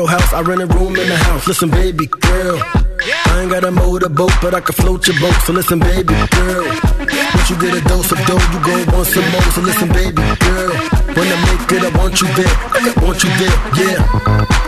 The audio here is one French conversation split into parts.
old house, I rent a room in the house. Listen, baby girl. I ain't got a motorboat, but I can float your boat. So listen, baby girl. Once you get a dose of dough, you go want some more. So listen, baby girl. When I make it, I want you there. I want you there, yeah.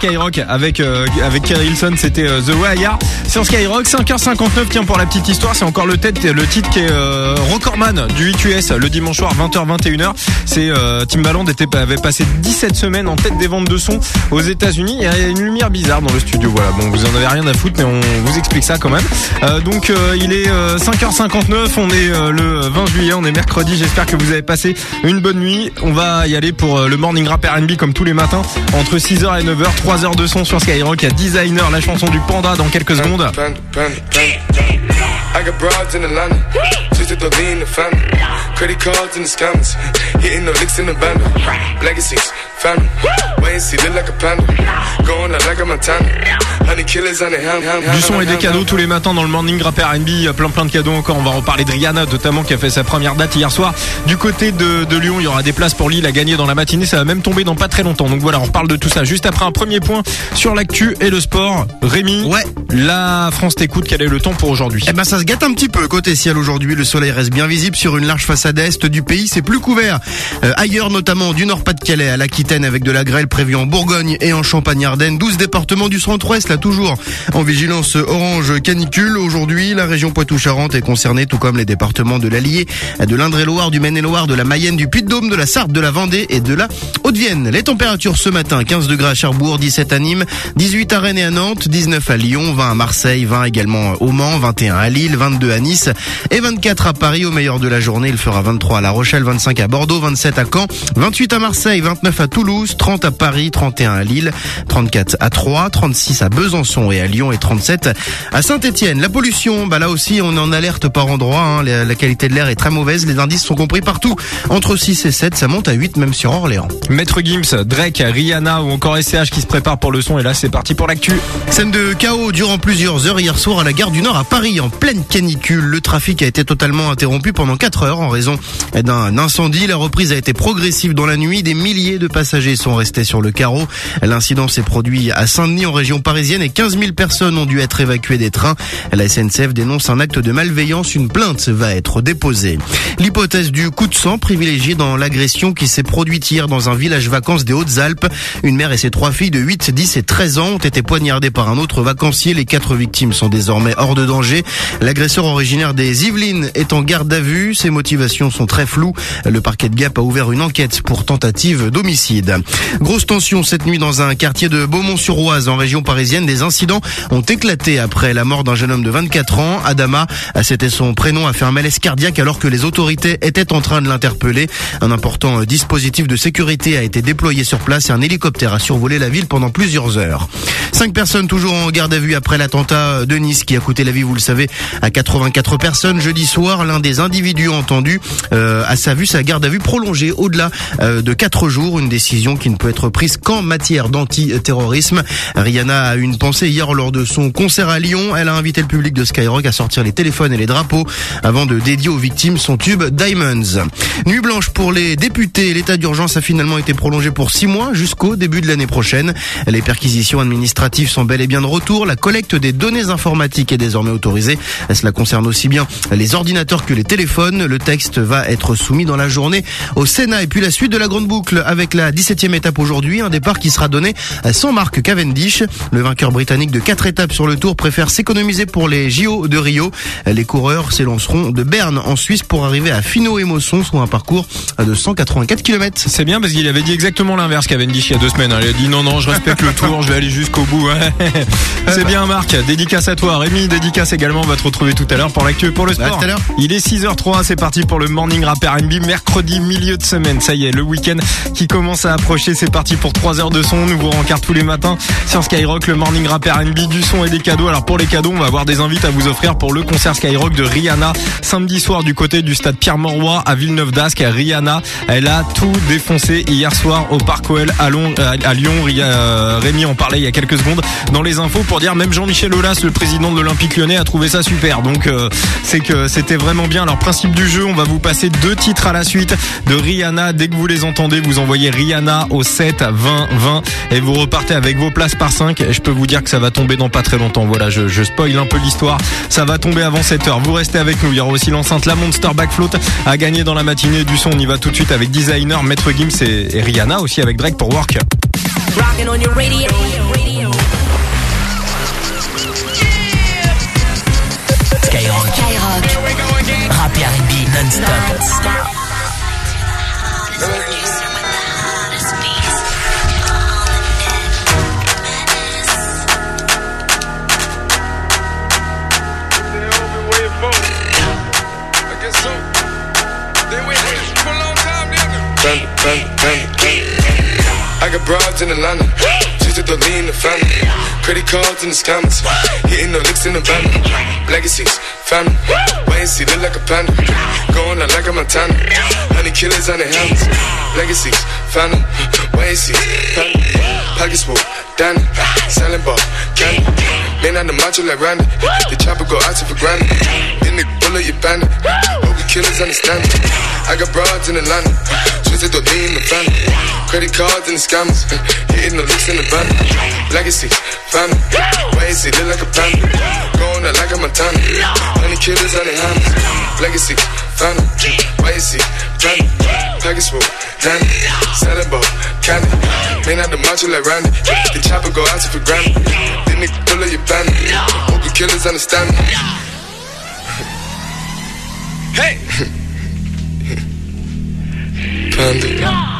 Skyrock avec euh, avec Kerry Hilson, c'était euh, The Way I Are sur Skyrock 5h59 tiens pour la petite histoire, c'est encore le tête le titre qui est euh, recordman du IQS le dimanche soir 20h 21h. C'est euh, Timbaland était avait passé 17 semaines en tête des ventes de son aux États-Unis. Il y a une lumière bizarre dans le studio. Voilà, bon vous en avez rien à foutre mais on vous explique ça quand même. Euh, donc il est euh, 5h59, on est le 20 juillet, on est mercredi. J'espère que vous avez passé une bonne nuit. On va y aller pour le morning rap R&B comme tous les matins entre 6h et 9h, 3 heures de son sur Skyrock. Il y a Designer, la chanson du panda dans quelques secondes. Panda, panda, panda. I got broads in Atlanta, just to lean the family. Credit cards and the scammers, hitting the licks in the band. Legacies, family. Wait and see, look like a panda. Going out like a Montana. Honey killers on the hound, hound, Du son et des cadeaux tous les matins dans le morning rap R&B, plein plein de cadeaux encore. On va reparler de Rihanna notamment qui a fait sa première date hier soir. Du côté de, de Lyon, il y aura des places pour Lille à gagner dans la matinée. Ça va même tomber dans pas très longtemps. Donc voilà, on reparle de tout ça juste après un premier point sur l'actu et le sport. Rémi, Ouais. la France t'écoute. Quel est le temps pour aujourd'hui? Eh ben ça se gâte un petit peu côté ciel aujourd'hui. Le soleil reste bien visible sur une large façade est du pays. C'est plus couvert Euh, ailleurs, notamment du Nord-Pas-de-Calais à l'Aquitaine avec de la grêle prévue en Bourgogne et en Champagne-Ardenne. 12 départements du centre-ouest là toujours en vigilance orange canicule. Aujourd'hui, la région Poitou-Charentes est concernée, tout comme les départements de l'Allier, de l'Indre-et-Loire, du Maine-et-Loire, de la Mayenne, du Puy-de-Dôme, de la Sarthe, de la Vendée et de la Haute-Vienne. Les températures ce matin 15 degrés à Cherbourg, 17 à Nîmes, 18 à Rennes et à Nantes, 19 à Lyon, 20 à Marseille, 20 également au Mans, 21 à Lille, 22 à Nice et 24 à Paris au meilleur de la journée. Il fera 23 à La Rochelle, 25 à Bordeaux, 27 à Caen, 28 à Marseille, 29 à Toulouse, 30 à Paris, 31 à Lille, 34 à Troyes, 36 à Besançon et à Lyon et 37 à Saint-Étienne. La pollution, bah là aussi on est en alerte par endroit. hein. La, la qualité de l'air est très mauvaise. Les indices sont compris partout. Entre 6 et 7, ça monte à 8 même sur Orléans. Maître Gims, Drake, Rihanna ou encore SCH qui se prépare pour le son. Et là, c'est parti pour l'actu. Scène de chaos durant plusieurs heures hier soir à la gare du Nord à Paris en pleine canicule. Le trafic a été totalement interrompu pendant 4 heures en raison d'un incendie. La reprise a été progressive dans la nuit. Des milliers de passagers sont restés sur le carreau. L'incident s'est produit à Saint-Denis en région parisienne et 15 000 personnes ont dû être évacuées des trains. La SNCF dénonce un acte de malveillance. Une plainte va être déposée. L'hypothèse du coup de sang privilégié dans l'agression qui s'est produite hier dans un village vacances des Hautes-Alpes. Une mère et ses trois filles de 8, 10 et 13 ans ont été poignardées par un autre vacancier. Les quatre victimes sont désormais hors de danger. L'agresseur originaire des Yvelines est en garde à vue. Ses motivations sont très floues. Le parquet de Gap a ouvert une enquête pour tentative d'homicide. Grosse tension cette nuit dans un quartier de Beaumont-sur-Oise en région parisienne. Des incidents ont éclaté après la mort d'un jeune homme de 24 ans. Adama, c'était son prénom, a fait un malaise cardiaque alors que les autorités étaient en train de l'interpeller. Un important dispositif de sécurité a été déployé sur place et un hélicoptère a survolé la ville pendant plusieurs heures. Cinq personnes toujours en garde à vue après l'attentat de Nice qui a coûté la vie, vous le savez, à 84 personnes. Jeudi soir, l'un des individus entendus euh, a sa vue, sa garde à vue prolongée au-delà euh, de quatre jours. Une décision qui ne peut être prise qu'en matière d'anti-terrorisme. Rihanna a eu une pensée hier lors de son concert à Lyon. Elle a invité le public de Skyrock à sortir les téléphones et les drapeaux avant de dédier aux victimes son tube Diamonds. Nuit blanche pour les députés. L'état d'urgence a finalement été prolongé pour six mois jusqu'au début de l'année prochaine. Les perquisitions administratives sont bel et bien de retour. La collecte des données informatiques est désormais autorisée. Cela concerne aussi bien les ordinateurs que les téléphones. Le texte va être soumis dans la journée au Sénat. Et puis la suite de la grande boucle avec la la 17e étape aujourd'hui, un départ qui sera donné sans Marc Cavendish. Le vainqueur britannique de quatre étapes sur le tour préfère s'économiser pour les JO de Rio. Les coureurs s'élanceront de Berne en Suisse pour arriver à Fino et Mosson, soit un parcours de 184 km. C'est bien parce qu'il avait dit exactement l'inverse Cavendish il y a deux semaines. Il a dit non, non, je respecte le tour, je vais aller jusqu'au bout. C'est bien Marc, dédicace à toi. Rémi, dédicace également, on va te retrouver tout à l'heure pour l'actu pour le sport. Il est 6h03, c'est parti pour le Morning Rap R&B, mercredi milieu de semaine. Ça y est, le week-end qui commence à approcher, c'est parti pour 3 heures de son, nouveau rencard tous les matins sur Skyrock, le Morning Rap R&B, du son et des cadeaux. Alors pour les cadeaux, on va avoir des invites à vous offrir pour le concert Skyrock de Rihanna samedi soir du côté du stade Pierre-Mauroy à Villeneuve-d'Ascq. Rihanna, elle a tout défoncé hier soir au Parc OL à, Lyon. Euh, Rémi en parlait il y a quelques secondes dans les infos pour dire même Jean-Michel Aulas, le président de l'Olympique lyonnais, a trouvé ça super. Donc euh, c'est que c'était vraiment bien. Alors principe du jeu, on va vous passer deux titres à la suite de Rihanna. Dès que vous les entendez, vous envoyez Rihanna au 7 20 20 et vous repartez avec vos places par 5. Et je peux vous dire que ça va tomber dans pas très longtemps. Voilà, je, je spoil un peu l'histoire. Ça va tomber avant 7 heures. Vous restez avec nous. Il y aura aussi l'enceinte La Monster Backfloat à gagner dans la matinée du son. On y va tout de suite avec Designer, Maître Gims et, Rihanna aussi avec Drake pour Work. non-stop. I got broads in Atlanta. To the lean the family. Credit cards in the scammers. Hitting the licks in the van. Legacies, family. Wait and see, look like a panda. Going out like a Montana. Honey killers on the helmets. Legacies, family. Wait and see. Pockets full, Danny. Selling ball, candy. Man on the macho like Randy. The chopper go out to for granted. Then the bullet, you bandit. Hope killers understand. I got broads in Atlanta. Twisted the lean the family. Credit cards and the scammers. Hitting the licks in the van. Legacy, family. And see, look like a panda. Going out like a Montana. Honey killers on the hands. Legacy, family. And see, family. Package full, Danny. Selling ball, candy. Man out the macho like Randy. The chopper go out to for granted. Then they pull up your bandit. Hope the killers understand me. Hey! Panda.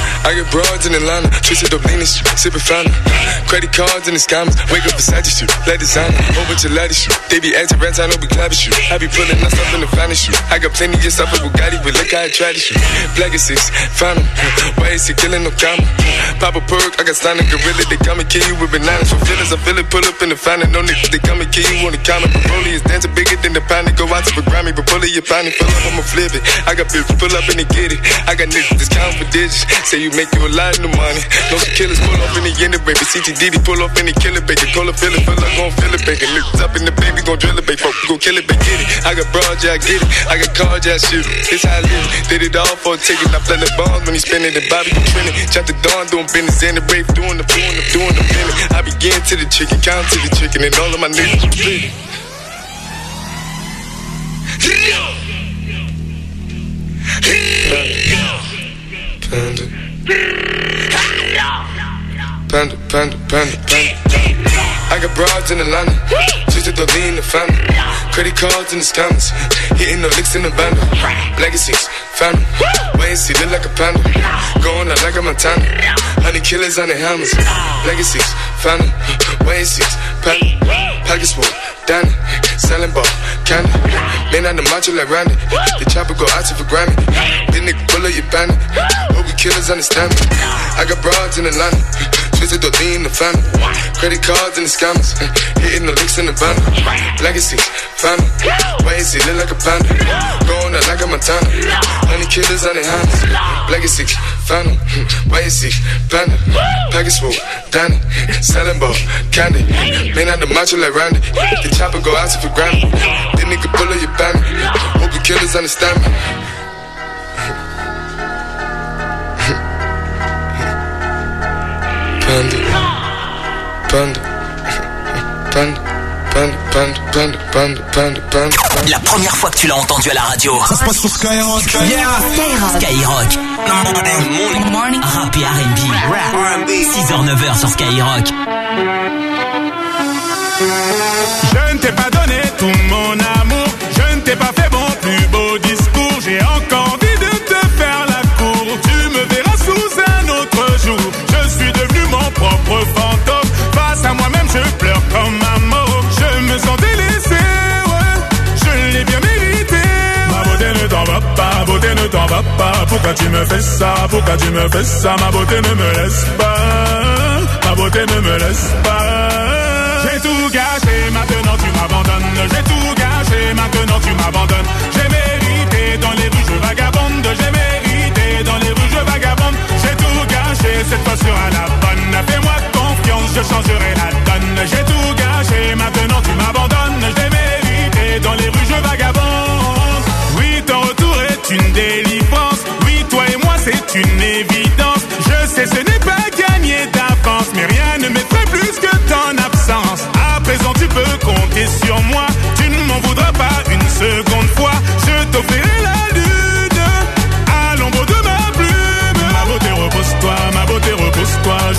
I get broads in Atlanta, twisted up lean shit, sipping fountain. Credit cards in the scammers, wake up beside you, let designer, of lattice shoot. They be acting rats, I know we clapping shoot. I be pulling us up in the finest. I got plenty of stuff with Bugatti, but look how I try to shoot. Black is six. Why is he killing no comma? Pop a perk, I got a gorilla, they come and kill you with bananas. For feelings, I feel it, pull up in the fountain. No niggas, they come and kill you on the. But Broly is dancing bigger than the pound. Go out to the Grammy, but pull it, you pound it, pull up, I'ma flip it. I got bitches, pull up and they get it. I got niggas that's for digits. Say you make you a lot of money. No killers pull off in the end, baby. CTDD pull off in the killer, baby. Call a feel it, feel like gon' feel it, baby. Niggas up in the baby, gon' drill it, baby. Fuck, gon' kill it, baby. Get it. I got broad, yeah, I get it. I got cards, yeah, I shoot it. It's how I live. Did it all for a ticket. I play the bombs when he spinning the Bobby, you trending. Chop the dawn, doing business in the brave, doing the doing the doing the minute. I begin to the chicken, count to the chicken, and all of my niggas split. Panda. Panda, ¡Carlos! Panda, panda, panda. panda. I got broads in Atlanta. Just to the lean the family. Credit cards in the scammers. Hitting the licks in the bundle. Legacies, family. Wait and see, look like a panda. Going out like a Montana. Honey killers on the helmets. Legacies, family. Wait and see, panda. Pockets full, Danny. Selling ball, candy. Man on the macho like Randy. The chopper go out to for Grammy. Then they pull up your bandit. Hope you killers understand me. I got broads in Atlanta. Twisted the lean the family. Credit cards and the scammers. Hitting the licks in the bundle. Legacy, family. Wait and see, look like a panda. Going out like a Montana. Honey killers on their hands. Legacy, family. Wait and see, panda. Package full, Danny. Selling ball, candy. Man out the macho like Randy. The chopper go out to for Grammy. Then nigga pull up your bandit. Hope you killers understand me. Panda. Panda. Panda. panda, panda, panda, panda, panda, panda. La première fois que tu l'as entendu à la radio. Ça se passe sur Skyrock. Skyrock. Morning. Rap et R&B. 6h, 9h sur Skyrock. Je ne t'ai pas donné tout mon amour. Je ne t'ai pas fait mon plus beau discours. J'ai encore je pleure comme un mot. Je me sens délaissé, ouais. Je l'ai bien mérité. Ma beauté ne t'en va pas, beauté ne t'en va pas. Pourquoi tu me fais ça, pourquoi tu me fais ça? Ma beauté ne me laisse pas. Ma beauté ne me laisse pas. J'ai tout gâché, maintenant tu m'abandonnes. J'ai tout gâché, maintenant tu m'abandonnes. J'ai mérité dans les rues, je vagabonde. J'ai mérité dans les rues, je vagabonde. J'ai tout gâché, cette fois sera la bonne. Fais-moi je changerai la donne. J'ai tout gâché, maintenant tu m'abandonnes. J'ai mérité dans les rues, je vagabonde. Oui, ton retour est une délivrance. Oui, toi et moi, c'est une évidence. Je sais, ce n'est pas gagné d'avance, mais rien ne m'effraie plus que ton absence. À présent, tu peux compter sur moi. Tu ne m'en voudras pas une seconde fois. Je t'offrirai la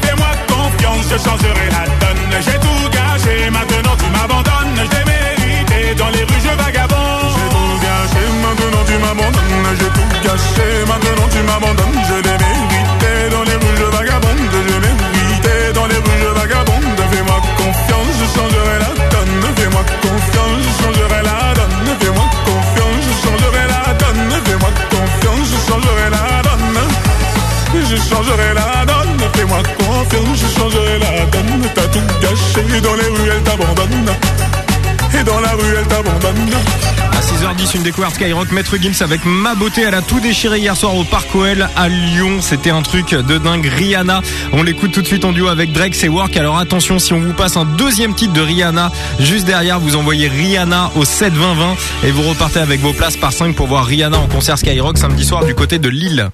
Fais-moi confiance, je changerai la donne. J'ai tout gâché, maintenant tu m'abandonnes. J'ai mérité dans les rues, je vagabonde. J'ai tout gâché, maintenant tu m'abandonnes. J'ai tout gâché, maintenant tu m'abandonnes. Je l'ai mérité dans les rues, je vagabonde. Je mérité dans les rues, je vagabonde. Fais-moi confiance, je changerai la donne. Fais-moi confiance, je changerai la donne. Fais-moi confiance, je changerai la donne. Fais-moi confiance, je changerai la donne. Je changerai la donne. Fais-moi je la donne. T'as tout gâché dans les. Et dans la rue, elle. À 6h10, une découverte Skyrock, Maître Gims avec Ma Beauté. Elle a tout déchiré hier soir au Parc OL à Lyon. C'était un truc de dingue. Rihanna, on l'écoute tout de suite en duo avec Drake, c'est Work. Alors attention, si on vous passe un deuxième titre de Rihanna, juste derrière, vous envoyez Rihanna au 7 20 20 et vous repartez avec vos places par 5 pour voir Rihanna en concert Skyrock samedi soir du côté de Lille.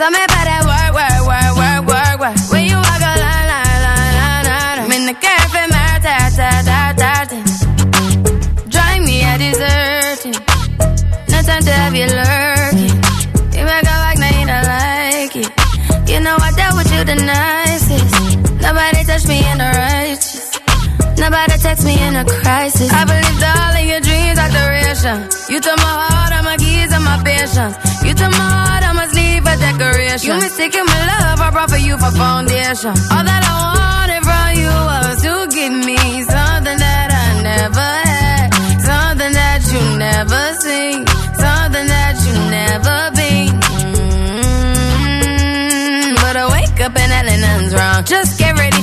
About that work, work, work, work, work, work. When you walk a line, line, line, line, line. I'm in the cafe, my ta, ta, ta, ta. Drive me a deserting. No time to have you lurking. You make a back, now you don't like it. You know I dealt with you the nicest. Nobody touched me in the righteous. Nobody text me in a crisis. I believed all of your dreams are duration. You took my heart, all my keys, and my patience. You took my heart, I must leave a decoration. You mistaken my love, I brought for you for foundation. All that I wanted from you was to give me something that I never had, something that you never seen, something that you never been. Mm, But I wake up and nothing's wrong. Just get ready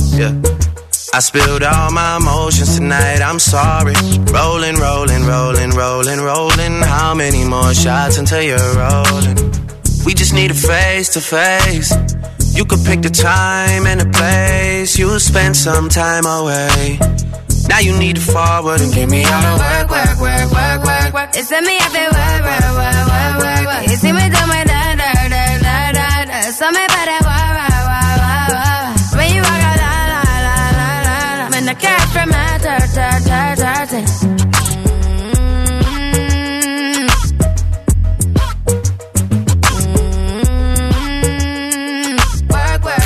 yeah. I spilled all my emotions tonight, I'm sorry. Rolling, rolling, rolling, rolling, rolling. How many more shots until you're rolling? We just need a face to face. You could pick the time and the place. You'll spend some time away. Now you need to forward and get me all the work, work, work, work, work, work. It's me out there, work, work, work, work, work, work. You see me la. When the cat from my dirt, dirt, dirt, dirt, dirt. Work, work, work.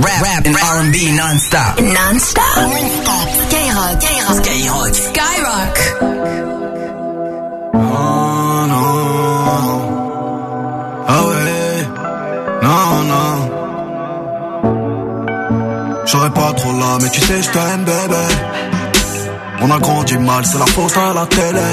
Rap, rap and R&B non-stop. Non-stop. Skyrock. Skyrock. Skyrock. Oh non. Ah ouais. Non, non. J'aurais pas trop là, mais tu sais, je t'aime, bébé. On a grandi mal, c'est la faute à la télé.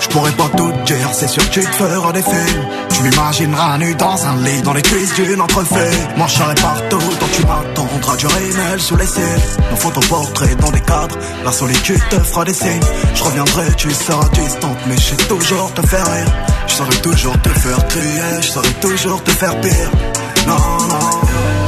Je pourrais pas tout dire, c'est sûr tu te feras des films. Tu m'imagineras nu dans un lit, dans les cuisses d'une entrefait. Serai partout, donc tu m'attendras du rémel sous les cils. Nos photoportraits dans des cadres, la solitude te fera des signes. Je reviendrai, tu seras distante, mais je sais toujours te faire rire. Je saurai toujours te faire crier, je saurai toujours te faire pire. Non, non.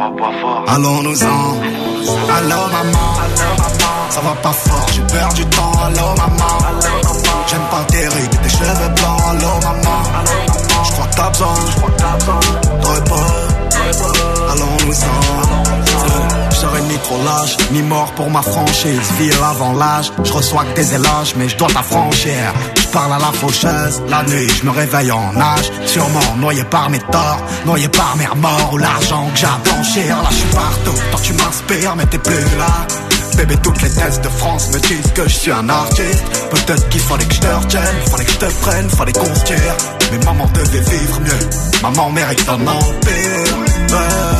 Allons-nous-en. Allô, maman. Ça va pas fort, j'ai perdu du temps. Allô, maman. J'aime pas tes rides tes cheveux blancs. Allô, maman. Je crois que t'as besoin. De repos. Allons-nous-en. Trop lâche, ni mort pour ma franchise. Ville avant l'âge, je reçois que des éloges, mais je dois t'affranchir. Je parle à la faucheuse, la nuit, je me réveille en nage. Sûrement noyé par mes torts, noyé par mes remords ou l'argent que j'ai à. Là, je suis partout, tant tu m'inspires, mais t'es plus là. Bébé, toutes les thèses de France me disent que je suis un artiste. Peut-être qu'il fallait que je te retienne, fallait que je te prenne, fallait qu'on se tire. Mais maman devait vivre mieux, maman mérite un empire.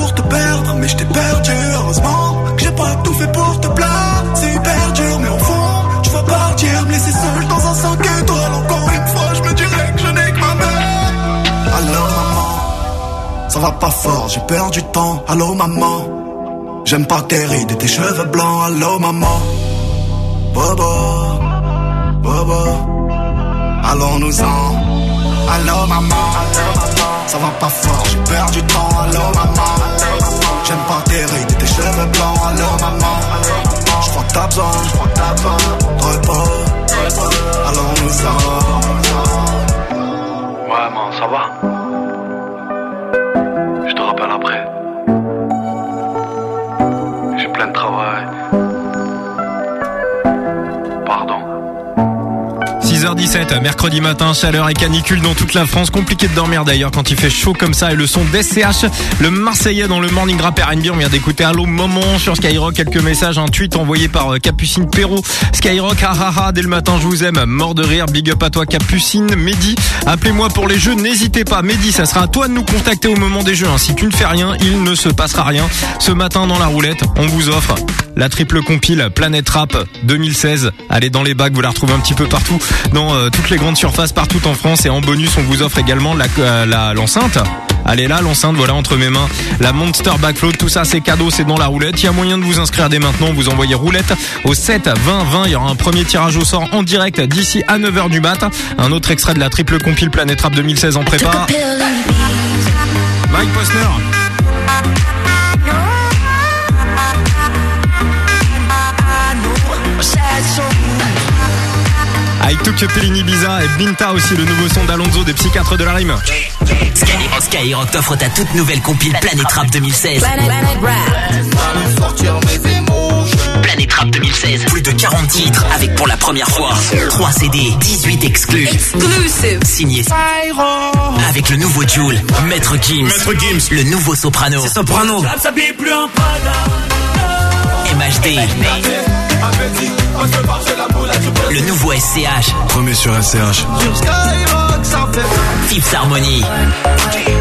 va pas fort, j'ai perdu du temps. Allô maman, j'aime pas tes rides et tes cheveux blancs. Allô maman, Bobo, Bobo, allons-nous-en. Allô maman, ça va pas fort, j'ai perdu du temps. Allô maman, j'aime pas tes rides et tes cheveux blancs. Allô maman, je crois que t'as besoin, de repos. Allons-nous-en. Ouais, man, ça va 6h17, mercredi matin, chaleur et canicule dans toute la France. Compliqué de dormir d'ailleurs quand il fait chaud comme ça. Et le son d'SCH, le Marseillais dans le Morning Rap R&B. On vient d'écouter Allo Moment sur Skyrock. Quelques messages, un tweet envoyé par euh, Capucine Perrault. Skyrock, ha ha ha, dès le matin je vous aime. Mort de rire, big up à toi Capucine. Mehdi, appelez-moi pour les jeux, n'hésitez pas. Mehdi, ça sera à toi de nous contacter au moment des jeux. hein. Si tu ne fais rien, il ne se passera rien. Ce matin dans la roulette, on vous offre la triple compile Planète Rap 2016. Elle est dans les bacs, vous la retrouvez un petit peu partout, dans euh, toutes les grandes surfaces partout en France. Et en bonus, on vous offre également la euh, la- l'enceinte. Elle est là, l'enceinte, voilà, entre mes mains. La Monster Backflow, tout ça, c'est cadeau, c'est dans la roulette. Il y a moyen de vous inscrire dès maintenant. Vous envoyez roulette au 7 20 20. Il y aura un premier tirage au sort en direct d'ici à 9h du mat. Un autre extrait de la triple compile Planète Rap 2016 en prépa. Mike Posner. Avec Tuke Pellini Biza et Binta aussi, le nouveau son d'Alonso des psychiatres de la rime. Skyrock, Skyrock t'offre ta toute nouvelle compile Planet Rap 2016. Planet Rap 2016. Plus de 40 titres avec pour la première fois 3 CD, 18 exclus. Exclusive. Signé avec le nouveau Joule, Maître Gims. Maître Gims. Le nouveau Soprano. Soprano. MHD. Le nouveau SCH. Premier sur SCH. Fifth Harmony. Designer.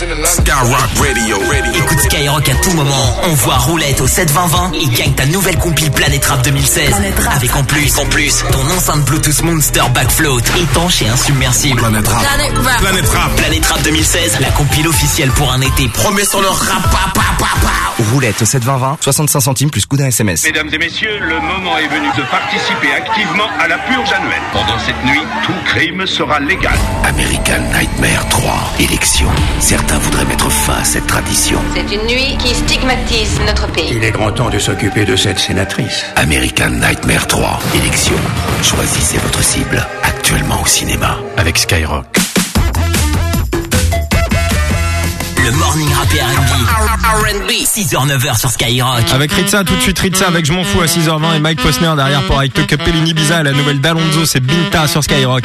Skyrock Radio. Écoute Skyrock à tout moment. On voit roulette au 72020 et gagne ta nouvelle compile Planet Rap 2016. Avec en plus, en plus, ton enceinte Bluetooth Monster Backfloat étanche et insubmersible. Planète Rap. Planet Rap. Planète Rap. Planet Rap 2016, la compile officielle pour un été. Promet sur le rap. pa, pa, pa, pa. Roulette au 72020, 65 centimes plus coup d'un SMS. Mesdames et messieurs, le moment est venu de participer activement à la purge annuelle. Pendant cette nuit, tout crime sera légal. American Nightmare 3, élection. Certains voudraient mettre fin à cette tradition. C'est une nuit qui stigmatise notre pays. Il est grand temps de s'occuper de cette sénatrice. American Nightmare 3, élection. Choisissez votre cible, actuellement au cinéma, avec Skyrock. Le morning rap R&B. 6h, 9h sur Skyrock. Avec Ritza, tout de suite Ritza avec Je m'en fous à 6h20 et Mike Posner derrière pour avec Tuke Pellini Biza et la nouvelle d'Alonso, c'est Binta sur Skyrock.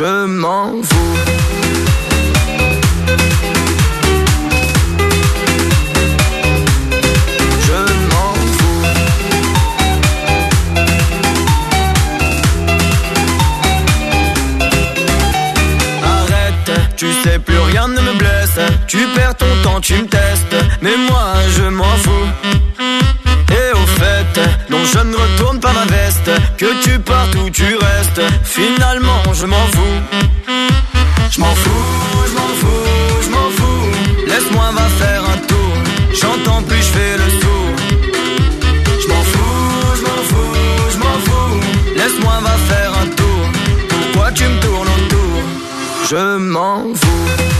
Je m'en fous. Je m'en fous. Arrête, tu sais plus rien ne me blesse. Tu perds ton temps, tu me testes. Mais moi, je m'en fous. Et au fait, non, je ne retourne pas ma veste. Que tu partes ou tu restes. Finalement, je m'en fous. Je m'en fous, je m'en fous, je m'en fous. Laisse-moi va faire un tour. J'entends plus, je fais le sourd. Je m'en fous, je m'en fous, je m'en fous. Laisse-moi va faire un tour. Pourquoi tu me tournes autour? Je m'en fous.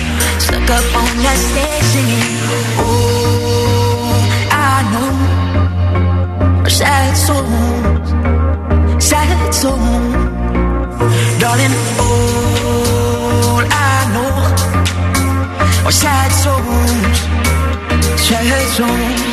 stuck up on stage singing. Oh, I know are sad souls, sad souls, darling. All I know are sad souls, sad souls.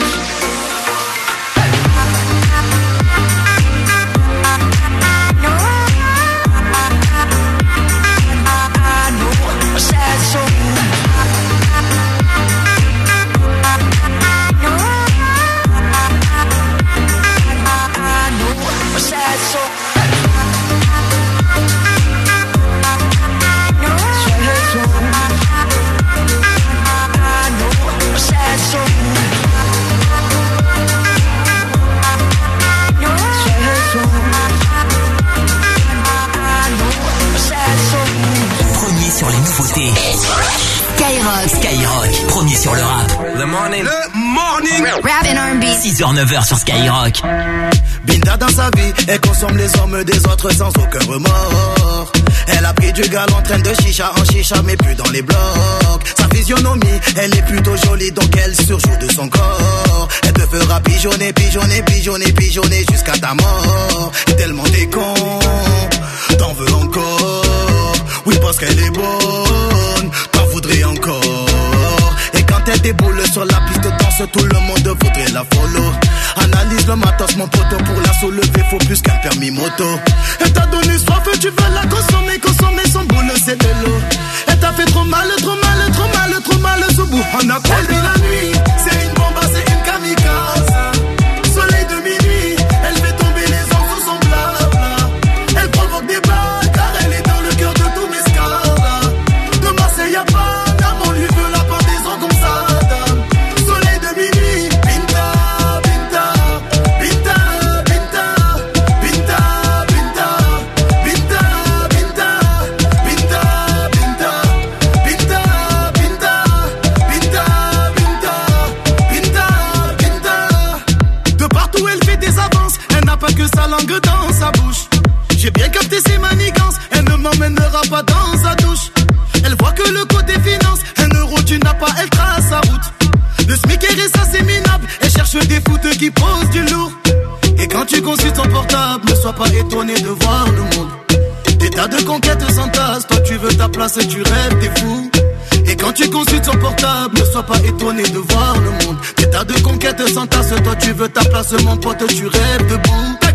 Skyrock. Premier sur le rap. Le morning. Le morning. Rap and R&B. 6h, 9h sur Skyrock. Binda dans sa vie, elle consomme les hommes des autres sans aucun remords. Elle a pris du gal en train de chicha en chicha, mais plus dans les blocs. Sa physionomie, elle est plutôt jolie, donc elle surjoue de son corps. Elle te fera pigeonner, pigeonner, pigeonner, pigeonner jusqu'à ta mort. Et tellement t'es con, t'en veux encore? Oui, parce qu'elle est bonne, t'en voudrais encore? Elle déboule sur la piste danse, tout le monde voudrait la follow. Analyse le matos, mon poteau, pour la soulever, faut plus qu'un permis moto. Elle t'a donné soif, tu veux la consommer, consommer son boule, c'est de l'eau. Elle t'a fait trop mal, trop mal, trop mal, trop mal, ce bout. On a la nuit, tu consultes son portable, ne sois pas étonné de voir le monde. Des tas de conquêtes s'entassent, toi tu veux ta place, tu rêves, t'es fou. Et quand tu consultes son portable, ne sois pas étonné de voir le monde. Des tas de conquêtes s'entassent, toi tu veux ta place, mon pote, tu rêves debout.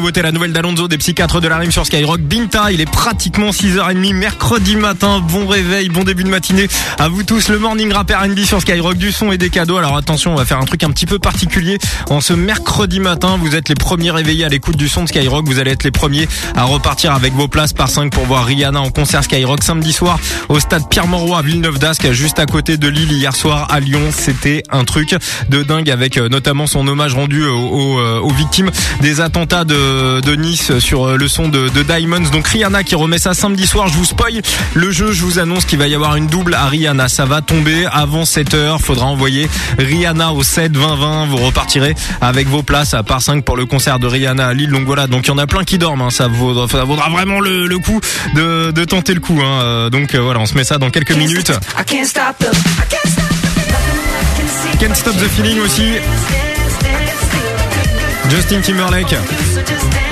Pour nouveautés. La nouvelle d'Alonso des psychiatres de la rime sur Skyrock. Binta, il est pratiquement 6h30 mercredi matin. Bon réveil, bon début de matinée. À vous tous, le morning rap R&B sur Skyrock, du son et des cadeaux. Alors attention, on va faire un truc un petit peu particulier. En ce mercredi matin, vous êtes les premiers réveillés à l'écoute du son de Skyrock. Vous allez être les premiers à repartir avec vos places par 5 pour voir Rihanna en concert Skyrock samedi soir au stade Pierre-Mauroy à Villeneuve d'Ascq, juste à côté de Lille hier soir à Lyon. C'était un truc de dingue avec euh, notamment son hommage rendu aux, euh, aux victimes des attentats de, de Nice sur euh, le son de, de Diamonds. Donc Rihanna qui remet ça samedi soir. Je vous spoil le jeu. Je vous annonce qu'il va y avoir une double à Rihanna. Ça va tomber avant 7 heures. Faudra envoyer Rihanna au 7 20 20. Vous repartirez avec vos places à part 5 pour le concert de Rihanna à Lille. Donc voilà. Donc il y en a plein qui dorment. Hein. Ça, vaudra, ça vaudra vraiment le, le coup de, de tenter le coup. Hein. Euh, Donc euh, voilà, on se met ça dans quelques minutes. I. Can't Stop the Feeling aussi. Justin Timberlake.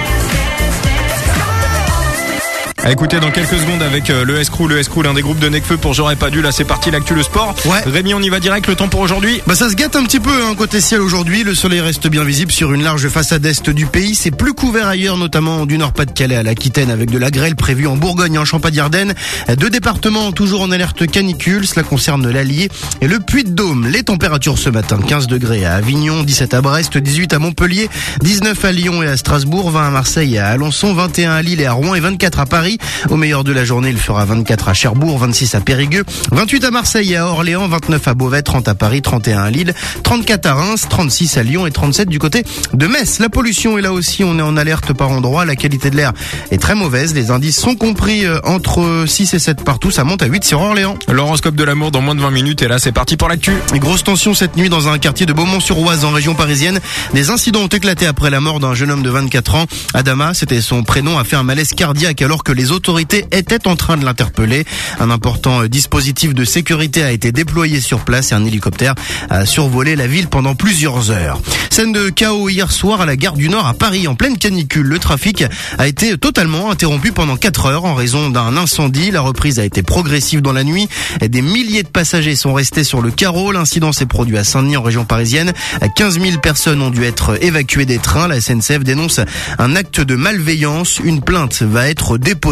À écouter dans quelques secondes avec euh, le S-Crew, le S-Crew, l'un des groupes de Necfeu pour J'aurais pas dû. Là, c'est parti, l'actu, le sport. Ouais. Rémi, on y va direct. Le temps pour aujourd'hui. Bah ça se gâte un petit peu hein, côté ciel aujourd'hui. Le soleil reste bien visible sur une large façade est du pays. C'est plus couvert ailleurs, notamment du Nord-Pas-de-Calais à l'Aquitaine, avec de la grêle prévue en Bourgogne et en Champagne-Ardenne. Deux départements toujours en alerte canicule. Cela concerne l'Allier et le Puy-de-Dôme. Les températures ce matin 15 degrés à Avignon, 17 à Brest, 18 à Montpellier, 19 à Lyon et à Strasbourg, 20 à Marseille et à Alençon, 21 à Lille et à Rouen et 24 à Paris. Au meilleur de la journée, il fera 24 à Cherbourg, 26 à Périgueux, 28 à Marseille et à Orléans, 29 à Beauvais, 30 à Paris, 31 à Lille, 34 à Reims, 36 à Lyon et 37 du côté de Metz. La pollution est là aussi, on est en alerte par endroit. La qualité de l'air est très mauvaise. Les indices sont compris euh, entre 6 et 7 partout. Ça monte à 8 sur Orléans. L'horoscope de l'amour dans moins de 20 minutes. Et là, c'est parti pour l'actu. Grosse tension cette nuit dans un quartier de Beaumont-sur-Oise en région parisienne. Des incidents ont éclaté après la mort d'un jeune homme de 24 ans. Adama, c'était son prénom, a fait un malaise cardiaque alors que les autorités étaient en train de l'interpeller. Un important euh, dispositif de sécurité a été déployé sur place et un hélicoptère a survolé la ville pendant plusieurs heures. Scène de chaos hier soir à la gare du Nord à Paris en pleine canicule. Le trafic a été totalement interrompu pendant 4 heures en raison d'un incendie. La reprise a été progressive dans la nuit. Des milliers de passagers sont restés sur le carreau. L'incident s'est produit à Saint-Denis en région parisienne. 15 000 personnes ont dû être évacuées des trains. La SNCF dénonce un acte de malveillance. Une plainte va être déposée.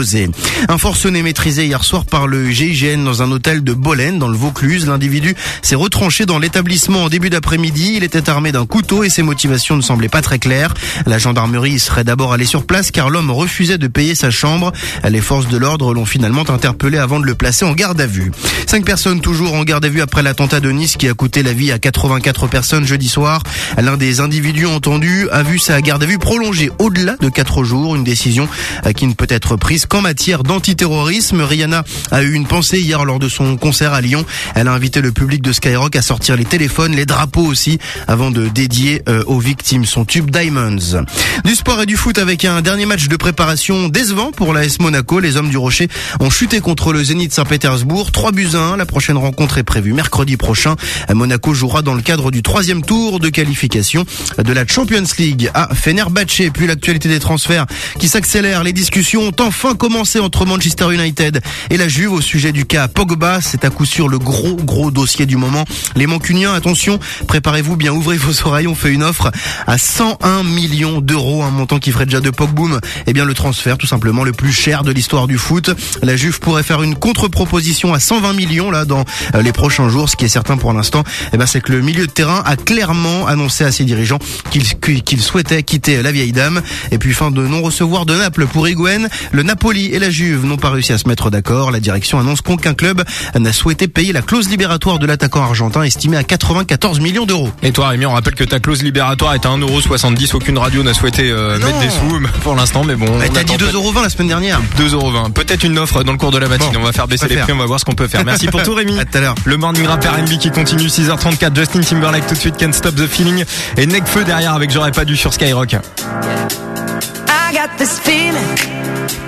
Un forcené maîtrisé hier soir par le GIGN dans un hôtel de Bolène dans le Vaucluse. L'individu s'est retranché dans l'établissement en début d'après-midi. Il était armé d'un couteau et ses motivations ne semblaient pas très claires. La gendarmerie serait d'abord allée sur place car l'homme refusait de payer sa chambre. Les forces de l'ordre l'ont finalement interpellé avant de le placer en garde à vue. Cinq personnes toujours en garde à vue après l'attentat de Nice qui a coûté la vie à 84 personnes jeudi soir. L'un des individus entendus a vu sa garde à vue prolongée au-delà de quatre jours. Une décision qui ne peut être prise qu'en matière d'antiterrorisme. Rihanna a eu une pensée hier lors de son concert à Lyon. Elle a invité le public de Skyrock à sortir les téléphones, les drapeaux aussi, avant de dédier euh, aux victimes son tube Diamonds. Du sport et du foot avec un dernier match de préparation décevant pour la S Monaco. Les hommes du Rocher ont chuté contre le Zénith Saint-Pétersbourg. 3 buts à 1. La prochaine rencontre est prévue mercredi prochain. Monaco jouera dans le cadre du troisième tour de qualification de la Champions League à Fenerbahce. Puis l'actualité des transferts qui s'accélèrent. Les discussions ont enfin commencé entre Manchester United et la Juve au sujet du cas Pogba. C'est à coup sûr le gros gros dossier du moment. Les Mancuniens, attention, préparez-vous bien, ouvrez vos oreilles. On fait une offre à 101 millions d'euros, un montant qui ferait déjà de Pogboom. Eh bien le transfert tout simplement le plus cher de l'histoire du foot. La Juve pourrait faire une contre-proposition à 120 millions là dans euh, les prochains jours. Ce qui est certain pour l'instant, eh ben c'est que le milieu de terrain a clairement annoncé à ses dirigeants qu'il qu'il souhaitait quitter la vieille dame. Et puis fin de non recevoir de Naples pour Higuain. Le Napoli et la Juve n'ont pas réussi à se mettre d'accord. La direction annonce qu'aucun club n'a souhaité payer la clause libératoire de l'attaquant argentin estimée à 94 millions d'euros. Et toi, Rémi, on rappelle que ta clause libératoire est à 1,70€. Aucune radio n'a souhaité euh, mettre des sous pour l'instant, mais bon. Elle on t'a dit attend 2,20€ la semaine dernière. 2,20€. Peut-être une offre dans le cours de la matinée. Bon, on va faire baisser les faire. prix, on va voir ce qu'on peut faire. Merci pour tout, Rémi. À tout à l'heure. Le morning rap R&B qui continue 6h34. Justin Timberlake tout de suite. Can't stop the feeling. Et Necfeu derrière avec J'aurais pas dû sur Skyrock. I got this feeling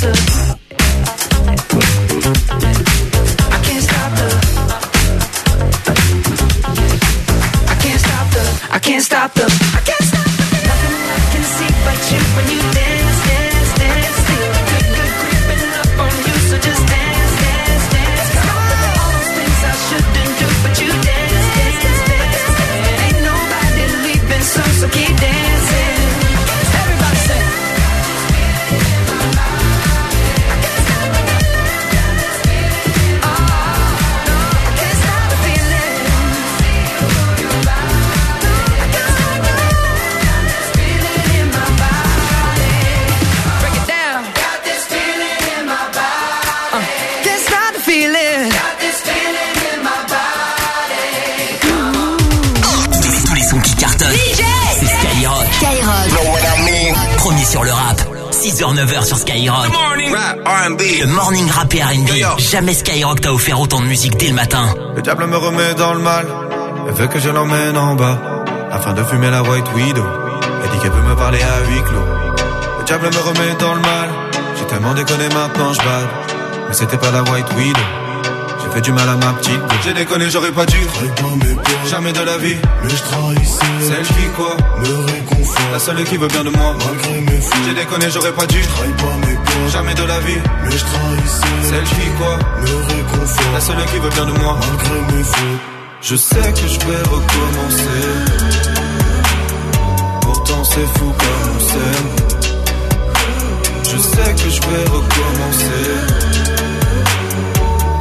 Can't Premier sur le rap. 6h, 9h sur Skyrock. Le morning rap et R&B. Jamais Skyrock t'a offert autant de musique dès le matin. Le diable me remet dans le mal. Elle veut que je l'emmène en bas. Afin de fumer la White Widow. Elle dit qu'elle peut me parler à huis clos. Le diable me remet dans le mal. J'ai tellement déconné maintenant je. Mais c'était pas la White Widow. J'ai fait du mal à ma petite. J'ai déconné, j'aurais pas dû. Jamais de la vie. Mais je trahissais. Celle qui quoi? Me réconfort. La seule qui veut bien de moi. Malgré mes. J'ai déconné, j'aurais pas dû. Jamais de la vie. Mais je trahissais. Celle qui quoi? Me réconfort. La seule qui veut bien de moi. Malgré mes. Je sais que je vais recommencer. Pourtant c'est fou comme on s'aime. Je sais que je vais recommencer.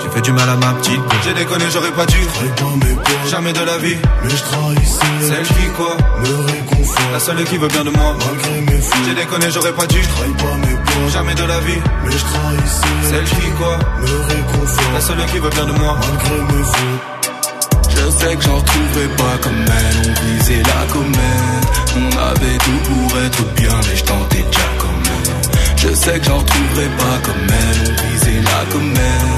J'ai fait du mal à ma petite J'ai déconné, j'aurais pas dû. Jamais de la vie. Mais je trahissais Celle qui quoi? Me réconfort La seule qui veut bien de moi. Malgré mes fautes. J'ai déconné, j'aurais pas dû. Pas mes Jamais de la vie. Mais je trahissais Celle qui quoi? Me réconfort La seule qui veut bien de moi. Malgré mes fautes. Je sais que j'en retrouverai pas comme elle, on visait la comète. On avait tout pour être bien, mais je tentais déjà quand même Je sais que j'en retrouverai pas comme elle, on visait la comète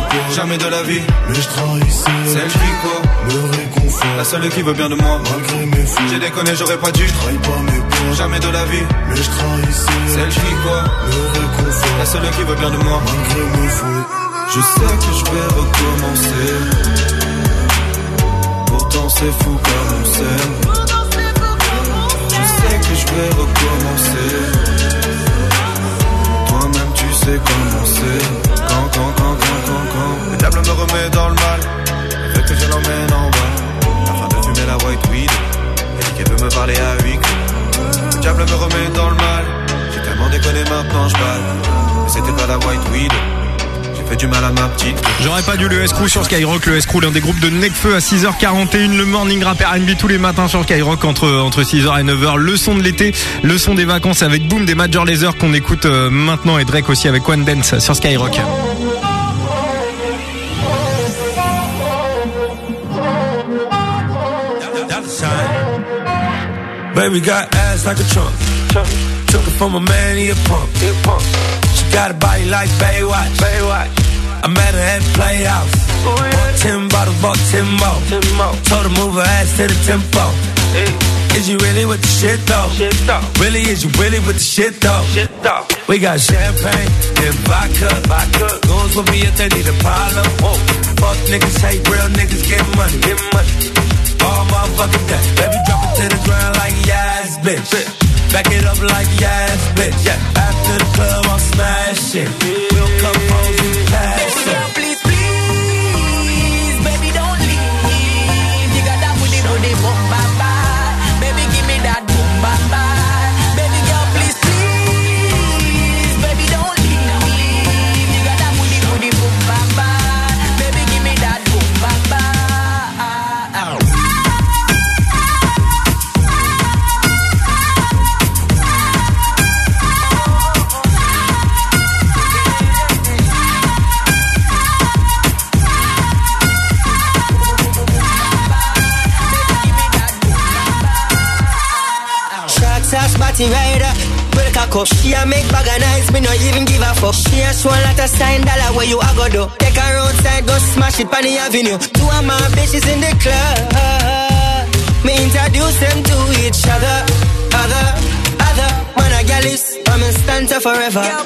Jamais de la vie. Mais je trahissais. Celle qui quoi Me réconfort. La seule qui veut bien de moi. Malgré mes fautes. J'ai déconné, j'aurais pas dû. Trahis pas mes points. Jamais de la vie. Mais je trahissais. Celle qui quoi Me réconfort. La seule qui veut bien de moi. Malgré mes fautes. Je sais que je vais recommencer pourtant c'est fou comme on s'aime. Je sais que je vais recommencer. Toi-même tu sais comment c'est. Quand, quand, quand, quand, quand, quand. Le diable me remet dans le mal. Fait que je l'emmène en bas. Afin de fumer la white weed. Elle qu'elle veut me parler à clos. Le diable me remet dans le mal. J'ai tellement déconné maintenant je balle. Mais c'était pas la white weed du mal à ma petite. J'aurais pas dû le escrew sur Skyrock, le escrew l'un des groupes de Necfeu à 6h41, le morning rap R&B tous les matins sur Skyrock entre entre 6h et 9h, le son de l'été, le son des vacances avec Boom des Major Laser qu'on écoute euh, maintenant et Drake aussi avec One Dance sur Skyrock. Baby got ass like a trunk. Took it from a man, he a punk. She got a body like Baywatch. Baywatch. I met her at Playhouse. Bought ten bottles, bought ten more. ten more. Told her move her ass to the tempo. Is you really with the shit though? shit? Really, is you really with the shit though? Shit. We got champagne and vodka. Goons with me if they need a problem. Fuck niggas, hate real niggas, money. Get money. All motherfucking day. Baby, drop it to the ground like yes, bitch. Back it up like yes, bitch. Yeah. After the club, I'm smashing. We'll come home and pass it. Shots rider. Break a cup. She a make bag of nice. Me no even give a fuck. She a show a lot of sign dollar where you a go do. Take her outside, go smash it on the avenue. Two of my bitches in the club. Me introduce them to each other. Other, other. Man a gal is. I'm in stanza forever. Girl,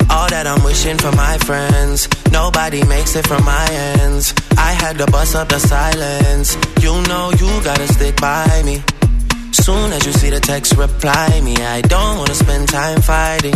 All that I'm wishing for my friends. Nobody makes it from my ends. I had to bust up the silence. You know you gotta stick by me. Soon as you see the text, reply me. I don't wanna spend time fighting.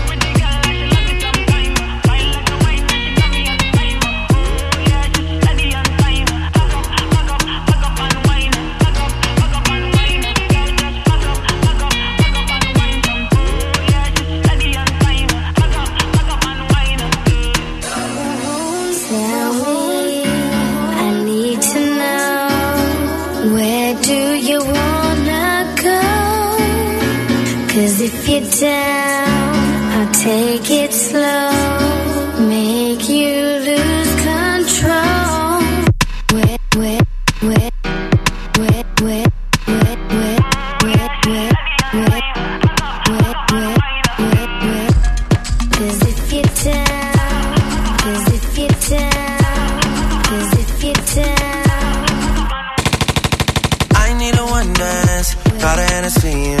I'll take it slow, make you lose control. Cause if you're cause if you're cause if you're. I need a one dance. Got a Hennessy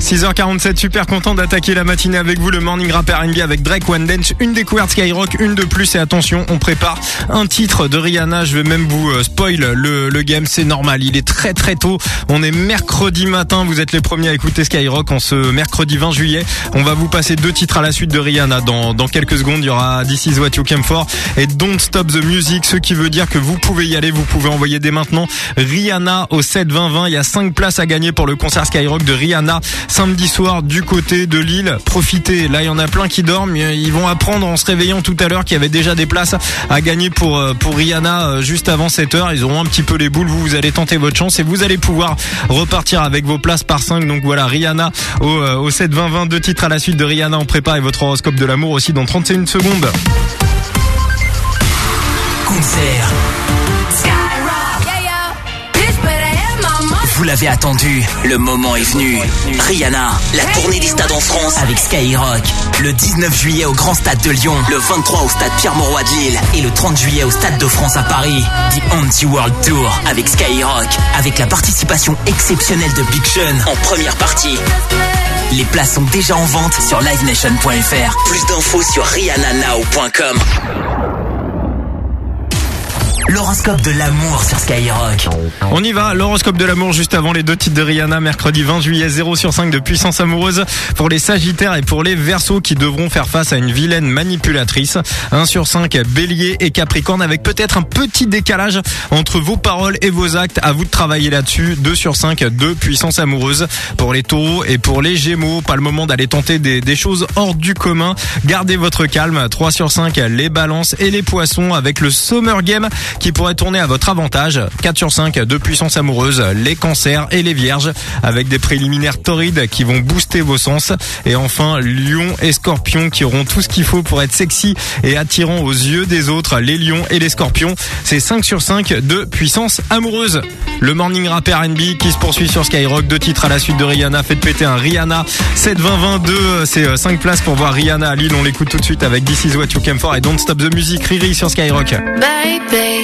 6h47, super content d'attaquer la matinée avec vous, le Morning Rap R&B avec Drake One Dance, une découverte Skyrock, une de plus. Et attention, on prépare un titre de Rihanna, je vais même vous euh, spoil le, le game, c'est normal, il est très très tôt, on est mercredi matin, vous êtes les premiers à écouter Skyrock en ce mercredi 20 juillet, on va vous passer deux titres à la suite de Rihanna. Dans, dans quelques secondes, il y aura This Is What You Came For et Don't Stop the Music, ce qui veut dire que vous pouvez y aller, vous pouvez envoyer dès maintenant Rihanna au 7 20 20, il y a 5 places à gagner pour le concert Skyrock de Rihanna samedi soir du côté de Lille. Profitez, là il y en a plein qui dorment, ils vont apprendre en se réveillant tout à l'heure qu'il y avait déjà des places à gagner pour euh, Rihanna euh, juste avant 7 heures. Ils auront un petit peu les boules, vous vous allez tenter votre chance et vous allez pouvoir repartir avec vos places par 5. Donc voilà, Rihanna au, euh, au 7 20 20 deux titres à la suite de Rihanna en prépa et votre horoscope de l'amour aussi dans 31 secondes. Concert. Vous l'avez attendu, le moment est venu. Rihanna, la tournée des stades en France avec Skyrock. Le 19 juillet au Grand Stade de Lyon, le 23 au Stade Pierre-Mauroy de Lille et le 30 juillet au Stade de France à Paris. The Anti-World Tour avec Skyrock, avec la participation exceptionnelle de Big Sean en première partie. Les places sont déjà en vente sur livenation.fr. Plus d'infos sur rihannanow.com. L'horoscope de l'amour sur Skyrock. On y va, l'horoscope de l'amour juste avant les deux titres de Rihanna, mercredi 20 juillet, 0 sur 5 de puissance amoureuse pour les Sagittaires et pour les Verseaux qui devront faire face à une vilaine manipulatrice. 1 sur 5 Bélier et Capricorne avec peut-être un petit décalage entre vos paroles et vos actes. À vous de travailler là-dessus. 2 sur 5 de puissance amoureuse pour les Taureaux et pour les Gémeaux. Pas le moment d'aller tenter des, des choses hors du commun. Gardez votre calme. 3 sur 5 les Balances et les Poissons avec le Summer Game qui pourraient tourner à votre avantage. 4 sur 5 de puissance amoureuse, les cancers et les vierges, avec des préliminaires torrides qui vont booster vos sens. Et enfin, lion et scorpion qui auront tout ce qu'il faut pour être sexy et attirant aux yeux des autres, les lions et les scorpions. C'est 5 sur 5 de puissance amoureuse. Le morning rap R&B qui se poursuit sur Skyrock, deux titres à la suite de Rihanna, faites péter un Rihanna 7 20 22, c'est 5 places pour voir Rihanna à Lille, on l'écoute tout de suite avec This is what you came for et Don't Stop the Music, Riri sur Skyrock. Baby,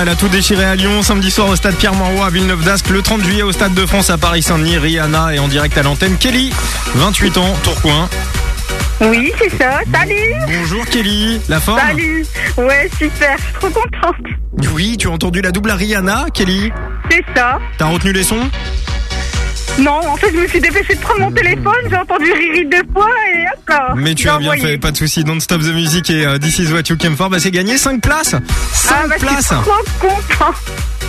Elle a tout déchiré à Lyon. Samedi soir au stade Pierre-Mauroy à Villeneuve-d'Ascq. Le 30 juillet au stade de France à Paris-Saint-Denis. Rihanna est en direct à l'antenne. Kelly, 28 ans, Tourcoing. Oui, c'est ça. Salut Bonjour Kelly, la forme Salut Ouais, super, je suis trop contente. Oui, tu as entendu la double à Rihanna, Kelly C'est ça. T'as retenu les sons? Non, en fait, je me suis dépêchée de prendre mon téléphone, j'ai entendu Riri deux fois Mais tu as bien envoyé. fait, pas de soucis. Don't Stop the Music et euh, This is what you came for. Bah, c'est gagné 5 places 5 Ah, bah, je places suis trop contente.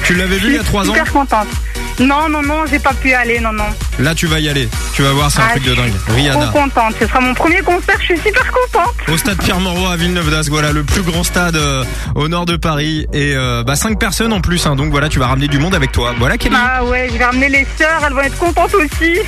Tu l'avais vu il y a 3 ans Super contente. Non, non, non, j'ai pas pu aller, non, non. Là, tu vas y aller. Tu vas voir, c'est un Ah, truc de je dingue. suis Rihanna. Trop contente. Ce sera mon premier concert, je suis super contente. Au stade Pierre-Mauroy à Villeneuve-d'Ascq, voilà le plus grand stade euh, au nord de Paris et euh, bah 5 personnes en plus hein, donc voilà tu vas ramener du monde avec toi. Voilà Kelly. Ah ouais, je vais ramener les sœurs, elles vont être contentes aussi.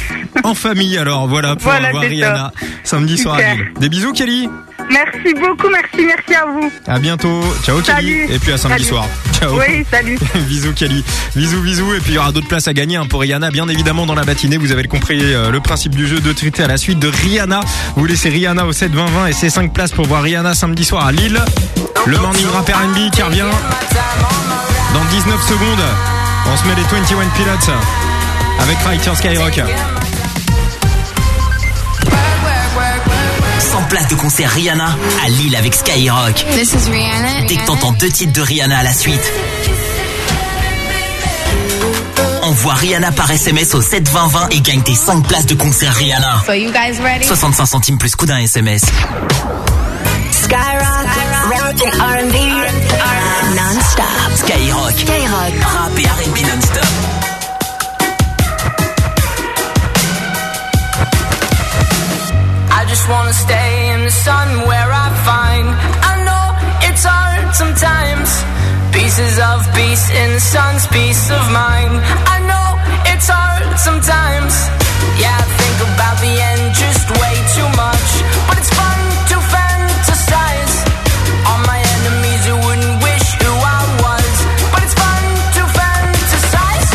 En famille alors voilà pour Voilà, voir Rihanna samedi soir à. Lille. Des bisous Kelly. Merci beaucoup, merci, merci à vous. À bientôt. Ciao Kelly et puis à samedi Salut. soir. Ciao. Oui, salut. bisous Kelly. Bisous bisous et puis il y aura d'autres places à gagner hein, pour Rihanna bien évidemment dans la matinée. Vous avez compris euh, le principe du jeu de traiter à la suite de Rihanna. Vous laissez Rihanna au 7 20 20 et c'est 5 places pour voir Rihanna samedi soir à Lille. Le morning rap R&B qui revient dans 19 secondes. On se met les 21 Pilots avec Right Skyrock. 100 places de concert Rihanna à Lille avec Skyrock. This is Rihanna. Dès que t'entends deux titres de Rihanna à la suite, envoie Rihanna par SMS au 72020 et gagne tes 5 places de concert Rihanna. So you guys ready? 65 centimes plus coup d'un SMS. Skyrock, R&B, non-stop. Skyrock, Skyrock, rap et R&B non-stop. I just wanna stay in the sun where I find. I know it's hard sometimes. Pieces of peace in the sun's peace of mind. I know it's hard sometimes. Yeah, I think about the end just way too much. But it's fun to fantasize. All my enemies who wouldn't wish who I was. But it's fun to fantasize.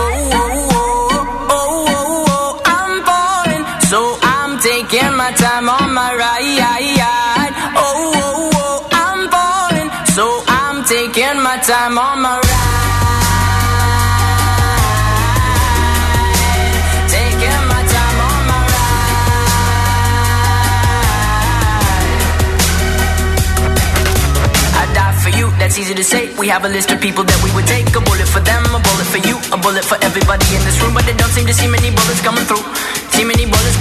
Oh, oh, oh, oh, oh, oh, I'm falling So I'm taking my time on my ride my time on my ride Taking my time on my I die for you, that's easy to say. We have a list of people that we would take. A bullet for them, a bullet for you, a bullet for everybody in this room. But they don't seem to see many bullets coming through.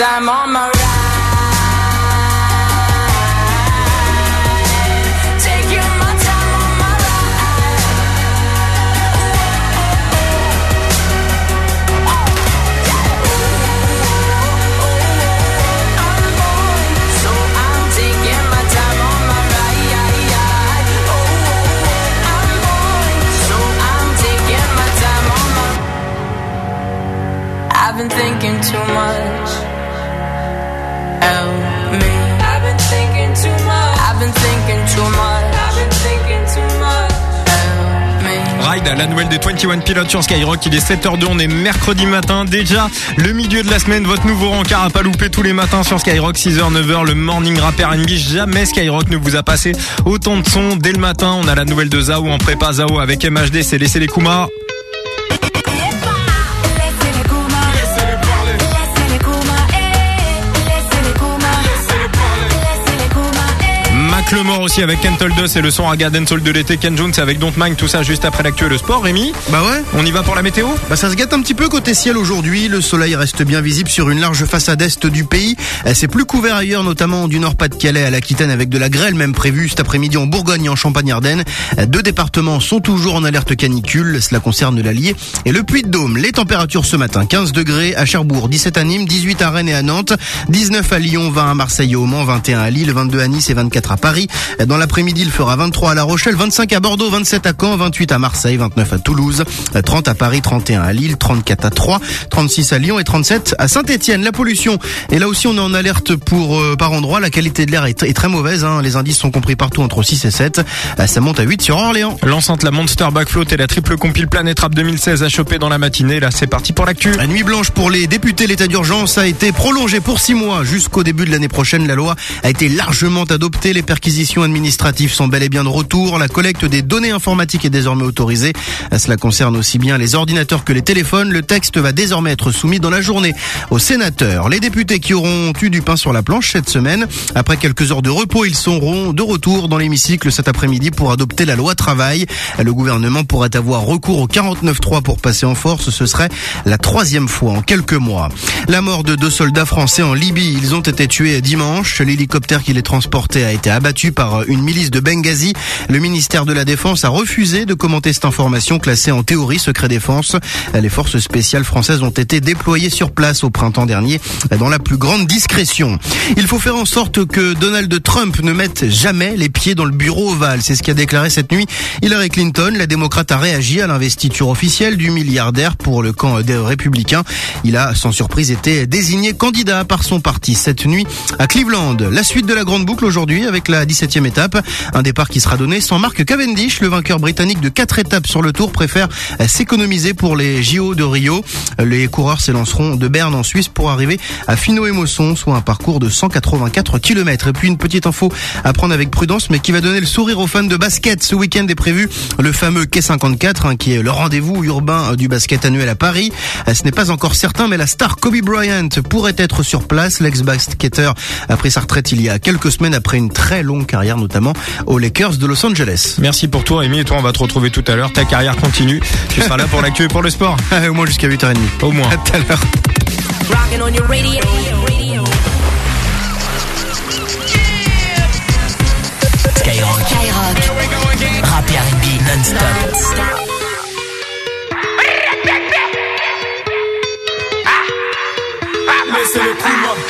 Taking my time on my 21 Pilots sur Skyrock. Il est 7h02, on est mercredi matin. Déjà, le milieu de la semaine, votre nouveau rencard à pas louper tous les matins sur Skyrock. 6h, 9h, le morning rap R&B. Jamais Skyrock ne vous a passé autant de sons dès le matin. On a la nouvelle de Zao en prépa Zao avec MHD, c'est laisser les Kuma. Macklemore aussi avec Kentle Dust et le son Raga Soul de l'été. Ken Jones avec Don't Mind, tout ça juste après l'actu et le sport. Rémi Bah ouais. On y va pour la météo Bah ça se gâte un petit peu côté ciel aujourd'hui. Le soleil reste bien visible sur une large façade est du pays. Euh, C'est plus couvert ailleurs, notamment du Nord-Pas-de-Calais à l'Aquitaine avec de la grêle même prévue cet après-midi en Bourgogne et en Champagne-Ardenne. Euh, Deux départements sont toujours en alerte canicule. Cela concerne l'Allier et le Puy-de-Dôme. Les températures ce matin 15 degrés à Cherbourg, 17 à Nîmes, 18 à Rennes et à Nantes, 19 à Lyon, 20 à Marseille et au Mans, 21 à Lille, 22 à Nice et 24 à Paris. Euh, Dans l'après-midi, il fera 23 à La Rochelle, 25 à Bordeaux, 27 à Caen, 28 à Marseille, 29 à Toulouse, euh, 30 à Paris, 31 à Lille, 34 à Troyes, 36 à Lyon et 37 à Saint-Etienne. La pollution. Et là aussi, on est en alerte pour euh, par endroit. La qualité de l'air est, est très mauvaise. hein. Les indices sont compris partout entre 6 et 7. Euh, Ça monte à 8 sur Orléans. L'enceinte, la Monster Backfloat et la triple compile Planet Rap 2016 à choper dans la matinée. Là, c'est parti pour l'actu. La nuit blanche pour les députés, l'état d'urgence a été prolongé pour six mois jusqu'au début de l'année prochaine. La loi a été largement adoptée. Les perquisitions administratives sont bel et bien de retour. La collecte des données informatiques est désormais autorisée. Cela concerne aussi bien les ordinateurs que les téléphones. Le texte va désormais être soumis dans la journée aux sénateurs. Les députés qui auront eu du pain sur la planche cette semaine, après quelques heures de repos, ils seront de retour dans l'hémicycle cet après-midi pour adopter la loi travail. Le gouvernement pourrait avoir recours au 49.3 pour passer en force. Ce serait la troisième fois en quelques mois. La mort de deux soldats français en Libye. Ils ont été tués dimanche. L'hélicoptère qui les transportait a été abattu par une milice de Benghazi. Le ministère de la Défense a refusé de commenter cette information classée en théorie secret défense. Les forces spéciales françaises ont été déployées sur place au printemps dernier dans la plus grande discrétion. Il faut faire en sorte que Donald Trump ne mette jamais les pieds dans le bureau ovale. C'est ce qu'a déclaré cette nuit Hillary Clinton. La démocrate a réagi à l'investiture officielle du milliardaire pour le camp des républicains. Il a sans surprise été désigné candidat par son parti cette nuit à Cleveland. La suite de la grande boucle aujourd'hui avec la 17e étape. Un départ qui sera donné sans Mark Cavendish. Le vainqueur britannique de quatre étapes sur le tour préfère s'économiser pour les JO de Rio. Les coureurs s'élanceront de Berne en Suisse pour arriver à Fino et Mosson, soit un parcours de 184 km. Et puis une petite info à prendre avec prudence, mais qui va donner le sourire aux fans de basket. Ce week-end est prévu le fameux Quai 54, hein, qui est le rendez-vous urbain du basket annuel à Paris. Euh, Ce n'est pas encore certain, mais la star Kobe Bryant pourrait être sur place. L'ex-basketteur a pris sa retraite il y a quelques semaines après une très longue carrière, notamment aux Lakers de Los Angeles. Merci pour toi, Rémi. Et toi, on va te retrouver tout à l'heure. Ta carrière continue. Tu seras là pour l'actu et pour le sport. Au moins jusqu'à 8h30. Au moins. À tout à l'heure. Rocking on your radio. Skyrock. Rap et R&B non-stop. Laissez le coup,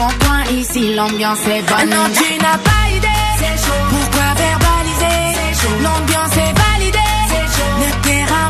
ici l'ambiance est bonne. Non, tu n'as pas idée. Pourquoi verbaliser? L'ambiance est validée. Le terrain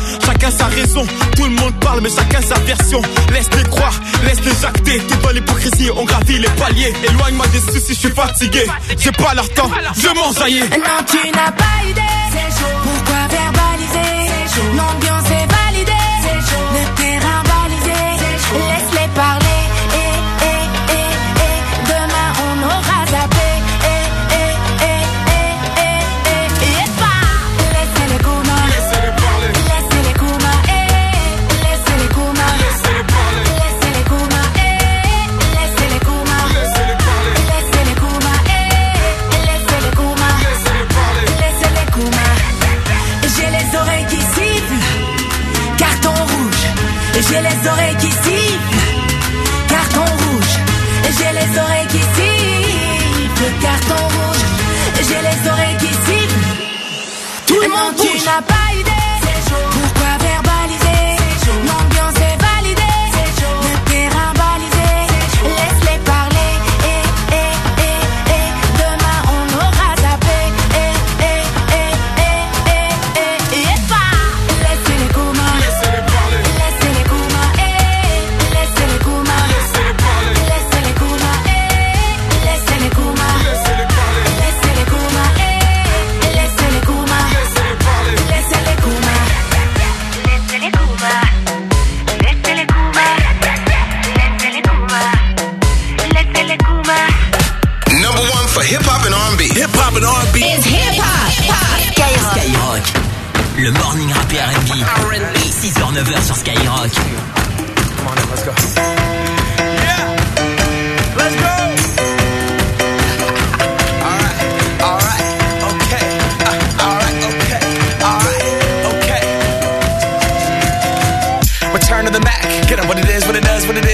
Chacun sa raison, tout le monde parle mais chacun sa version. Laisse-les croire, laisse-les acter. Tout dans l'hypocrisie, on gravit les paliers. Éloigne-moi des soucis, je suis fatigué. J'ai pas leur temps, je m'en Non, tu n'as pas idée. Pourquoi verbaliser? L'ambiance est validée. Le terrain Le morning rap R&B. 6h, 9h sur Skyrock. Let's go. Alright, alright, okay. Uh, alright, okay, alright, okay. Return to the Mac. Get up what it is, what it it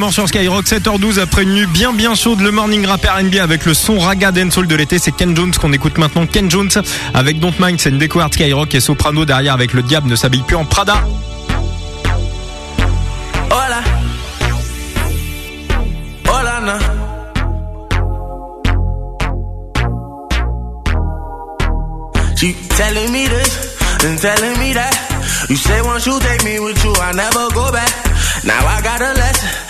Macklemore sur Skyrock 7h12 après une nuit bien bien chaude. Le morning rap R&B avec le son raga dancehall de l'été. C'est Ken Jones qu'on écoute maintenant. Ken Jones avec Don't Mind. C'est une découverte Skyrock et Soprano derrière avec le diable ne s'habille plus en Prada. You say take me with you, I never go back. Now I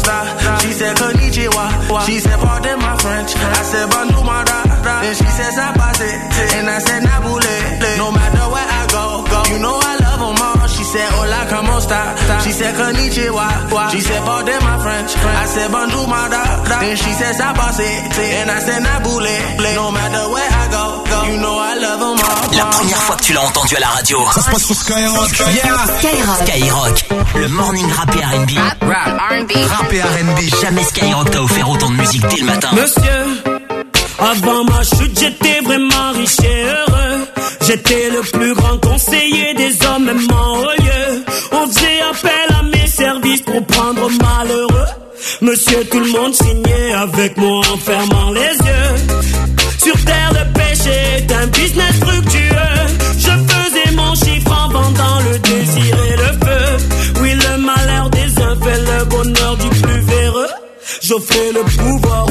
Said, Konnichiwa. She said, pardon my French. I said, my da. Then she said, sabate. And I said, nabule. No matter where I go, go. You know I love them all. She said, hola, como esta? She said, konnichiwa. She said, pardon my French. I said, bonjour, my. Then she said, sabase. And I said, nabule. No matter where I go, La première fois que tu l'as entendu à la radio. Ça se passe sur Skyrock. Yeah. Skyrock. Skyrock. Le morning rap et R&B. Rap, R&B. Rap et R&B. Jamais Skyrock t'a offert autant de musique dès le matin. Monsieur, avant ma chute, j'étais vraiment riche et heureux. J'étais le plus grand conseiller des hommes, même en haut lieu. On faisait appel à mes services pour prendre malheureux. Monsieur, tout le monde signait avec moi en fermant les yeux. Est un business fructueux. Je faisais mon chiffre en vendant le désir et le feu. Oui, le malheur des uns fait le bonheur du plus véreux. J'offrais le pouvoir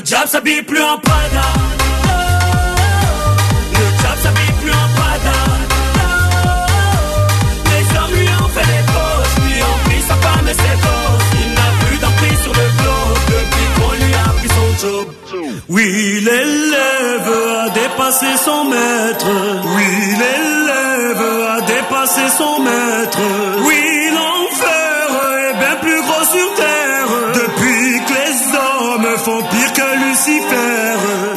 Le diable s'habille plus en Prada. Le diable s'habille plus en Prada. Les hommes lui ont fait les poches, lui ont pris sa femme et ses gosses. Il n'a plus d'emprise sur le globe depuis qu'on lui a pris son job. Oui, l'élève a dépassé son maître. Oui, l'élève a dépassé son maître. Oui, l'enfer est bien plus gros sur terre. Depuis que les hommes font pire que Lucifer. Oui,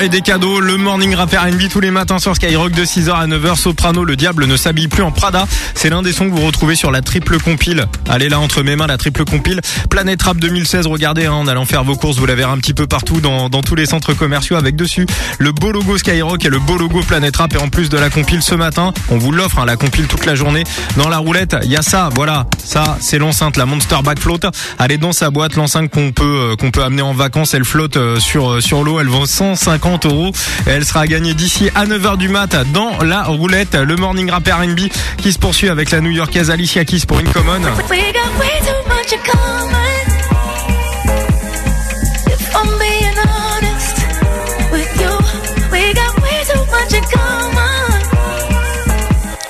Et des cadeaux, le morning rapper R&B tous les matins sur Skyrock de 6h à 9h. Soprano, le diable ne s'habille plus en Prada. C'est l'un des sons que vous retrouvez sur la triple compile. Allez là entre mes mains, la triple compile. Planète Rap 2016, regardez hein, en allant faire vos courses, vous la verrez un petit peu partout dans, dans tous les centres commerciaux avec dessus le beau logo Skyrock et le beau logo Planète Rap. Et en plus de la compile ce matin, on vous l'offre, hein, la compile toute la journée. Dans la roulette, il y a ça, voilà. Ça, c'est l'enceinte, la Monster Back Float. Elle est dans sa boîte, l'enceinte qu'on peut, euh, qu'on peut amener en vacances. Elle flotte euh, sur, euh, sur l'eau. Elle vend 150 euros. Et elle sera gagnée d'ici à 9h du mat dans la roulette. Le morning rap R&B qui se poursuit avec la new-yorkaise Alicia Keys pour une common.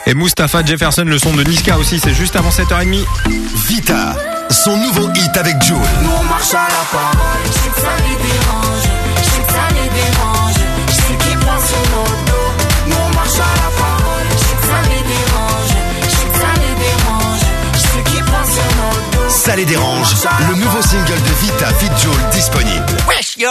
Et Mustapha Jefferson, le son de Niska aussi, c'est juste avant 7h30. Vita, son nouveau hit avec Joule. Nous on marche à la parole, Ça les dérange. Le nouveau single de Vita, Fit Joule, disponible. Wesh yo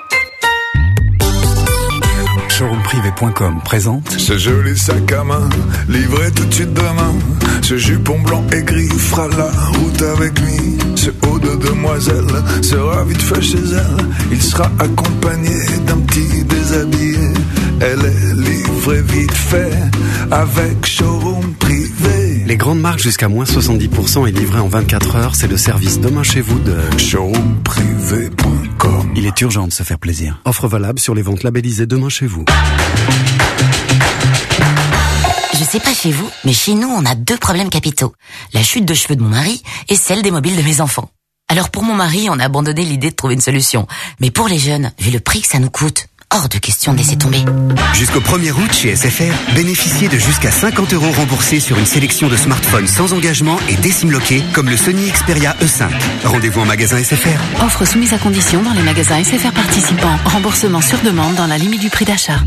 Showroomprivé.com présente Ce joli sac à main, livré tout de suite demain. Ce jupon blanc et gris fera la route avec lui. Ce haut de demoiselle sera vite fait chez elle. Il sera accompagné d'un petit déshabillé. Elle est livrée vite fait avec showroom privé. Les grandes marques jusqu'à moins 70% et livré en 24 heures, c'est le service demain chez vous de showroomprivé.com. Il est urgent de se faire plaisir. Offre valable sur les ventes labellisées demain chez vous. Je sais pas chez vous, mais chez nous, on a deux problèmes capitaux. La chute de cheveux de mon mari et celle des mobiles de mes enfants. Alors pour mon mari, on a abandonné l'idée de trouver une solution. Mais pour les jeunes, vu le prix que ça nous coûte, hors de question de laisser tomber. Jusqu'au 1er août chez SFR, bénéficiez de jusqu'à 50 euros remboursés sur une sélection de smartphones sans engagement et décimloqués, comme le Sony Xperia E5. Rendez-vous en magasin SFR. Offre soumise à condition dans les magasins SFR participants. Remboursement sur demande dans la limite du prix d'achat.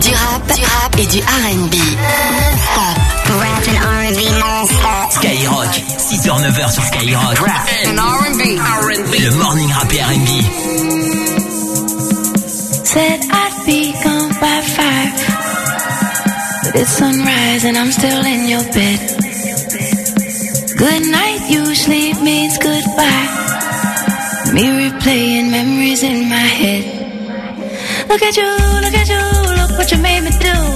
Du rap, du rap et du RB. Skyrock, 6h-9h sur Skyrock. R&B. Le morning rap et R&B. Said I'd be gone by five. But it's sunrise and I'm still in your bed. Good night usually means goodbye. Me replaying memories in my head. Look at you, look at you, look what you made me do.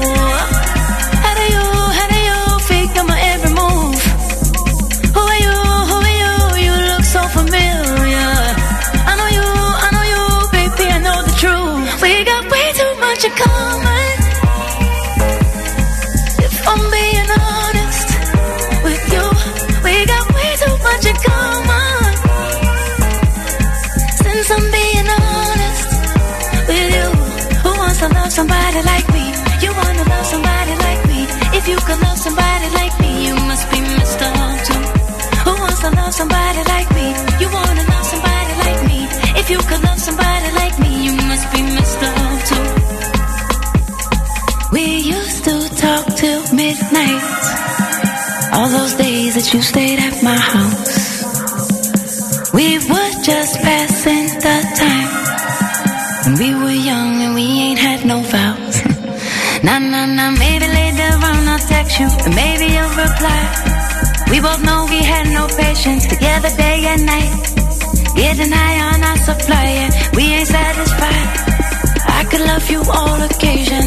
love somebody like me, you must be messed up too. We used to talk till midnight. All those days that you stayed at my house. We were just passing the time. When we were young and we ain't had no vows. nah, nah, nah, maybe later on I'll text you, and maybe you'll reply. We both know we had no patience together day and night. Getting high on our supply, yeah. We ain't satisfied. I could love you all occasion.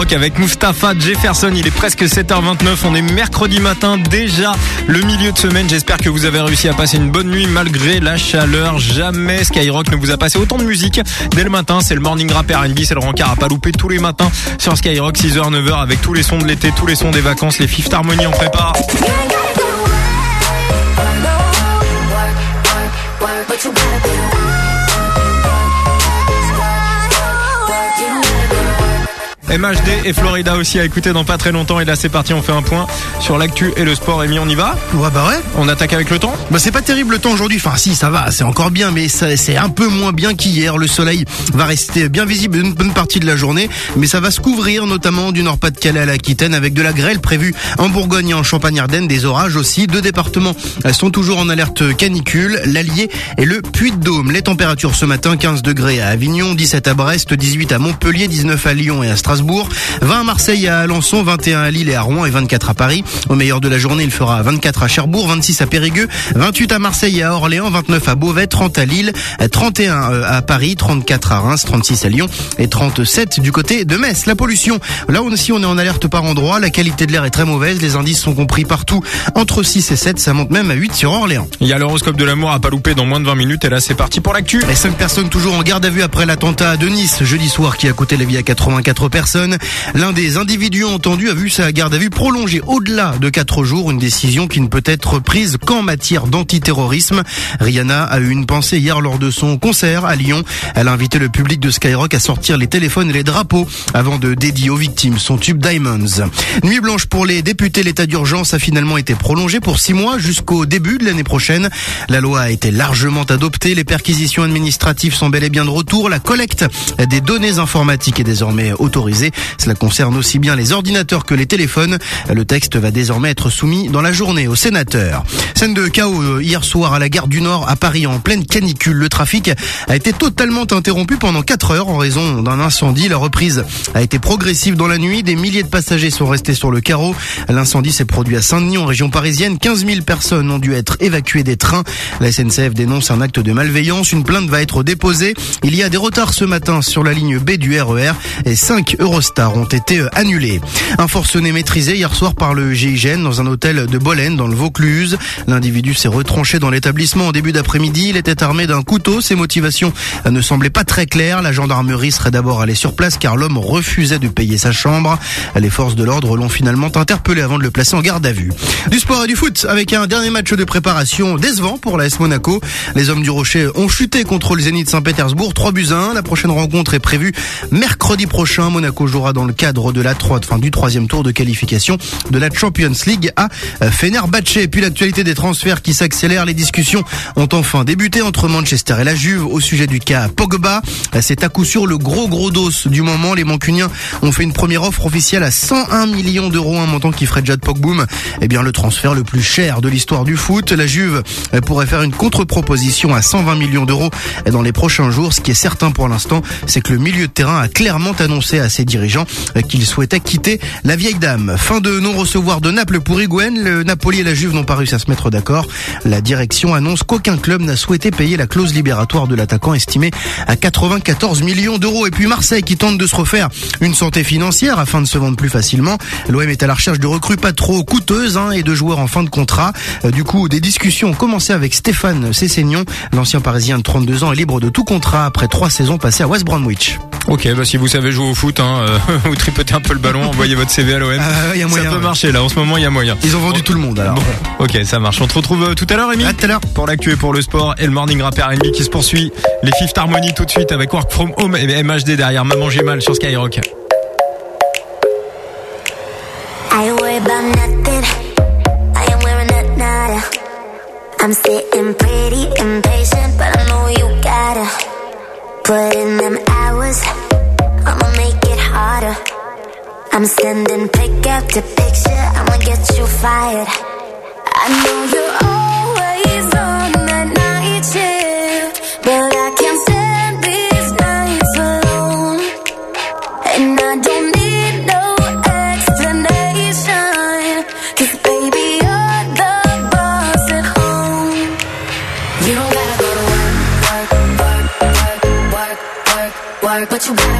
Avec Mustapha Jefferson. Il est presque 7h29. On est mercredi matin, déjà le milieu de semaine. J'espère que vous avez réussi à passer une bonne nuit malgré la chaleur. Jamais Skyrock ne vous a passé autant de musique dès le matin. C'est le morning rap R&B, c'est le rencard à pas louper tous les matins sur Skyrock 6h, 9h avec tous les sons de l'été, tous les sons des vacances, les Fifth Harmony en prépare. MHD et Florida aussi à écouter dans pas très longtemps. Et là, c'est parti, on fait un point sur l'actu et le sport. Amy, on y va Ouais, bah ouais. On attaque avec le temps Bah c'est pas terrible le temps aujourd'hui. Enfin si, ça va, c'est encore bien, mais c'est un peu moins bien qu'hier. Le soleil va rester bien visible une bonne partie de la journée, mais ça va se couvrir notamment du Nord-Pas-de-Calais à l'Aquitaine avec de la grêle prévue en Bourgogne et en Champagne-Ardenne, des orages aussi. Deux départements sont toujours en alerte canicule, l'Allier et le Puy-de-Dôme. Les températures ce matin 15 degrés à Avignon, 17 à Brest, 18 à Montpellier, 19 à Lyon et à Strasbourg, 20 à Marseille et à Alençon, 21 à Lille et à Rouen et 24 à Paris. Au meilleur de la journée, il fera 24 à Cherbourg, 26 à Périgueux, 28 à Marseille et à Orléans, 29 à Beauvais, 30 à Lille, 31 euh, à Paris, 34 à Reims, 36 à Lyon et 37 du côté de Metz. La pollution, là aussi on est en alerte par endroit, la qualité de l'air est très mauvaise, les indices sont compris partout entre 6 et 7, ça monte même à 8 sur Orléans. Il y a l'horoscope de l'amour à pas louper dans moins de 20 minutes. Et là, c'est parti pour l'actu. Les cinq personnes toujours en garde à vue après l'attentat de Nice jeudi soir qui a coûté la vie à 84 personnes. L'un des individus entendus a vu sa garde à vue prolongée au-delà de 4 jours, une décision qui ne peut être prise qu'en matière d'antiterrorisme. Rihanna a eu une pensée hier lors de son concert à Lyon. Elle a invité le public de Skyrock à sortir les téléphones et les drapeaux avant de dédier aux victimes son tube Diamonds. Nuit blanche pour les députés, l'état d'urgence a finalement été prolongé pour 6 mois jusqu'au début de l'année prochaine. La loi a été largement adoptée, les perquisitions administratives sont bel et bien de retour, la collecte des données informatiques est désormais autorisée. Cela concerne aussi bien les ordinateurs que les téléphones. Le texte va désormais être soumis dans la journée aux sénateurs. Scène de chaos euh, hier soir à la gare du Nord à Paris en pleine canicule. Le trafic a été totalement interrompu pendant 4 heures en raison d'un incendie. La reprise a été progressive dans la nuit. Des milliers de passagers sont restés sur le carreau. L'incendie s'est produit à Saint-Denis en région parisienne. 15 000 personnes ont dû être évacuées des trains. La SNCF dénonce un acte de malveillance. Une plainte va être déposée. Il y a des retards ce matin sur la ligne B du RER et 5 Ont été euh, annulés. Un forcené maîtrisé hier soir par le GIGN dans un hôtel de Bolène dans le Vaucluse. L'individu s'est retranché dans l'établissement en début d'après-midi. Il était armé d'un couteau. Ses motivations euh, ne semblaient pas très claires. La gendarmerie serait d'abord allée sur place car l'homme refusait de payer sa chambre. Les forces de l'ordre l'ont finalement interpellé avant de le placer en garde à vue. Du sport et du foot avec un dernier match de préparation décevant pour la S Monaco. Les hommes du Rocher ont chuté contre le Zénith Saint-Pétersbourg 3 buts à 1. La prochaine rencontre est prévue mercredi prochain. Monaco jouera dans le cadre de la trois- fin, du troisième tour de qualification de la Champions League à euh, Fenerbahçe. Et puis l'actualité des transferts qui s'accélèrent. Les discussions ont enfin débuté entre Manchester et la Juve au sujet du cas Pogba. Euh, C'est à coup sûr le gros gros dos du moment. Les Mancuniens ont fait une première offre officielle à 101 millions d'euros, un montant qui ferait déjà de Pogboom eh bien le transfert le plus cher de l'histoire du foot. La Juve euh, pourrait faire une contre-proposition à 120 millions d'euros dans les prochains jours. Ce qui est certain pour l'instant, c'est que le milieu de terrain a clairement annoncé à ses dirigeants euh, qu'il souhaitait quitter la vieille dame. Fin de non-recevoir de Naples pour Higuain. Le Napoli et la Juve n'ont pas réussi à se mettre d'accord. La direction annonce qu'aucun club n'a souhaité payer la clause libératoire de l'attaquant estimée à 94 millions d'euros. Et puis Marseille qui tente de se refaire une santé financière afin de se vendre plus facilement. L'OM est à la recherche de recrues pas trop coûteuses hein, et de joueurs en fin de contrat. Euh, du coup, des discussions ont commencé avec Stéphane Cessignon. L'ancien parisien de 32 ans est libre de tout contrat après trois saisons passées à West Bromwich. Ok, bah si vous savez jouer au foot, hein, euh, ou tripotez un peu le ballon, envoyez votre CV à l'OM. Ah, a ça peut ouais. marcher là, en ce moment il y a moyen. Ils ont vendu tout le monde alors. Bon, ok, ça marche. On te retrouve euh, tout à l'heure, Rémi À tout à l'heure. Pour l'actu et pour le sport et le morning rapper R&B qui se poursuit. Les Fifth Harmony tout de suite avec Work From Home et MHD derrière Maman J'ai Mal sur Skyrock. I worried about nothing. I am wearing a nada. I'm sitting pretty impatient, but I know you gotta put in them hours. Make it harder. I'm sending pick after picture. I'ma get you fired. I know you're always on that night shift, but I can't stand these nights alone. And I don't need no explanation. Cause baby, you're the boss at home. You don't gotta go to work, work, work, work, work, work, work. But you gotta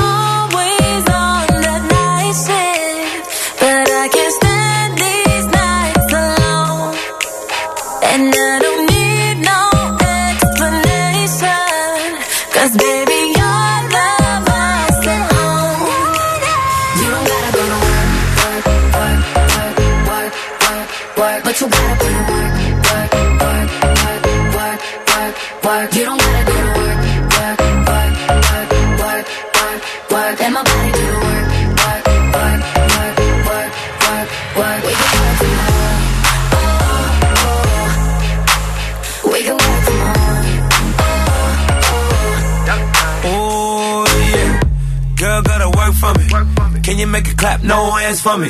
work. You don't gotta go to work, work, work, work, work, work, work. Let my body do the work, work, work, work, work, work, work. We can work home. Oh, oh. We can work from home. Oh yeah, girl gotta work for me. Can you make it clap? No hands for me.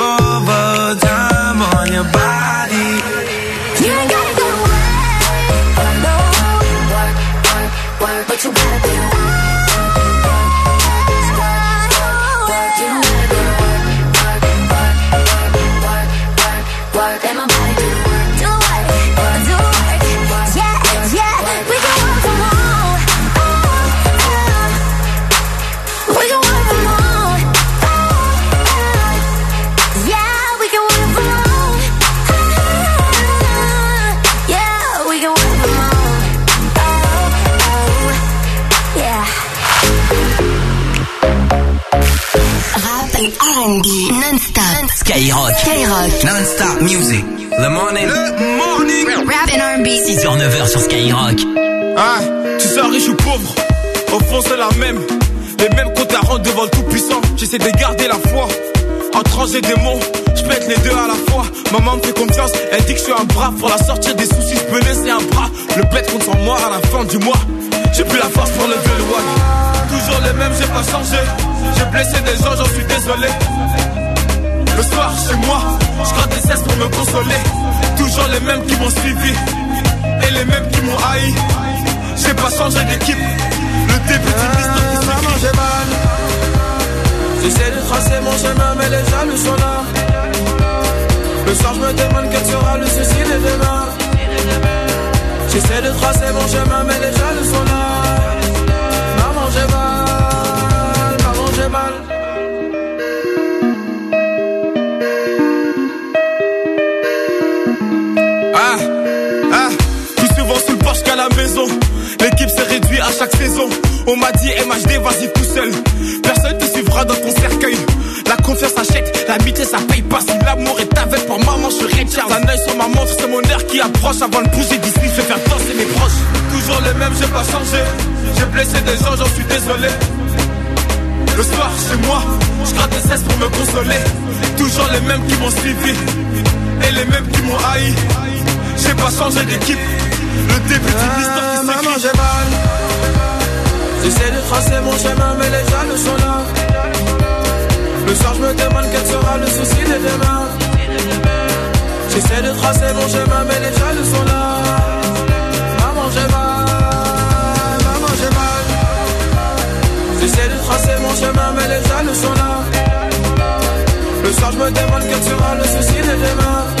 non-stop. Skyrock. Skyrock. Non-stop music. Le morning. Le morning. Rap and R&B. 6h, 9h sur Skyrock. Ah, tu sois riche ou pauvre, au fond c'est la même. Les mêmes comptes à rendre devant le tout-puissant. J'essaie de garder la foi. En tranche des démons, je pète les deux à la fois. Maman me fait confiance, elle dit que je suis un bras. Pour la sortir des soucis, je peux laisser un bras. Le compte sans moi à la fin du mois. J'ai plus la force pour lever le one. Toujours les mêmes, j'ai pas changé. J'ai blessé des gens, j'en suis désolé. Le soir chez moi, je gratte des cesses pour me consoler. Toujours les mêmes qui m'ont suivi et les mêmes qui m'ont haï. J'ai pas changé d'équipe. Le début d'une histoire qui j'ai mal. J'essaie de tracer mon chemin, mais les jaloux sont là. Le soir, je me demande quel sera le souci de demain. J'essaie de tracer mon chemin, mais les jaloux sont là. L'équipe s'est réduite à chaque saison. On m'a dit MHD, vas-y tout seul. Personne te suivra dans ton cercueil. La confiance achète, l'amitié ça paye pas. Si l'amour est avec pour maman, je suis Richard. Un œil sur ma montre, c'est mon heure qui approche. Avant de bouger d'ici, je vais faire danser mes proches. Toujours les mêmes, j'ai pas changé. J'ai blessé des gens, j'en suis désolé. Le soir, chez moi, je gratte des cesses pour me consoler. Toujours les mêmes qui m'ont suivi et les mêmes qui m'ont haï. J'ai pas changé d'équipe. Le début d'une histoire qui Maman, j'ai mal. J'essaie de tracer mon chemin, mais les jaloux sont là. Le soir, je me demande quel sera le souci de demain. J'essaie de tracer mon chemin, mais les jaloux sont là. Maman, j'ai mal. Maman, j'ai mal. J'essaie de tracer mon chemin, mais les jaloux sont là. Le soir, je me demande quel sera le souci de demain.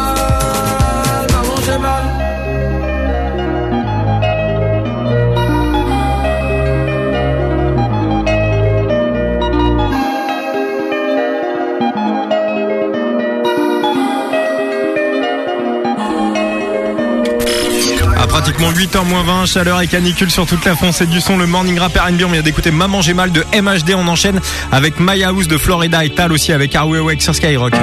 Pratiquement 8h moins 20, chaleur et canicule sur toute la France. Et du son, le morning rap R&B, on vient d'écouter Maman j'ai mal de MHD, on enchaîne avec Maya House de Florida et Tal aussi avec Harvey Awake sur Skyrock.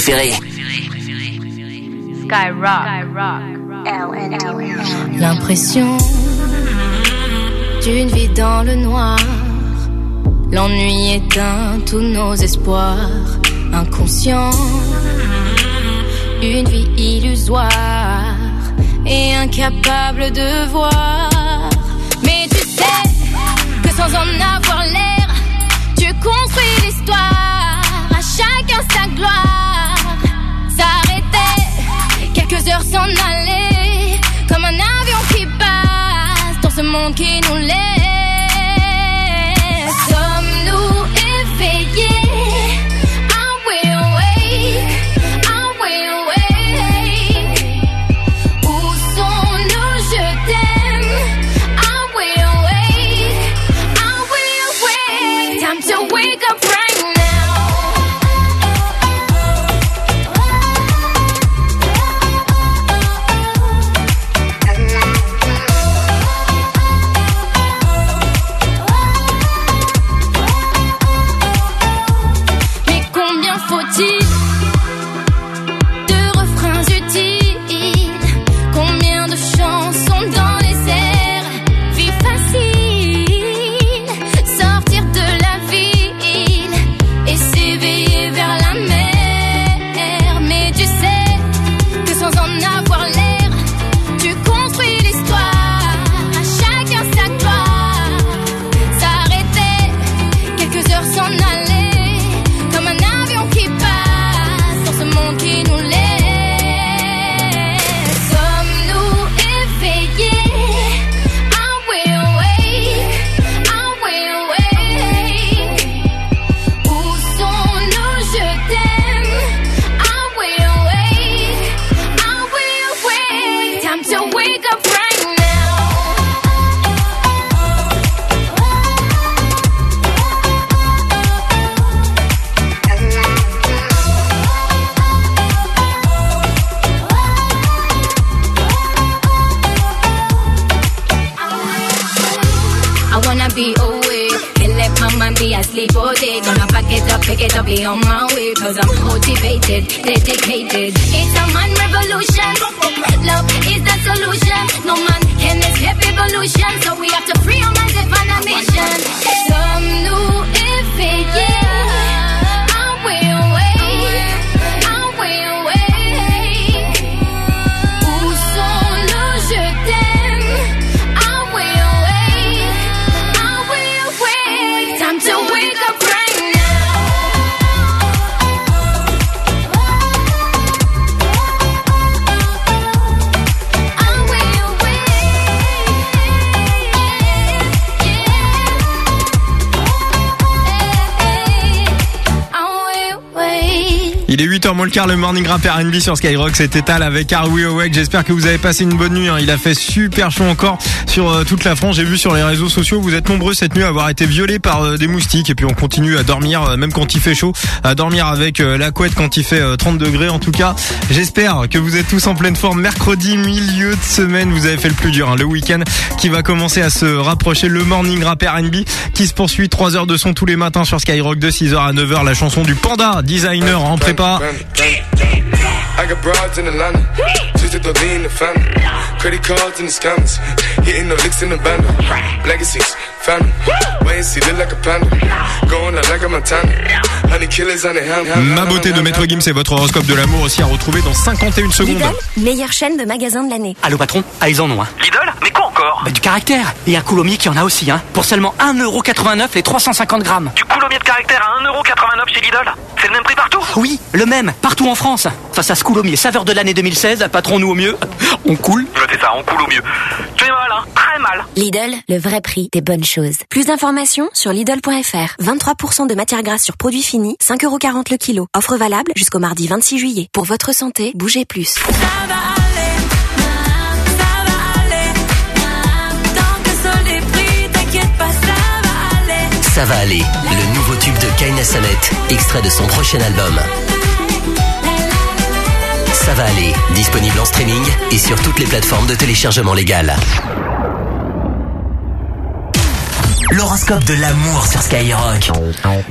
Sons préférés. L'impression d'une vie dans le noir. L'ennui éteint tous nos espoirs. Inconscient, une vie illusoire et incapable de voir. Mais tu sais que sans en avoir l'air, tu construis l'histoire. À chacun sa gloire. S'en aller, comme un avion qui passe dans ce monde qui nous laisse. Il est 8h moins le morning rap R&B sur Skyrock, Tal avec Are We Awake. J'espère que vous avez passé une bonne nuit. hein. Il a fait super chaud encore sur euh, toute la France. J'ai vu sur les réseaux sociaux, vous êtes nombreux cette nuit à avoir été violés par euh, des moustiques. Et puis on continue à dormir, euh, même quand il fait chaud, à dormir avec la couette quand il fait euh, 30 degrés. En tout cas, j'espère que vous êtes tous en pleine forme. Mercredi, milieu de semaine, vous avez fait le plus dur. hein. Le week-end qui va commencer à se rapprocher. Le morning rap R&B qui se poursuit 3 heures de son tous les matins sur Skyrock de 6h à 9h. La chanson du Panda, designer en prépa. I got broads in Atlanta, just to lean the family. Credit cards in the scammers, hitting the licks in the band. Legacies, family, wait and see, look like a panda. Going out like a Montana, honey killers on the hand. Ma beauté de Maître Gims et votre horoscope de l'amour aussi à retrouver dans 51 secondes. Lidl, meilleure chaîne de magasins de l'année. Allô patron Ah ils en ont hein Lidl Mais quoi encore bah, Du caractère Et un coulommier qui en a aussi hein Pour seulement 1,89€ les 350 grammes Du coulommier de caractère à 1,89€ chez Lidl C'est le même prix partout Oui, le même, partout en France Face à ce coulommier saveur de l'année 2016, patron nous au mieux, on coule Notez ça, on coule au mieux. Tu es mal, hein Très mal. Lidl, le vrai prix des bonnes choses. Plus d'informations sur Lidl.fr. 23% de matière grasse sur produits finis, 5,40€ le kilo. Offre valable jusqu'au mardi 26 juillet. Pour votre santé, bougez plus. Ça va aller, le nouveau tube de Kaina Samet, extrait de son prochain album. Ça va aller, disponible en streaming et sur toutes les plateformes de téléchargement légal. L'horoscope de l'amour sur Skyrock.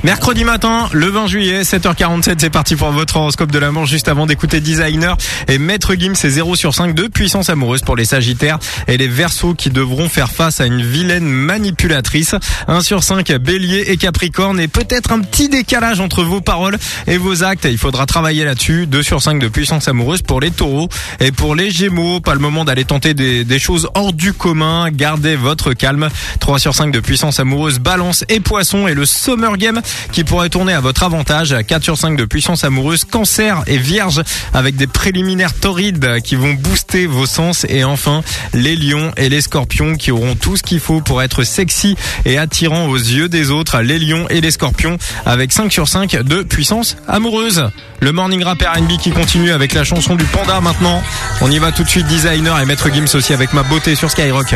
Mercredi matin, le 20 juillet, 7h47, c'est parti pour votre horoscope de l'amour juste avant d'écouter Designer et Maître Gims, c'est 0 sur 5 de puissance amoureuse pour les Sagittaires et les Verseaux qui devront faire face à une vilaine manipulatrice. 1 sur 5, Bélier et Capricorne et peut-être un petit décalage entre vos paroles et vos actes. Il faudra travailler là-dessus. 2 sur 5 de puissance amoureuse pour les Taureaux et pour les Gémeaux. Pas le moment d'aller tenter des, des choses hors du commun. Gardez votre calme. 3 sur 5 de puissance amoureuse, balance et poisson et le Summer Game qui pourrait tourner à votre avantage. 4 sur 5 de puissance amoureuse, cancer et vierge avec des préliminaires torrides qui vont booster vos sens. Et enfin, les lions et les scorpions qui auront tout ce qu'il faut pour être sexy et attirant aux yeux des autres. Les lions et les scorpions avec 5 sur 5 de puissance amoureuse. Le morning rap R&B qui continue avec la chanson du panda maintenant. On y va tout de suite designer et Maître Gims aussi avec ma beauté sur Skyrock.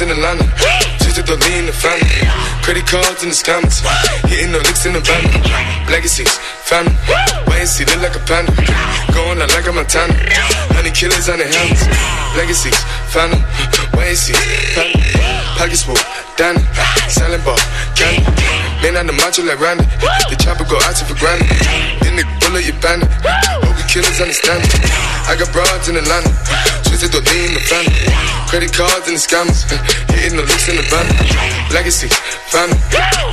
Broads in Atlanta, just to lean the family. Credit cards in the scammers, hitting the licks in the van. Legacies, family, wait and see, look like a panda. Going out like a Montana, honey killers on the helmets. Legacies, family, wait and see, family. Pockets full, Danny, selling ball, candy. Man on the macho like Randy, the chopper go out to for granted. Then the bullet you bandit, killers understand it. I got broads in Atlanta, twisted to lean the family. Credit cards and the scammers, hitting the looks in the van. Legacy, family,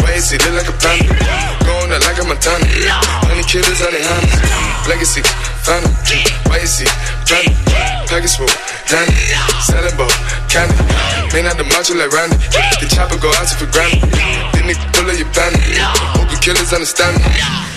wait and see, look like a panda. Going out like a Montana, honey killers on their hands. Legacy, family, wait and see, family. Package full, Danny, selling ball, candy. Man out the macho like Randy, the chopper go out to for granted. Then they pull up your bandit, hope you killers understand me.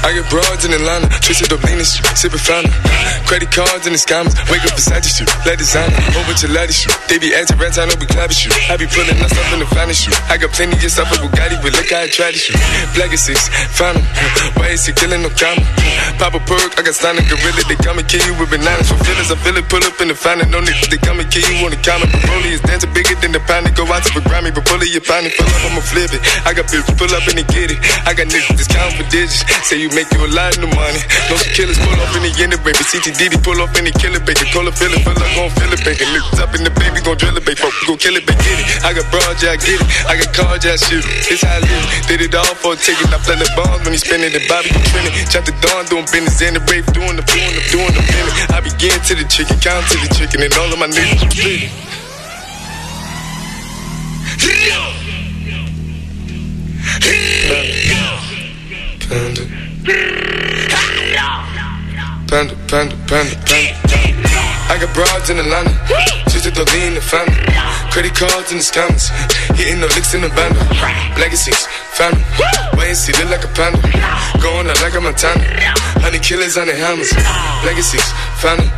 I get broads in Atlanta, twisted up lean and shit, sipping fountain. Credit cards and the scammers, wake up beside you, shoot, let designer, bunch of ladies shoot. They be acting rats, I know we clapping shoot. I be pulling us up in the finest shoot. I got plenty of stuff with Bugatti, but look how I try to shoot. Black is six. Why is he killing no comma? Pop a perk, I got a gorilla, they come and kill you with bananas. For feelings, I feel it, pull up in the fountain, no niggas, they come and kill you on the counter. Broly is dancing bigger than the pound, go out to the Grammy, but pull it, you pound it, pull up, I'ma flip it. I got bills, pull up and they get it. I got niggas counting for digits, say you make you a lot of money. No killers pull off in the end baby. CTDD pull off in the killer baby. Call a feeling, feel like gon' feel it, baby. Niggas up in the baby, gon' drill it, baby. Fuck, gon' kill it, baby. Get it. I got broad, yeah, I get it. I got cards, yeah, I shoot it. It's how I live. Did it all for a ticket. I play the bombs when he spinning the Bobby, trending. Chop the dawn, doing business in the rave, doing the doing the doing the minute. I begin to the chicken, count to the chicken, and all of my niggas split. Panda. Panda, panda, panda, panda. panda. I got broads in Atlanta, just to in the family. Credit cards and the scammers, hitting the licks in the bundle. Legacies, family, wait and see, look like a panda. Going out like a Montana, honey killers on the hammers. Legacies, family,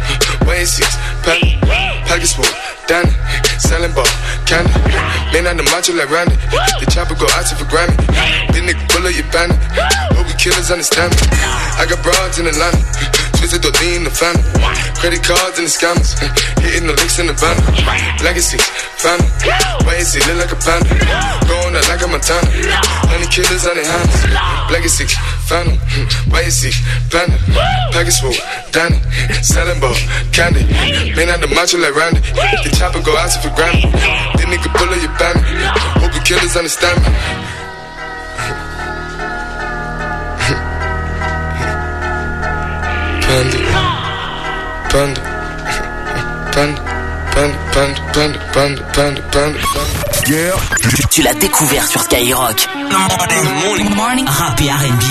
wait and see, panda. Pockets full, Danny, selling ball, candy. Man on the macho like Randy, the chopper go out to for Grammy. Then nigga pull up your bandit, you killers understand me. I got broads in Atlanta. Twisted or lean the family. Credit cards and the scammers. Hitting the licks in the bundle. Legacy, family. Why is he look like a panda? Going out like a Montana. Honey killers on their hands. Legacy, family. Why is he panda? Package full, Danny. Selling ball, candy. Man out the macho like Randy. The chopper go out for Grammy. Then nigga pull up your bandit. Hope you killers understand me. Panda. Panda. Panda. Panda, panda, panda, panda, panda, panda, panda. Yeah. Tu l'as découvert sur Skyrock. Rap et R&B.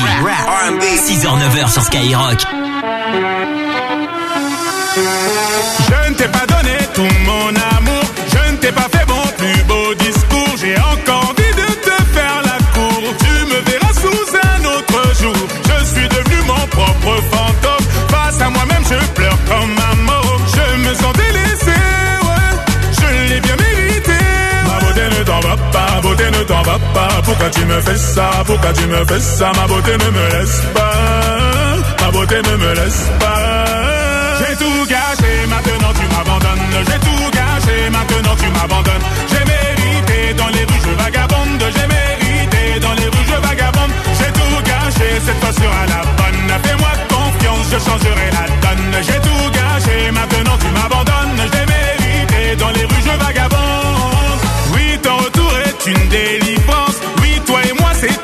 6h, 9h sur Skyrock. Je ne t'ai pas donné tout mon amour, je ne t'ai pas fait je pleure comme un môme, je me sens délaissé, ouais, je l'ai bien mérité. Ma beauté ne t'en va pas, beauté ne t'en va pas, pourquoi tu me fais ça, pourquoi tu me fais ça, ma beauté ne me laisse pas, ma beauté ne me laisse pas. J'ai tout gâché, maintenant tu m'abandonnes. J'ai tout gâché, maintenant tu m'abandonnes. J'ai mérité dans les rues, je vagabonde. J'ai mérité dans les rues, je vagabonde. J'ai tout gâché, cette fois sera la bonne. Fais-moi confiance, je changerai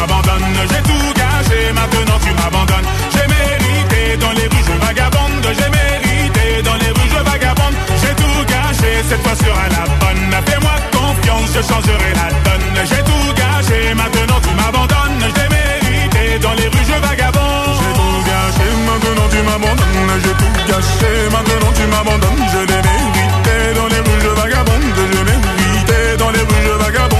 J'ai tout gâché, maintenant tu m'abandonnes. J'ai mérité dans les rues, je vagabonde. J'ai mérité dans les rues, je vagabonde. J'ai tout gâché, cette fois sera la bonne. Fais-moi confiance, je changerai la donne. J'ai tout gâché, maintenant tu m'abandonnes. J'ai mérité dans les rues, je vagabonde. J'ai tout gâché, maintenant tu m'abandonnes. J'ai tout gâché, maintenant tu m'abandonnes. Je l'ai mérité dans les rues, je vagabonde. Je mérité dans les rues, je vagabonde.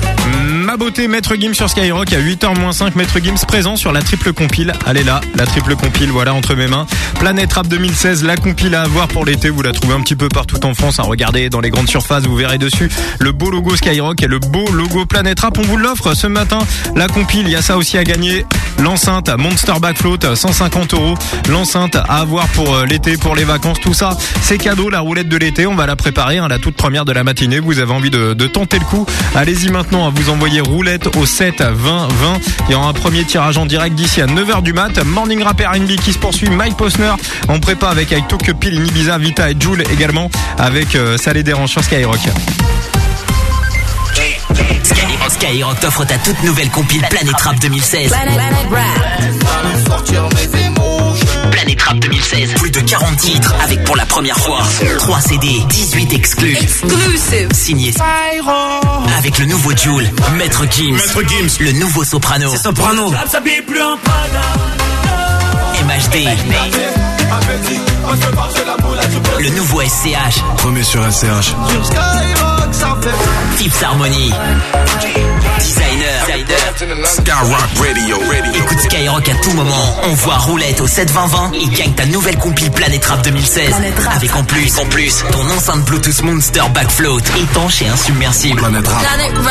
Ma beauté, Maître Gims sur Skyrock à 8h-5. Maître Gims présent sur la triple compile. Allez là, la triple compile, voilà entre mes mains. Planète Rap 2016, la compile à avoir pour l'été. Vous la trouvez un petit peu partout en France. Hein. Regardez dans les grandes surfaces, vous verrez dessus le beau logo Skyrock et le beau logo Planète Rap. On vous l'offre ce matin. La compile, il y a ça aussi à gagner. L'enceinte Monster Backfloat, 150 euros. L'enceinte à avoir pour euh, l'été, pour les vacances, tout ça. C'est cadeau, la roulette de l'été. On va la préparer, hein, la toute première de la matinée. Vous avez envie de, de tenter le coup. Allez-y maintenant à vous envoyer roulette au 7 20 20. Il y aura un premier tirage en direct d'ici à 9h du mat. Morning Rap R&B qui se poursuit. Mike Posner en prépa avec avec Tokyo Pil, Ibiza, Vita et Joule également avec euh, Ça les dérange sur Skyrock. Skyrock, Skyrock t'offre ta toute nouvelle compile Planète Rap 2016. Planète Rap 2016. Plus de 40 titres avec pour la première fois 3 CD, 18 exclus. Exclusive. Signé avec le nouveau Joule, Maître Gims. Maître Gims. Le nouveau Soprano. C'est Soprano. Ça s'habille plus en MHD. Le nouveau SCH. Premier sur SCH. Tips Harmony. Skyrock Radio. Écoute Skyrock à tout moment. On voit roulette au 72020 et gagne ta nouvelle compile Planète Rap 2016. Avec en plus, en plus, ton enceinte Bluetooth Monster Backfloat étanche et insubmersible. Planète Rap.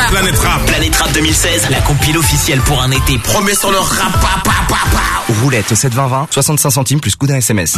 Planète Rap. Planète Rap 2016, la compile officielle pour un été. Promet sur le rap. pa, pa, pa, pa. Roulette au 72020, 65 centimes plus coup d'un SMS.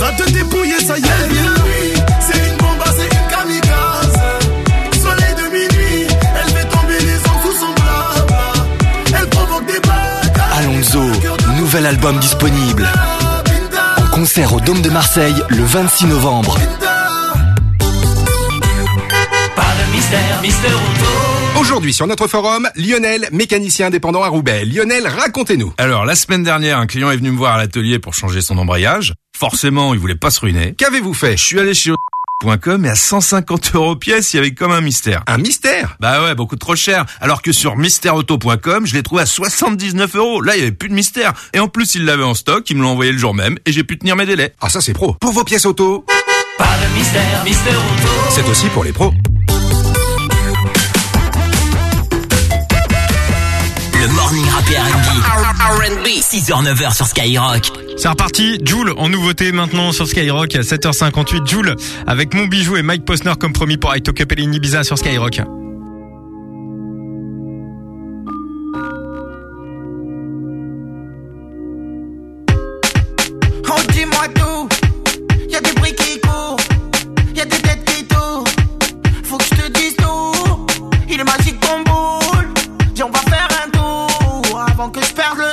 Va te dépouiller, ça y est. C'est une bombe, c'est une kamikaze. Soleil de minuit, elle fait tomber les ans sous son blabla. Elle provoque des bagarres. Alonso. Nouvel album disponible. En concert au Dôme de Marseille le 26 novembre. Pas de mystère, Mister Auto. Aujourd'hui sur notre forum, Lionel, mécanicien indépendant à Roubaix. Lionel, racontez-nous. Alors, la semaine dernière, un client est venu me voir à l'atelier pour changer son embrayage. Forcément, il voulait pas se ruiner. Qu'avez-vous fait Je suis allé chez .com et à 150 euros pièce, il y avait comme un mystère. Un mystère? Bah ouais, beaucoup trop cher. Alors que sur mystèreauto.com, je l'ai trouvé à 79 euros. Là, il y avait plus de mystère. Et en plus, il l'avait en stock, il me l'a envoyé le jour même et j'ai pu tenir mes délais. Ah ça c'est pro. Pour vos pièces auto, Pas de mystère, Mister Auto. c'est aussi pour les pros. Morning rap et R&B. 6h, 9h sur Skyrock. C'est reparti, Joule en nouveauté maintenant sur Skyrock à 7h58. Joule avec mon bijou et Mike Posner comme promis pour Aito Capellini Ibiza sur Skyrock.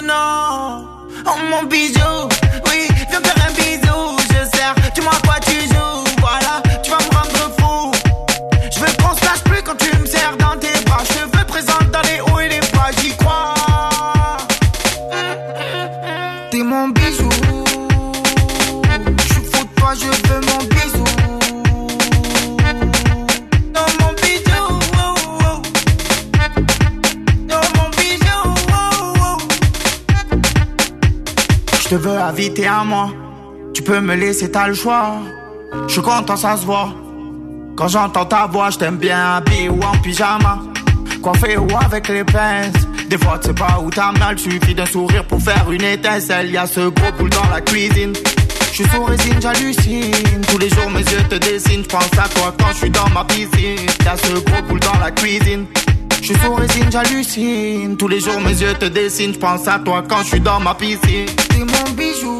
Nord. Oh, mon bijou. Oui, viens faire un bisou. Je sers. Dis-moi à quoi tu joues. À moi. Tu peux me laisser, t'as le choix. Je suis content, ça se voit. Quand j'entends ta voix, je t'aime bien habillé ou en pyjama. Coiffé ou avec les pinces. Des fois, tu sais pas où t'as mal. Suffit d'un sourire pour faire une étincelle. Y a ce gros boule dans la cuisine. Je suis sous résine, j'hallucine. Tous les jours, mes yeux te dessinent. Je pense à toi quand je suis dans ma piscine. Y a ce gros boule dans la cuisine. Je suis sous résine, j'hallucine. Tous les jours, mes yeux te dessinent. Je pense à toi quand je suis dans ma piscine. T'es mon bijou.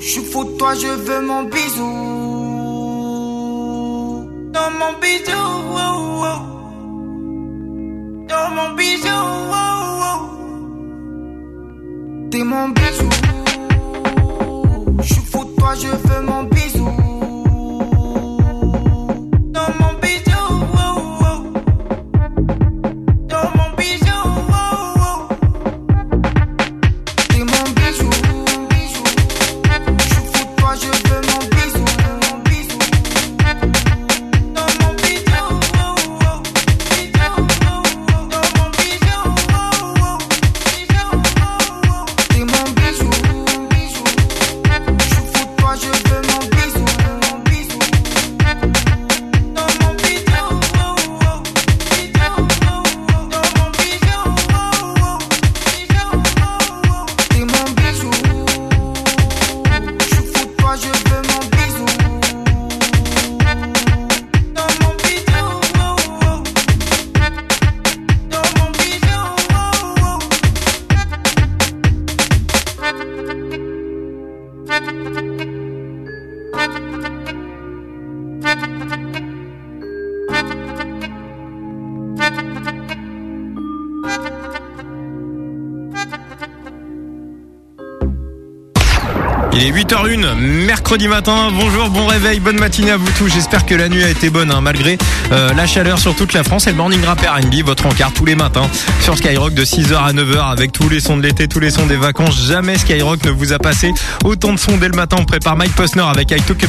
Je suis fou de toi, je veux mon bisou. Dans mon bijou. oh, oh. Dans mon bijou. oh, oh. T'es mon bijou. Je suis fou de toi, je veux mon bisou. Matin. Bonjour, bon réveil, bonne matinée à vous tous. J'espère que la nuit a été bonne, hein, malgré euh, la chaleur sur toute la France. Et le Morning Rap R&B, votre encart tous les matins sur Skyrock de 6h à 9h avec tous les sons de l'été, tous les sons des vacances. Jamais Skyrock ne vous a passé autant de sons dès le matin. On prépare Mike Posner avec I Took a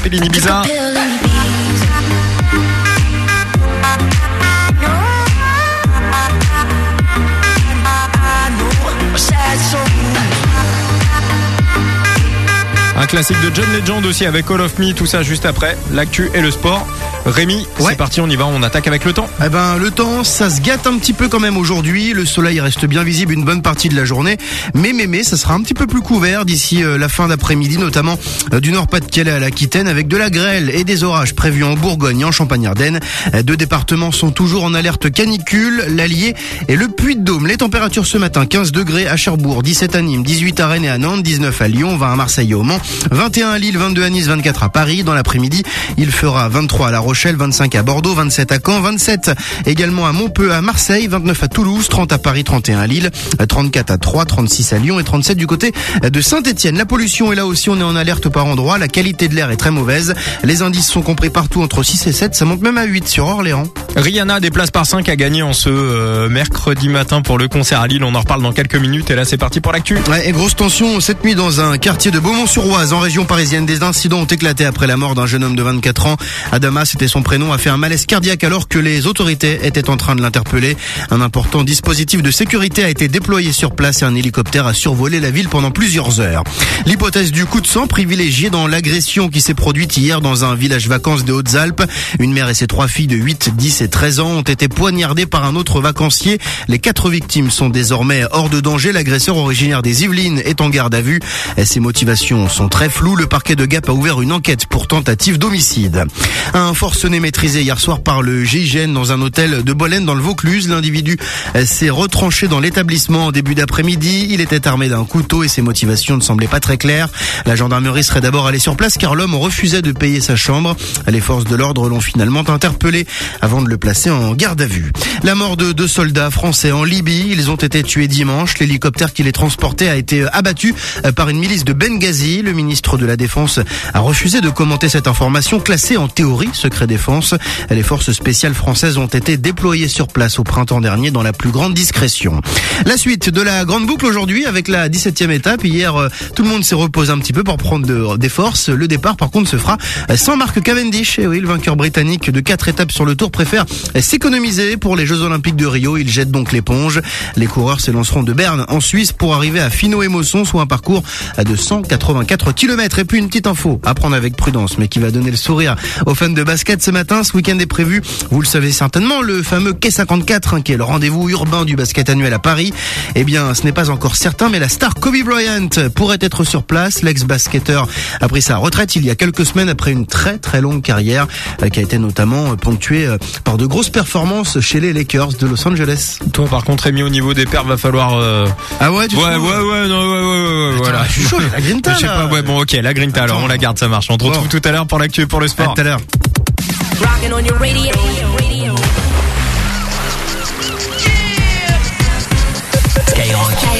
Un classique de John Legend aussi avec All of Me, tout ça juste après. L'actu et le sport. Rémi, c'est parti, on y va, on attaque avec le temps. Eh ben, le temps, ça se gâte un petit peu quand même aujourd'hui. Le soleil reste bien visible une bonne partie de la journée. Mais, mais, mais, ça sera un petit peu plus couvert d'ici euh, la fin d'après-midi, notamment euh, du Nord-Pas-de-Calais à l'Aquitaine, avec de la grêle et des orages prévus en Bourgogne et en Champagne-Ardenne. Euh, Deux départements sont toujours en alerte canicule, l'Allier et le Puy-de-Dôme. Les températures ce matin, 15 degrés à Cherbourg, 17 à Nîmes, 18 à Rennes et à Nantes, 19 à Lyon, 20 à Marseille et au Mans, 21 à Lille, 22 à Nice, 24 à Paris. Dans l'après-midi, il fera 23 à La Rochelle, 25 à Bordeaux, 27 à Caen, 27 également à Montpeux, à Marseille, 29 à Toulouse, 30 à Paris, 31 à Lille, 34 à Troyes, 36 à Lyon et 37 du côté de Saint-Etienne. La pollution est là aussi, on est en alerte par endroit. La qualité de l'air est très mauvaise. Les indices sont compris partout entre 6 et 7. Ça monte même à 8 sur Orléans. Rihanna, des places par 5 à gagner en ce euh, mercredi matin pour le concert à Lille. On en reparle dans quelques minutes. Et là, c'est parti pour l'actu. Ouais, et grosse tension cette nuit dans un quartier de Beaumont-sur-Oise, en région parisienne. Des incidents ont éclaté après la mort d'un jeune homme de 24 ans. Adama, c'était son prénom, a fait un malaise cardiaque alors que les autorités étaient en train de l'interpeller. Un important dispositif de sécurité a été déployé sur place et un hélicoptère a survolé la ville pendant plusieurs heures. L'hypothèse du coup de sang privilégiée dans l'agression qui s'est produite hier dans un village vacances des Hautes-Alpes. Une mère et ses trois filles de 8, 10 et 13 ans ont été poignardées par un autre vacancier. Les quatre victimes sont désormais hors de danger. L'agresseur originaire des Yvelines est en garde à vue. Ses motivations sont très floues. Le parquet de Gap a ouvert une enquête pour tentative d'homicide. Un forcené maîtrisé hier soir par le GIGN dans un hôtel de Bolène dans le Vaucluse. L'individu s'est retranché dans l'établissement en début d'après-midi. Il était armé d'un couteau et ses motivations ne semblaient pas très claires. La gendarmerie serait d'abord allée sur place car l'homme refusait de payer sa chambre. Les forces de l'ordre l'ont finalement interpellé avant de le placer en garde à vue. La mort de deux soldats français en Libye. Ils ont été tués dimanche. L'hélicoptère qui les transportait a été abattu par une milice de Benghazi. Le ministre de la Défense a refusé de commenter cette information classée en théorie défense. Les forces spéciales françaises ont été déployées sur place au printemps dernier dans la plus grande discrétion. La suite de la grande boucle aujourd'hui avec la 17e étape. Hier, euh, tout le monde s'est reposé un petit peu pour prendre de- des forces. Le départ, par contre, se fera sans Marc Cavendish. Et oui, le vainqueur britannique de quatre étapes sur le tour préfère s'économiser pour les Jeux Olympiques de Rio. Il jette donc l'éponge. Les coureurs s'élanceront de Berne en Suisse pour arriver à Fino et Mosson, soit un parcours de 184 km. Et puis une petite info à prendre avec prudence, mais qui va donner le sourire aux fans de basket ce matin. Ce week-end est prévu, vous le savez certainement, le fameux Quai 54, hein, qui est le rendez-vous urbain du basket annuel à Paris. Eh bien, ce n'est pas encore certain, mais la star Kobe Bryant pourrait être sur place. L'ex-basketteur a pris sa retraite il y a quelques semaines après une très très longue carrière euh, qui a été notamment euh, ponctuée euh, par de grosses performances chez les Lakers de Los Angeles. Toi, par contre, Rémi, au niveau des perfs, va falloir. euh, Ah ouais, tu Ouais, ouais, trouves ouais, non, ouais, ouais, ouais, ouais, voilà. je suis chaud, la grinta, Je sais pas, ouais, bon, ok, la grinta, alors on la garde, ça marche. On te retrouve tout à l'heure pour l'actu et pour le sport. À tout à l'heure. Rocking on your radio. Skyrock.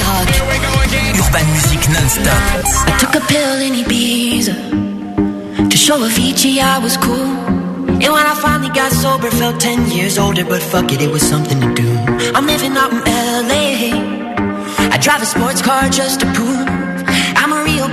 Urban Music non-stop. I took a pill in Ibiza to show Avicii I was cool. And when I finally got sober, felt 10 years older, but fuck it, it was something to do. I'm living out in LA. I drive a sports car just to prove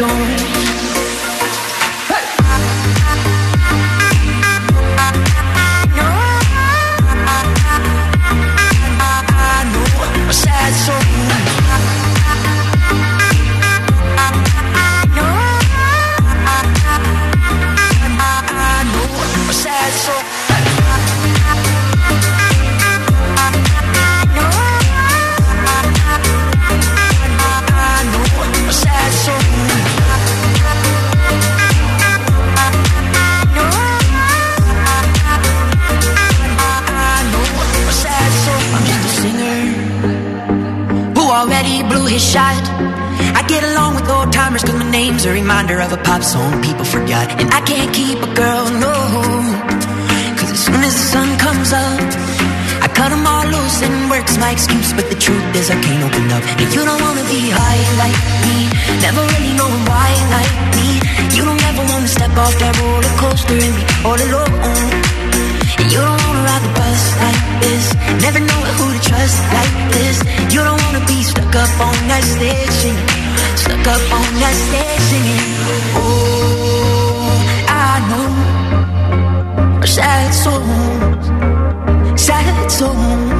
joy. Can't open up. And you don't wanna be high like me, never really knowing why like me. You don't ever wanna step off that roller coaster and be all alone. And you don't wanna ride the bus like this, never know who to trust like this. You don't wanna be stuck up on that stage singing, stuck up on that stage singing. Oh, I know sad songs, sad songs,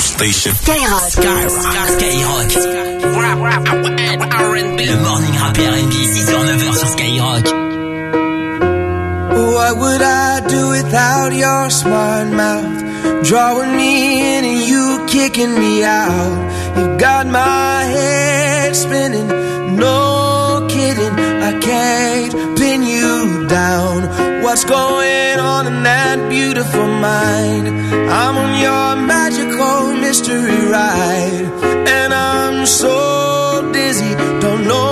Station. Skyrock. Skyrock. Skyrock. Le morning rap et R&B, 6h-9h sur Skyrock. What would I do without your smart mouth? Drawing me in and you kicking me out. You got my head spinning, no kidding. I can't pin you down. What's going on in that beautiful mind? I'm on your magical mystery ride. And I'm so dizzy, don't know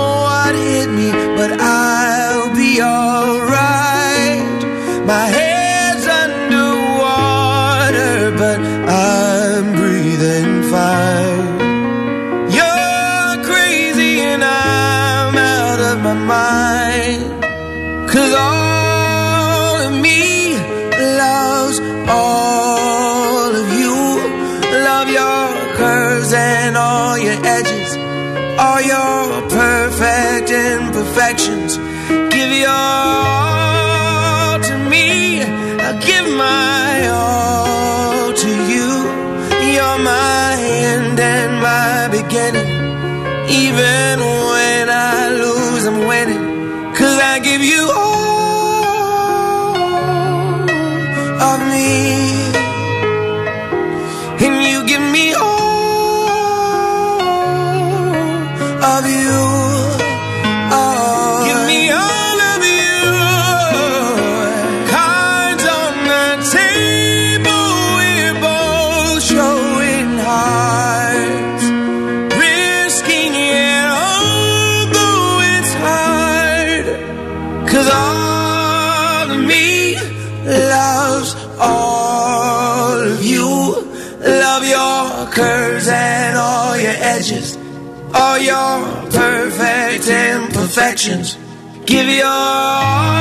imperfections. Give your all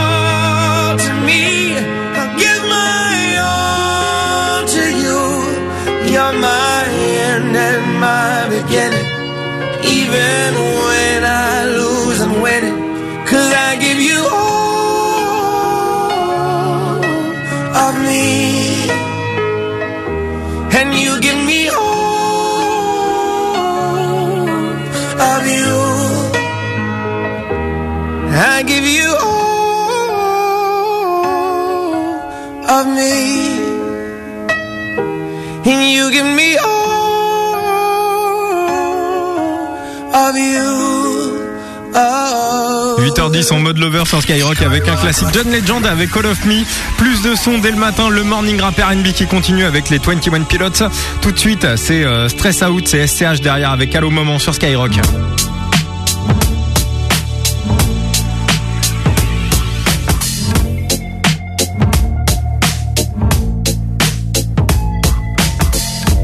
8h10 en mode lover sur Skyrock avec un classique John Legend avec Call of Me. Plus de son dès le matin, le morning rap R&B qui continue avec les 21 Pilots. Tout de suite, c'est euh, Stress Out, c'est SCH derrière avec Allo Moment sur Skyrock.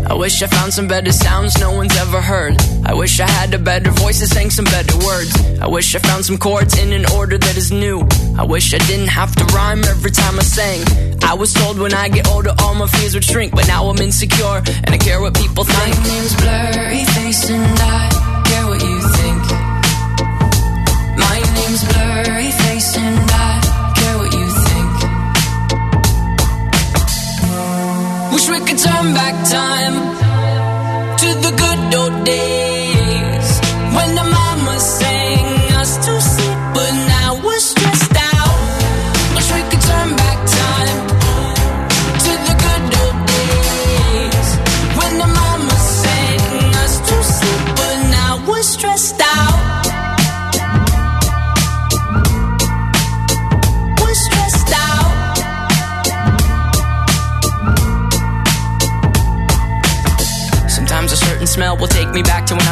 I wish I found some better sounds no one's ever heard. I wish I had a better voice some better words. I wish I found some chords in an order that is new. I wish I didn't have to rhyme every time I sang. I was told when I get older all my fears would shrink, but now I'm insecure and I care what people think. My name's blurry face and I care what you think. My name's blurry face and I care what you think. Wish we could turn back time to the good old days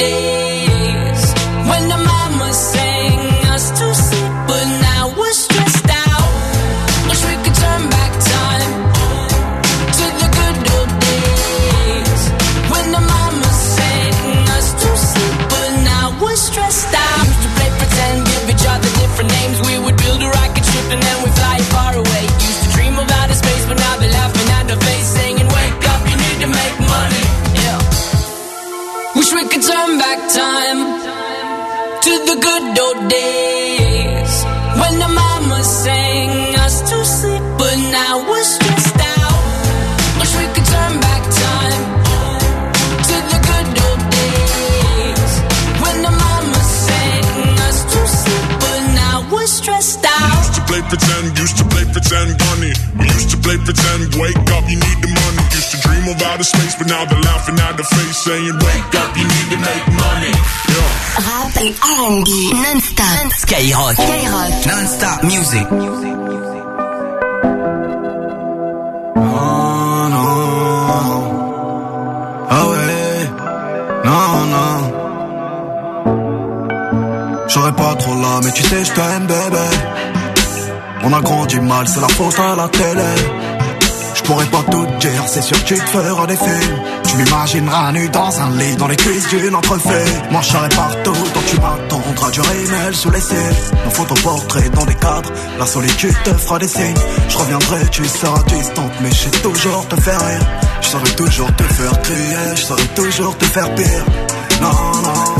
day pretend, used to play pretend, bunny. We used to play pretend, wake up, you need the money. Used to dream of outer space, but now they're laughing at the face, saying, wake up, you need to make money. Rap et R&B non-stop. Skyrock. Skyrock. Non-stop music. Oh non. Ah ouais. Non, non. J'aurais pas trop là, mais tu sais, je t'aime, bébé. On a grandi mal, c'est la faute à la télé. Je pourrais pas tout dire, c'est sûr que tu te feras des films. Tu m'imagineras nu dans un lit, dans les cuisses d'une entrefait. Moi partout, donc tu m'attendras du rémel sous les cils. Nos photos portraits dans des cadres, la solitude te fera des signes. Je reviendrai, tu seras distante, mais je sais toujours te faire rire. Je saurais toujours te faire crier, je saurais toujours te faire pire. Non, non.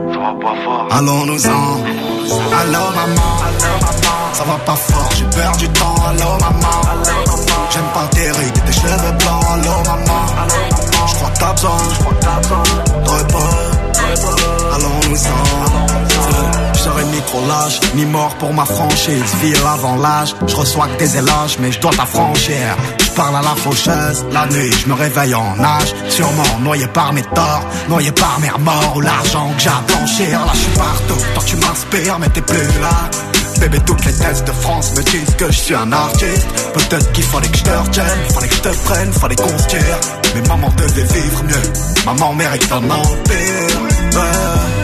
Allons-nous-en. Allô, maman. Ça va pas fort, j'ai perdu du temps. Allô, maman. J'aime pas tes rides tes cheveux blancs. Allô, maman. Je crois que t'as besoin. De. Allons-nous-en. Serai ni trop lâche, ni mort pour ma franchise. Ville avant l'âge, je reçois que des éloges, mais je dois t'affranchir. Je parle à la faucheuse, la nuit, je me réveille en nage. Sûrement noyé par mes torts, noyé par mes remords ou l'argent que j'ai à blanchir. Là, je suis partout, tant tu m'inspires, mais t'es plus là. Bébé, toutes les tests de France me disent que je suis un artiste. Peut-être qu'il fallait que je te retienne, fallait que je te prenne, fallait qu'on se tire. Mais maman devait vivre mieux, maman mérite un empire. Ouais,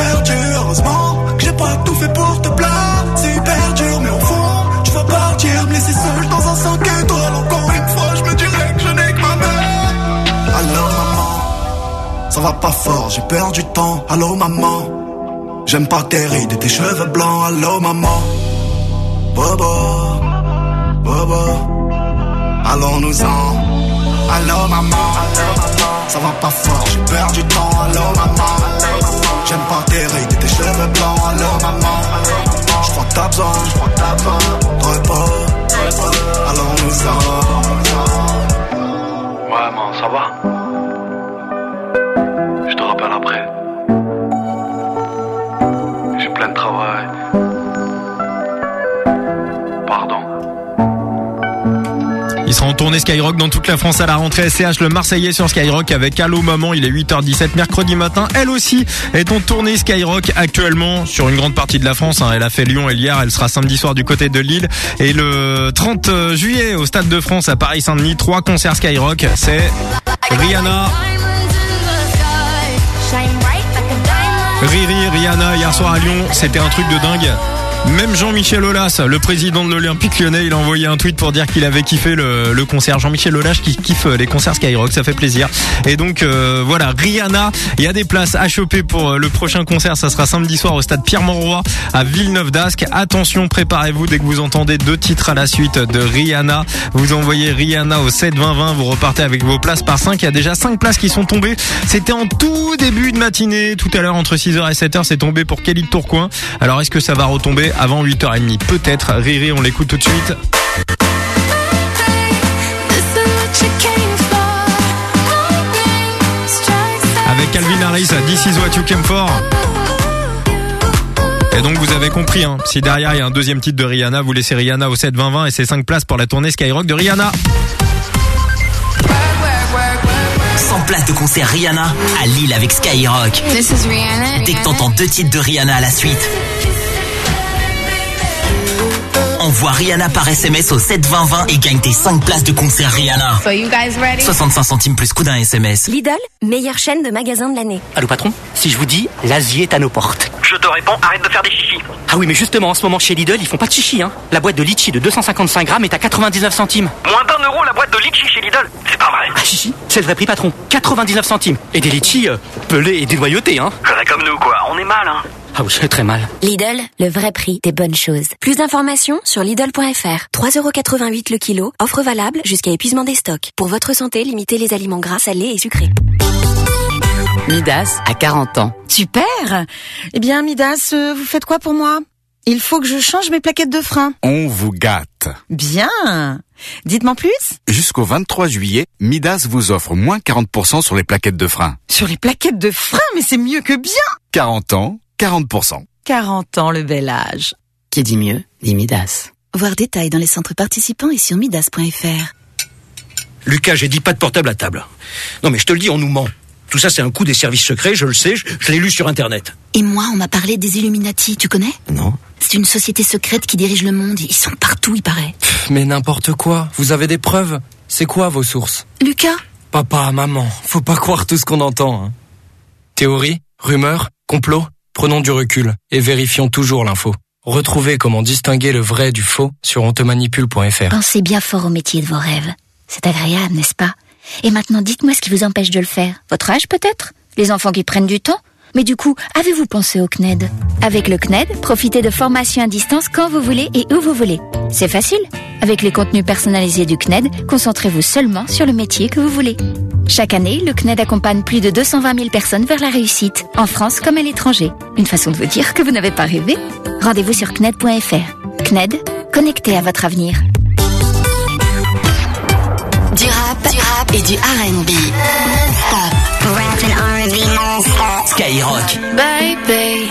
t'ai perdu. Heureusement que j'ai pas tout fait pour te plaire. C'est hyper dur, mais au fond, tu vas partir, me laisser seul dans un 5 étoiles. Encore une fois, je me dirais que je n'ai que ma mère. Allô, maman. ça va pas fort, j'ai perdu du temps. Allô maman, j'aime pas tes rides et tes cheveux blancs. Allô maman, Bobo, Bobo, allons-nous-en. Allô maman, ça va pas fort, j'ai perdu du temps. Allô maman, j'aime pas tes rides tes cheveux blancs. Allô maman, je crois que t'as besoin, je crois que t'as besoin repos. Allons-nous-en. Ouais, man, ça va? Il sera en tournée Skyrock dans toute la France à la rentrée SCH le Marseillais sur Skyrock avec Allo Maman, il est 8h17 mercredi matin. Elle aussi est en tournée Skyrock actuellement sur une grande partie de la France. hein. Elle a fait Lyon et hier, elle sera samedi soir du côté de Lille et le 30 juillet au Stade de France à Paris-Saint-Denis, trois concerts Skyrock. C'est Rihanna, Riri, Rihanna hier soir à Lyon, c'était un truc de dingue. Même Jean-Michel Aulas, le président de l'Olympique lyonnais, il a envoyé un tweet pour dire qu'il avait kiffé le, le concert. Jean-Michel Aulas qui kiffe les concerts Skyrock, ça fait plaisir. Et donc euh, voilà, Rihanna, il y a des places à choper pour euh, le prochain concert, ça sera samedi soir au stade Pierre-Mauroy à Villeneuve d'Ascq. Attention, préparez-vous dès que vous entendez deux titres à la suite de Rihanna. Vous envoyez Rihanna au 7 20 20, vous repartez avec vos places par 5. Il y a déjà 5 places qui sont tombées. C'était en tout début de matinée, tout à l'heure entre 6h et 7h, c'est tombé pour Kelly Tourcoing. Alors est-ce que ça va retomber? Avant 8h30 Peut-être. Riri, on l'écoute tout de suite. Avec Calvin Harris, This is what you came for. Et donc vous avez compris, hein, si derrière il y a un deuxième titre de Rihanna, vous laissez Rihanna au 7 20 20 et c'est 5 places pour la tournée Skyrock de Rihanna. 100 places de concert Rihanna à Lille avec Skyrock. This is Rihanna. Dès que t'entends deux titres de Rihanna à la suite. Envoie Rihanna par SMS au 72020 et gagne tes 5 places de concert Rihanna. So you guys ready? 65 centimes plus coup d'un SMS. Lidl, meilleure chaîne de magasins de l'année. Allô patron? Si je vous dis, l'Asie est à nos portes. Je te réponds, arrête de faire des chichis. Ah oui, mais justement, en ce moment chez Lidl, ils font pas de chichi, hein. La boîte de litchi de 255 grammes est à 99 centimes. Moins d'un euro la boîte de litchi chez Lidl. C'est pas vrai. Ah chichi, c'est le vrai prix patron. 99 centimes. Et des litchis euh, pelés et dénoyautés, hein. Comme nous, quoi. On est mal, hein. Ah oui, très mal. Lidl, le vrai prix des bonnes choses. Plus d'informations sur Lidl.fr. 3,88€ le kilo. Offre valable jusqu'à épuisement des stocks. Pour votre santé, limitez les aliments gras, salés et sucrés. Midas a 40 ans. Super Eh bien, Midas, euh, vous faites quoi pour moi? Il faut que je change mes plaquettes de frein. On vous gâte. Bien Dites-moi plus Jusqu'au 23 juillet, Midas vous offre moins 40% sur les plaquettes de frein. Sur les plaquettes de frein, mais c'est mieux que bien 40 ans, 40%. 40 ans, le bel âge. Qui dit mieux, dit Midas. Voir détails dans les centres participants et sur midas.fr. Lucas, j'ai dit pas de portable à table. Non mais je te le dis, on nous ment. Tout ça, c'est un coup des services secrets, je le sais, je, je l'ai lu sur Internet. Et moi, on m'a parlé des Illuminati, tu connais? Non. C'est une société secrète qui dirige le monde. Ils sont partout, il paraît. Mais n'importe quoi. Vous avez des preuves? C'est quoi vos sources? Lucas? Papa, maman, faut pas croire tout ce qu'on entend. hein. Théorie, rumeur, complot, prenons du recul et vérifions toujours l'info. Retrouvez comment distinguer le vrai du faux sur ontemanipule.fr. Pensez bien fort au métier de vos rêves. C'est agréable, n'est-ce pas? Et maintenant, dites-moi ce qui vous empêche de le faire. Votre âge, peut-être? Les enfants qui prennent du temps? Mais du coup, avez-vous pensé au CNED Avec le CNED, profitez de formations à distance quand vous voulez et où vous voulez. C'est facile. Avec les contenus personnalisés du CNED, concentrez-vous seulement sur le métier que vous voulez. Chaque année, le CNED accompagne plus de 220 000 personnes vers la réussite, en France comme à l'étranger. Une façon de vous dire que vous n'avez pas rêvé Rendez-vous sur CNED.fr. CNED, connecté à votre avenir. Du rap, du rap et du R&B. Rap and R&B non-stop. Skyrock. Baby,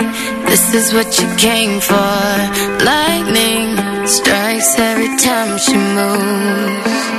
this is what you came for. Lightning strikes every time she moves.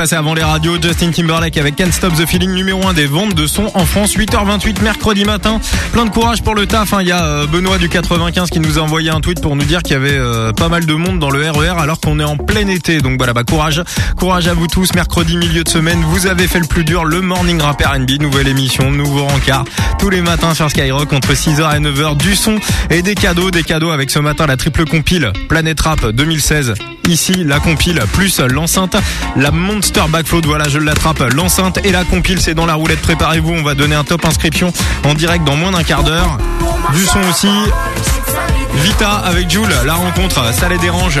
Passé avant les radios. Justin Timberlake avec Can't Stop the Feeling numéro 1 des ventes de son en France. 8h28 mercredi matin. Plein de courage pour le taf. hein. Il y a euh, Benoît du 95 qui nous a envoyé un tweet pour nous dire qu'il y avait euh, pas mal de monde dans le RER alors qu'on est en plein été. Donc voilà, bah courage. Courage à vous tous. Mercredi, milieu de semaine, vous avez fait le plus dur. Le Morning Rap R&B, nouvelle émission, nouveau rencard. Tous les matins sur Skyrock entre 6h et 9h. Du son et des cadeaux. Des cadeaux avec ce matin la triple compile Planète Rap 2016. Ici, la compile plus l'enceinte. La Monster Backfloat, voilà, je l'attrape. L'enceinte et la compile, c'est dans la roulette. Préparez-vous, on va donner un top inscription en direct dans moins d'un quart d'heure. Du son aussi. Vita avec Jules, la rencontre, ça les dérange.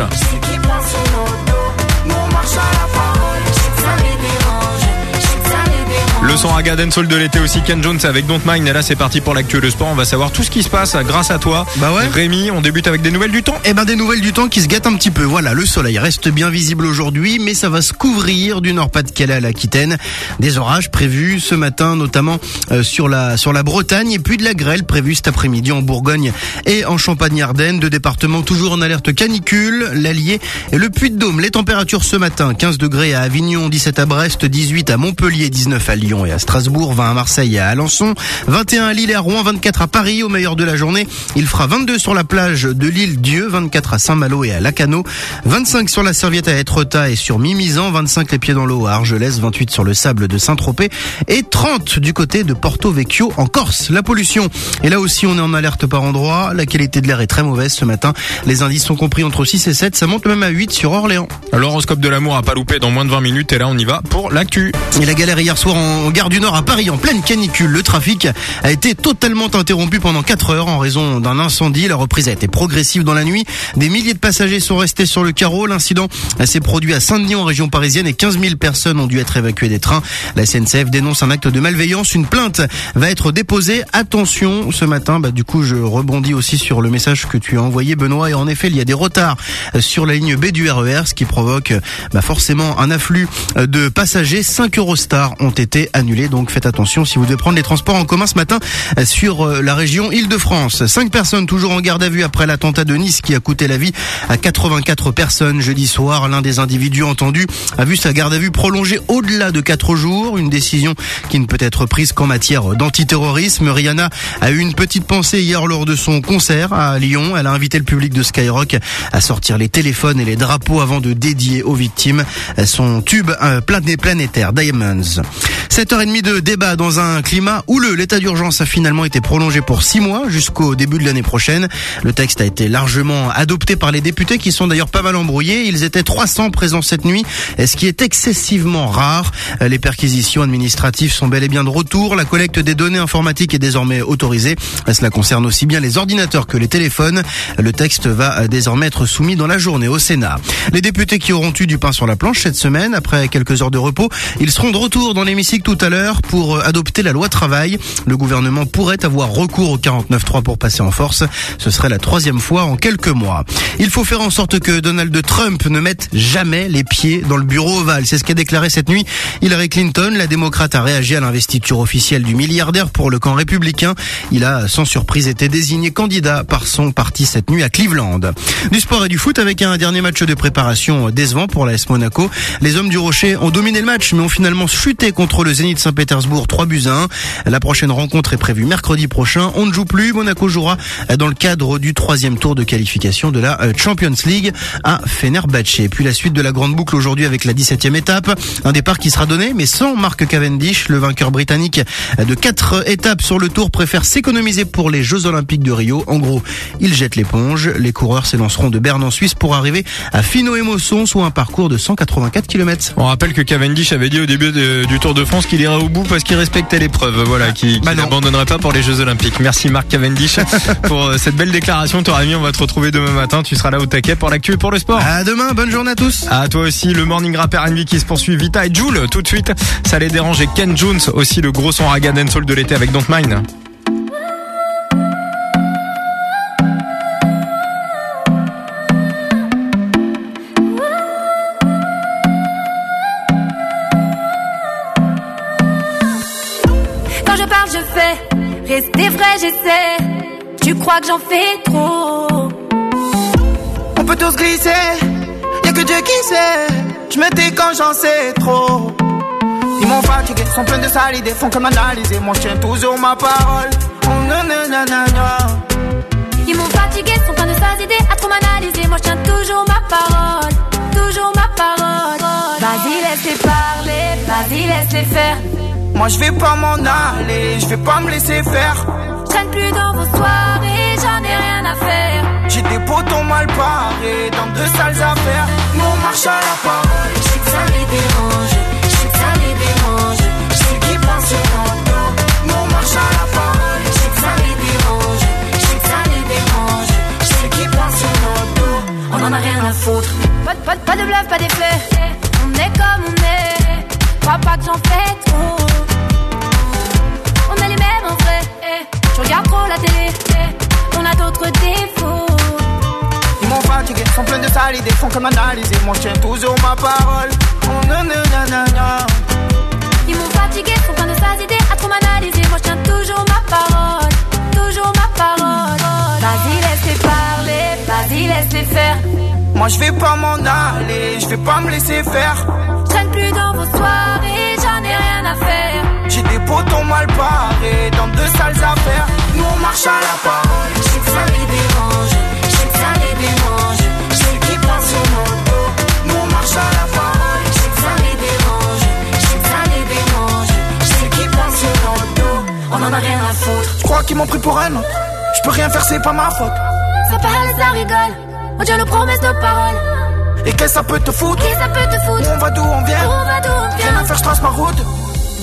Le son Raga Soul de l'été aussi, Ken Jones avec Don't Mind. Et là, c'est parti pour l'actuel sport. On va savoir tout ce qui se passe grâce à toi. Bah ouais. Rémi, on débute avec des nouvelles du temps. Eh ben des nouvelles du temps qui se gâtent un petit peu. Voilà, le soleil reste bien visible aujourd'hui, mais ça va se couvrir du Nord-Pas-de-Calais à l'Aquitaine. Des orages prévus ce matin, notamment euh, sur la sur la Bretagne, et puis de la grêle prévue cet après-midi en Bourgogne et en Champagne-Ardenne. Deux départements toujours en alerte canicule, l'Allier et le Puy-de-Dôme. Les températures ce matin 15 degrés à Avignon, 17 à Brest, 18 à Montpellier, 19 à Lyon et à Strasbourg, 20 à Marseille et à Alençon, 21 à Lille et à Rouen, 24 à Paris au meilleur de la journée. Il fera 22 sur la plage de l'île Dieu, 24 à Saint-Malo et à Lacano, 25 sur la serviette à Étretat et sur Mimizan, 25 les pieds dans l'eau à Argelès, 28 sur le sable de Saint-Tropez et 30 du côté de Porto Vecchio en Corse. La pollution. Et là aussi, on est en alerte par endroit. La qualité de l'air est très mauvaise ce matin. Les indices sont compris entre 6 et 7. Ça monte même à 8 sur Orléans. L'horoscope de l'amour a pas loupé dans moins de 20 minutes. Et là, on y va pour l'actu. Et la galère hier soir en gare du Nord à Paris en pleine canicule. Le trafic a été totalement interrompu pendant 4 heures en raison d'un incendie. La reprise a été progressive dans la nuit. Des milliers de passagers sont restés sur le carreau. L'incident s'est produit à Saint-Denis en région parisienne et 15 000 personnes ont dû être évacuées des trains. La SNCF dénonce un acte de malveillance. Une plainte va être déposée. Attention, ce matin, bah, du coup, je rebondis aussi sur le message que tu as envoyé, Benoît. Et en effet, il y a des retards sur la ligne B du RER, ce qui provoque bah, forcément un afflux de passagers. 5 Eurostars ont été Donc faites attention si vous devez prendre les transports en commun ce matin sur euh, la région Île-de-France. Cinq personnes toujours en garde à vue après l'attentat de Nice qui a coûté la vie à 84 personnes jeudi soir. L'un des individus entendus a vu sa garde à vue prolongée au-delà de 4 jours. Une décision qui ne peut être prise qu'en matière d'antiterrorisme. Rihanna a eu une petite pensée hier lors de son concert à Lyon. Elle a invité le public de Skyrock à sortir les téléphones et les drapeaux avant de dédier aux victimes son tube euh, plané- planétaire Diamonds. 7h30 de débat dans un climat houleux. L'état d'urgence a finalement été prolongé pour 6 mois jusqu'au début de l'année prochaine. Le texte a été largement adopté par les députés qui sont d'ailleurs pas mal embrouillés. Ils étaient 300 présents cette nuit, ce qui est excessivement rare. Les perquisitions administratives sont bel et bien de retour. La collecte des données informatiques est désormais autorisée. Cela concerne aussi bien les ordinateurs que les téléphones. Le texte va désormais être soumis dans la journée au Sénat. Les députés qui auront eu du pain sur la planche cette semaine, après quelques heures de repos, ils seront de retour dans l'hémicycle tout à l'heure pour euh, adopter la loi travail. Le gouvernement pourrait avoir recours au 49.3 pour passer en force. Ce serait la troisième fois en quelques mois. Il faut faire en sorte que Donald Trump ne mette jamais les pieds dans le bureau ovale. C'est ce qu'a déclaré cette nuit Hillary Clinton. La démocrate a réagi à l'investiture officielle du milliardaire pour le camp républicain. Il a sans surprise été désigné candidat par son parti cette nuit à Cleveland. Du sport et du foot avec un dernier match de préparation décevant pour la S Monaco. Les hommes du Rocher ont dominé le match mais ont finalement chuté contre le Zénith Saint-Pétersbourg 3 buts à 1. La prochaine rencontre est prévue mercredi prochain. On ne joue plus. Monaco jouera dans le cadre du troisième tour de qualification de la euh, Champions League à Fenerbahçe. Puis la suite de la grande boucle aujourd'hui avec la 17e étape. Un départ qui sera donné mais sans Mark Cavendish. Le vainqueur britannique de quatre étapes sur le tour préfère s'économiser pour les Jeux Olympiques de Rio. En gros, il jette l'éponge. Les coureurs s'élanceront de Berne en Suisse pour arriver à Fino et Mosson, soit un parcours de 184 km. On rappelle que Cavendish avait dit au début de- du Tour de France qu'il irait au bout parce qu'il respectait l'épreuve. Voilà, qu'il qu'il n'abandonnerait pas pour les Jeux Olympiques. Merci Marc Cavendish pour euh, cette belle déclaration. T'auras mis, on va te retrouver demain matin. Tu seras là au taquet pour l'actu et pour le sport. À demain, bonne journée à tous. À toi aussi, le morning rap R&B qui se poursuit. Vita et Jules, tout de suite. Ça les dérange. Et Ken Jones aussi, le gros son raga dancehall de l'été avec Don't Mind. Rester vrai, j'essaie. Tu crois que j'en fais trop? On peut tous glisser, y'a que Dieu qui sait. Je me tais quand j'en sais trop. Ils m'ont fatigué, sont pleins de sales idées, font que m'analyser. Moi je tiens toujours ma parole. Oh, nanana. Ils m'ont fatigué, sont pleins de sales idées, à trop m'analyser. Moi je tiens toujours ma parole, toujours ma parole. Vas-y, laisse-les parler, vas-y, laisse-les faire. Moi je vais pas m'en aller, je vais pas me laisser faire. Je traîne plus dans vos soirées, j'en ai rien à faire. J'ai des potons mal parés dans de sales affaires. Nous on marche à la parole. Je sais que ça les dérange, je sais que ça les dérange. Je sais qu'ils pensent sur notre dos. Nous on marche à la parole. Je sais que ça les dérange, je sais que ça les dérange. Je sais qu'ils pensent sur notre dos. On en a rien à foutre. Pas, de- pas, de- pas de bluff, pas d'effet. On est comme on est. Crois pas que j'en fais trop. Je regarde trop la télé. On a d'autres défauts. Ils m'ont fatigué, sont pleins de sales idées, font que m'analyser. Moi je tiens toujours ma parole. Oh, nanana. Ils m'ont fatigué, sont plein de sales idées, à trop m'analyser. Moi je tiens toujours ma parole, toujours ma parole. Vas-y, laisse-les parler, vas-y, laisse-les faire. Moi je vais pas m'en aller, je vais pas me laisser faire. Je traîne plus dans vos soirées, j'en ai rien à faire. J'ai des potons mal parés dans de sales affaires. Nous on marche à la parole. Que ça les dérange, que ça les dérange. Qu'ils pensent sur nos dos. Nous on marche à la parole. Que ça les dérange, que ça les dérange. Qu'ils pensent sur nos dos. On en a rien à foutre. Je crois qu'ils m'ont pris pour un autre. Je peux rien faire, c'est pas ma faute. Ça parle, ça rigole. On tient nos promesses, nos paroles. Et qu'est-ce que ça peut te foutre? Qui ça peut te foutre? Où on va d'où on vient? Où on va d'où on Rien vient? à faire, je trace ma route.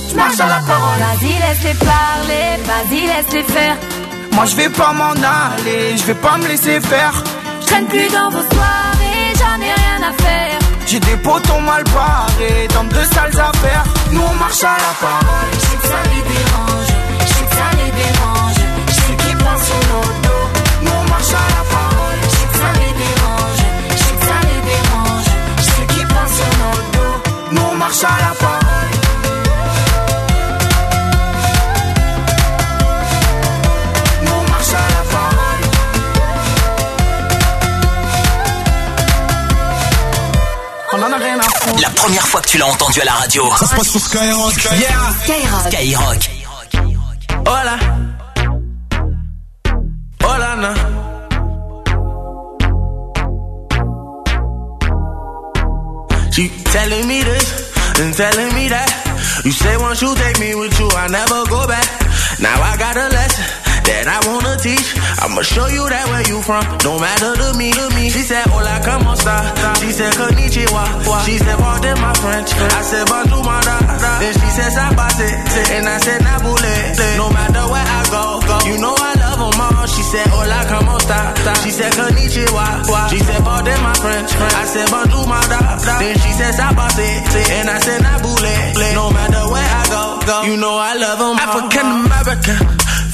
Je marche à la parole. Vas-y, laisse-les parler, vas-y, laisse-les faire. Moi je vais pas m'en aller, je vais pas me laisser faire. Je traîne plus dans vos soirées, j'en ai rien à faire. J'ai des potons mal parés dans de sales affaires. Nous on marche à la parole. Je sais que ça les dérange, je sais que ça les dérange. Je sais qu'ils pensent sur nos dos. Nous on marche à la parole. Je sais que ça les dérange, je sais que ça les dérange. Je sais qu'ils pensent sur nos dos. Nous on marche à la parole. Première fois que tu l'as entendu à la radio. Ça se passe sur Skyrock. Skyrock. Skyrock. Hola. Hola, na. She telling me this and telling me that. You say once you take me with you, I never go back. Now I got a lesson that I wanna teach. I'ma show you that where you from, no matter to me, to me. She said, Hola, como esta? She said, Konnichiwa. She said, pardon my French. I said, bonjour, my da. Then she said, sabase. And I said, nabule. No matter where I go, go. You know I love them all. She said, hola, como esta? She said, konnichiwa. She said, pardon my French. I said, bonjour, my da. Then she said, sabase. And I said, nabule. No matter where I go, go. You know I love them African American,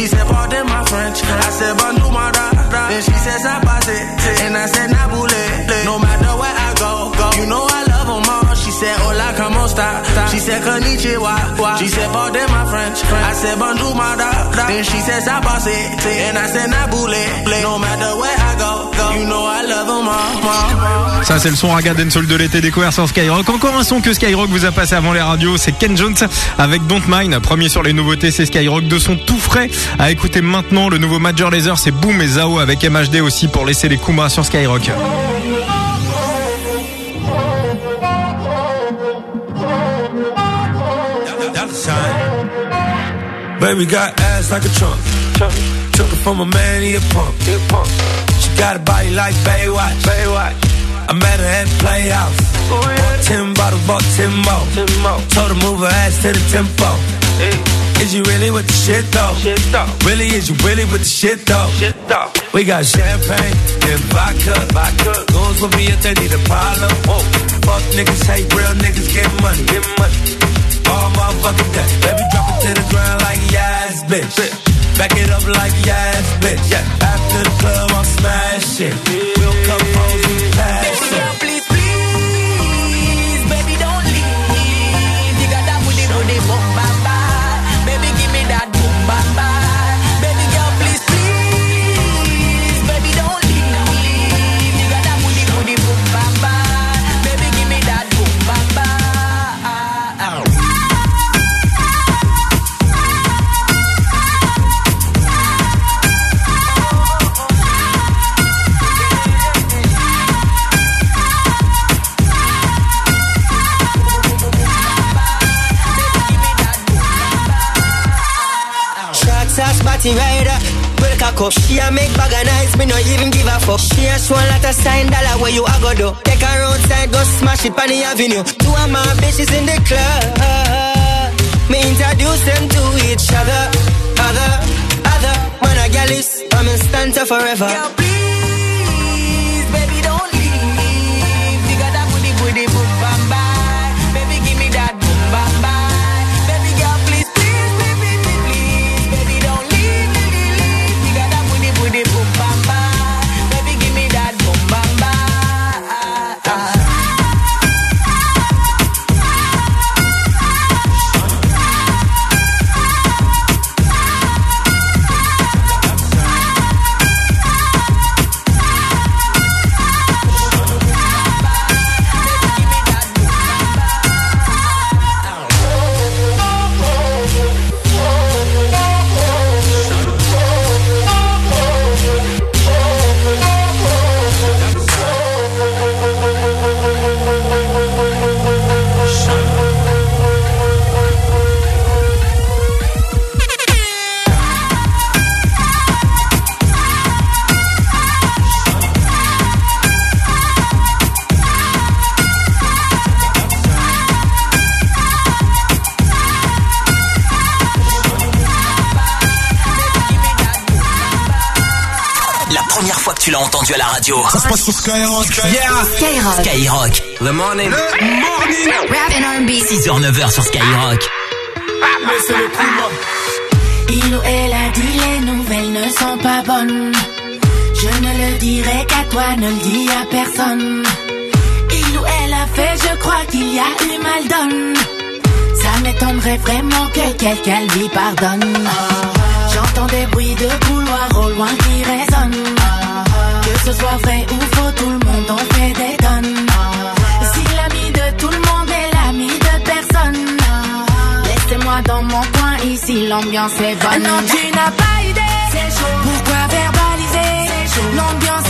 She said pardon my French. I said bonjour my da. Then she said sabase. And I said nabule. No matter Ça? C'est le son Raga Soul de l'été découvert sur Skyrock. Encore un son que Skyrock vous a passé avant les radios, c'est Ken Jones avec Don't Mind. Premier sur les nouveautés, c'est Skyrock de son tout frais. À écouter maintenant le nouveau Major Laser, c'est Boom et Zao avec MHD aussi pour laisser les Kumas sur Skyrock. Baby got ass like a trunk. Took it from a man, he a punk. She got a body like Baywatch. Baywatch. I met her at Playhouse. Bought ten bottles, bought ten more. Told her move her ass to the tempo. Is you really with the shit though? Really, is you really with the shit though? We got champagne and vodka. vodka. Goons with me if they need a problem. Fuck niggas, hate real niggas, get money. Get money. All motherfucking day. Baby, drop it to the ground like yes, bitch. Back it up like yes, bitch. Yeah. After the club, I'm smashing. We'll come Well up. She a make bag of nice, me no even give a fuck. She a show a lot of sign dollar where you a go do. Take her outside, go smash it on the avenue. Two of my bitches in the club. Me introduce them to each other. Other, other. Man a gal is, I'm in stanza forever. Please, sur Skyrock. Yeah. Skyrock. Skyrock. The morning. Rap and R&B. 6h, 9h sur Skyrock. Il ou elle a dit les nouvelles ne sont pas bonnes. Je ne le dirai qu'à toi, ne le dis à personne. Il ou elle a fait, je crois qu'il y a eu mal donne. Ça m'étonnerait vraiment que quelqu'un lui pardonne. J'entends des bruits de couloir au loin qui résonnent. Ce soit vrai ou faux, tout le monde en fait des tonnes. Si l'ami de tout le monde est l'ami de personne. Laissez-moi dans mon coin, ici l'ambiance est bonne. Non, tu n'as pas idée. Pourquoi verbaliser? L'ambiance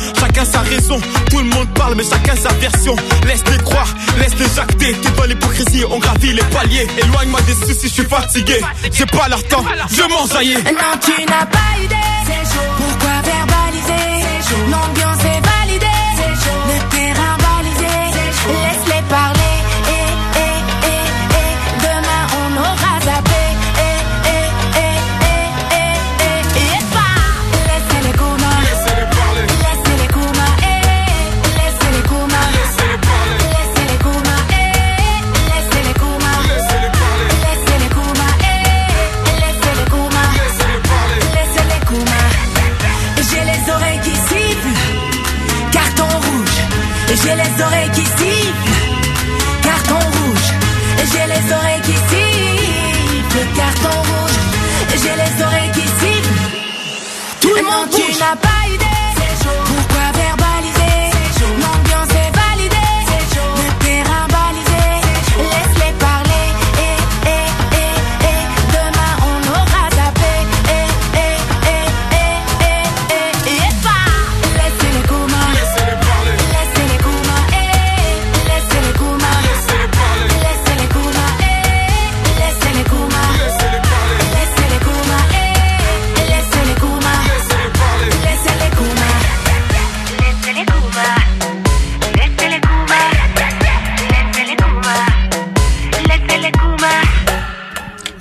Chacun sa raison, tout le monde parle, mais chacun sa version. Laisse-les croire, laisse-les jacter. T'es dans l'hypocrisie, on gravit les paliers. Éloigne-moi des soucis, je suis fatigué. J'ai pas leur temps, je m'enjaillis. Non, tu n'as pas idée. Pourquoi verbaliser? L'ambiance est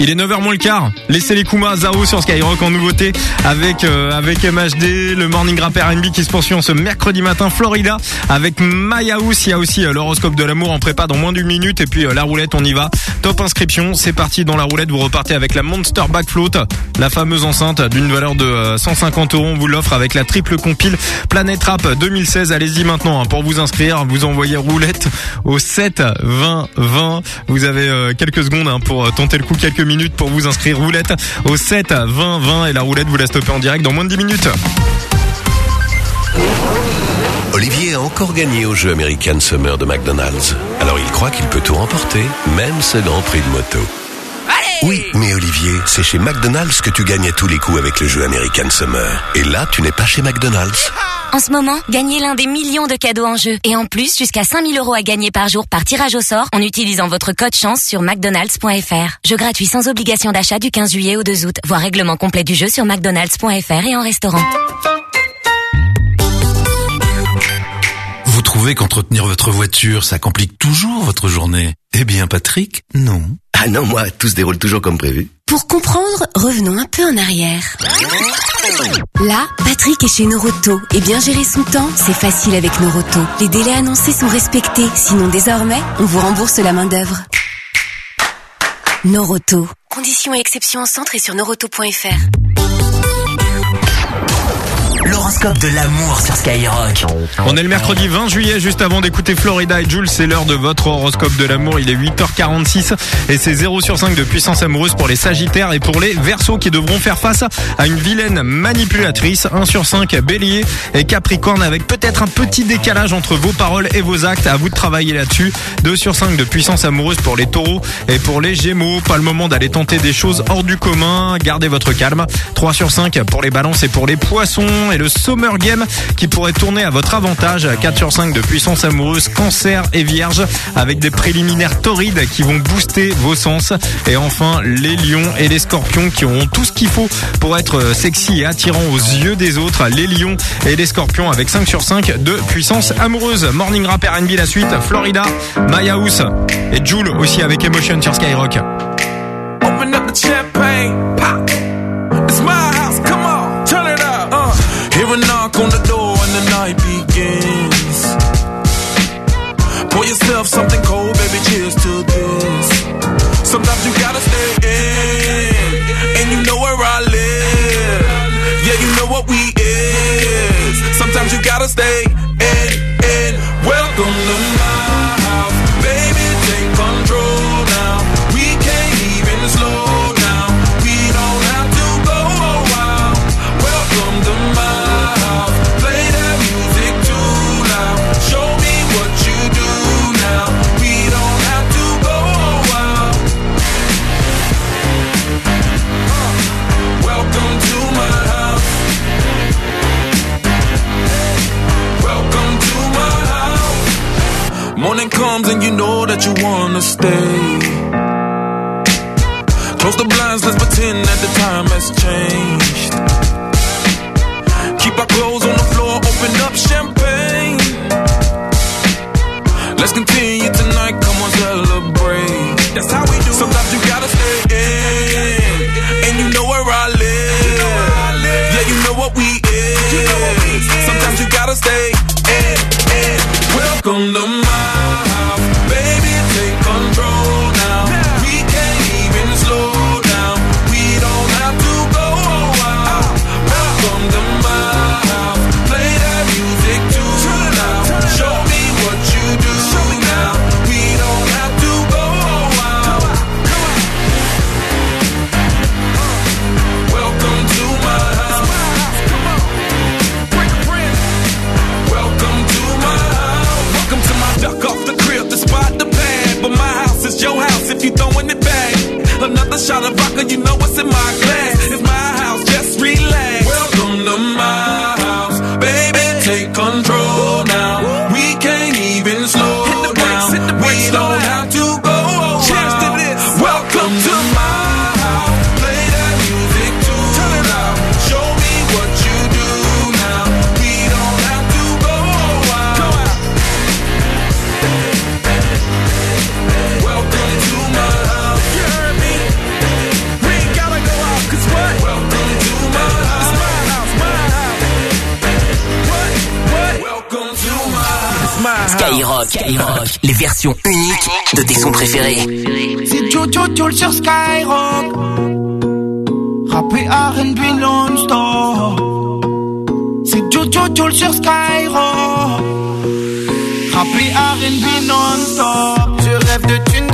Il est 9h moins le quart. Laissez les Kuma Zao sur Skyrock en nouveauté avec euh, avec MHD, le morning rap R&B qui se poursuit en ce mercredi matin Florida avec Maya House. Il y a aussi euh, l'horoscope de l'amour en prépa dans moins d'une minute et puis euh, la roulette on y va. Top inscription, c'est parti dans la roulette. Vous repartez avec la Monster Back Float, la fameuse enceinte d'une valeur de euh, 150 euros. On vous l'offre avec la triple compile Planète Rap 2016. Allez-y maintenant hein, pour vous inscrire. Vous envoyez roulette au 7 20 20. Vous avez quelques secondes hein, pour tenter le coup, quelques minutes pour vous inscrire roulette au 7 20 20 et la roulette vous la stoppez en direct dans moins de 10 minutes. Olivier a encore gagné au jeu American Summer de McDonald's. Alors il croit qu'il peut tout remporter, même ce grand prix de moto. Oui, mais Olivier, c'est chez McDonald's que tu gagnes à tous les coups avec le jeu American Summer. Et là, tu n'es pas chez McDonald's. En ce moment, gagnez l'un des millions de cadeaux en jeu. Et en plus, jusqu'à 5000 euros à gagner par jour par tirage au sort en utilisant votre code chance sur mcdonalds.fr. Jeu gratuit sans obligation d'achat du 15 juillet au 2 août. Voir règlement complet du jeu sur mcdonalds.fr et en restaurant. Vous trouvez qu'entretenir votre voiture, ça complique toujours votre journée? Eh bien, Patrick, non. Ah non, moi, tout se déroule toujours comme prévu. Pour comprendre, revenons un peu en arrière. Là, Patrick est chez Noroto. Et bien gérer son temps, c'est facile avec Noroto. Les délais annoncés sont respectés. Sinon, désormais, on vous rembourse la main-d'œuvre. Noroto. Conditions et exceptions en centre et sur noroto.fr. L'horoscope de l'amour sur Skyrock. On est le mercredi 20 juillet, juste avant d'écouter Florida et Jules, c'est l'heure de votre horoscope de l'amour. Il est 8h46 et c'est 0 sur 5 de puissance amoureuse pour les Sagittaires et pour les Verseaux qui devront faire face à une vilaine manipulatrice. 1 sur 5 Bélier et Capricorne avec peut-être un petit décalage entre vos paroles et vos actes. À vous de travailler là-dessus. 2 sur 5 de puissance amoureuse pour les Taureaux et pour les Gémeaux. Pas le moment d'aller tenter des choses hors du commun. Gardez votre calme. 3 sur 5 pour les Balances et pour les Poissons et le Summer Game qui pourrait tourner à votre avantage. 4 sur 5 de puissance amoureuse, cancer et vierge avec des préliminaires torrides qui vont booster vos sens. Et enfin, les lions et les scorpions qui auront tout ce qu'il faut pour être sexy et attirant aux yeux des autres. Les lions et les scorpions avec 5 sur 5 de puissance amoureuse. Morning Rap R&B la suite, Florida, Maya House et Jules aussi avec Emotion sur Skyrock. On the door and the night begins. Pour yourself something cold, to stay. Close the blinds, let's pretend that the time has changed. if you throwing it back. Another shot of vodka, you know what's in my glass. Les versions uniques de tes sons préférés. C'est Jojo Joule sur Skyrock. Rappé RB non-stop. C'est Jojo Joule sur Skyrock. Rappé RB non-stop. Je rêve de thunes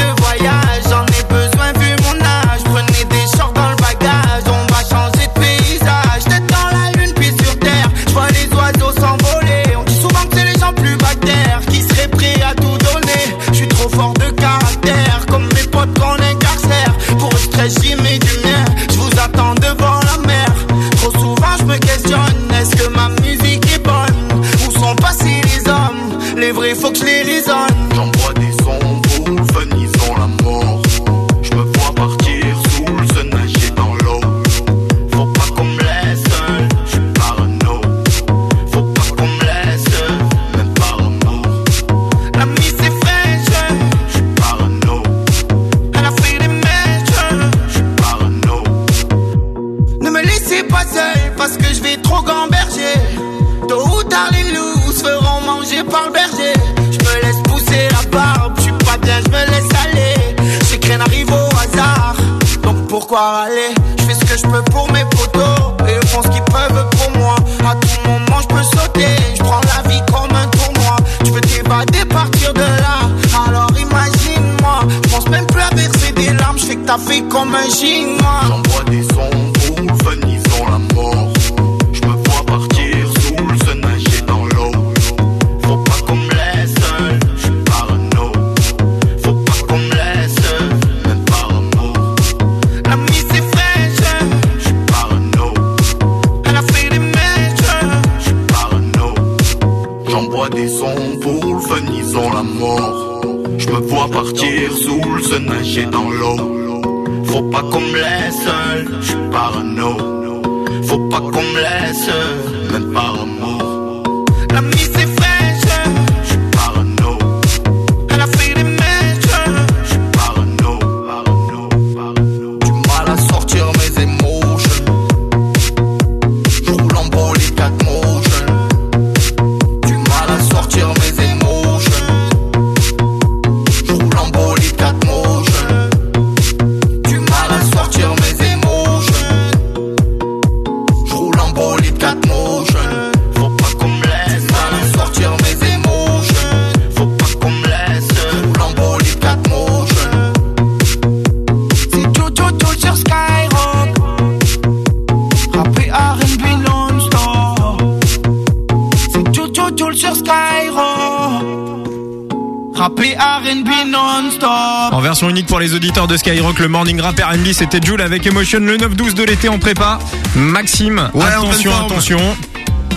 les auditeurs de Skyrock, le morning rap R&B, c'était Jules avec Emotion, le 9-12 de l'été en prépa. Maxime, attention, attention,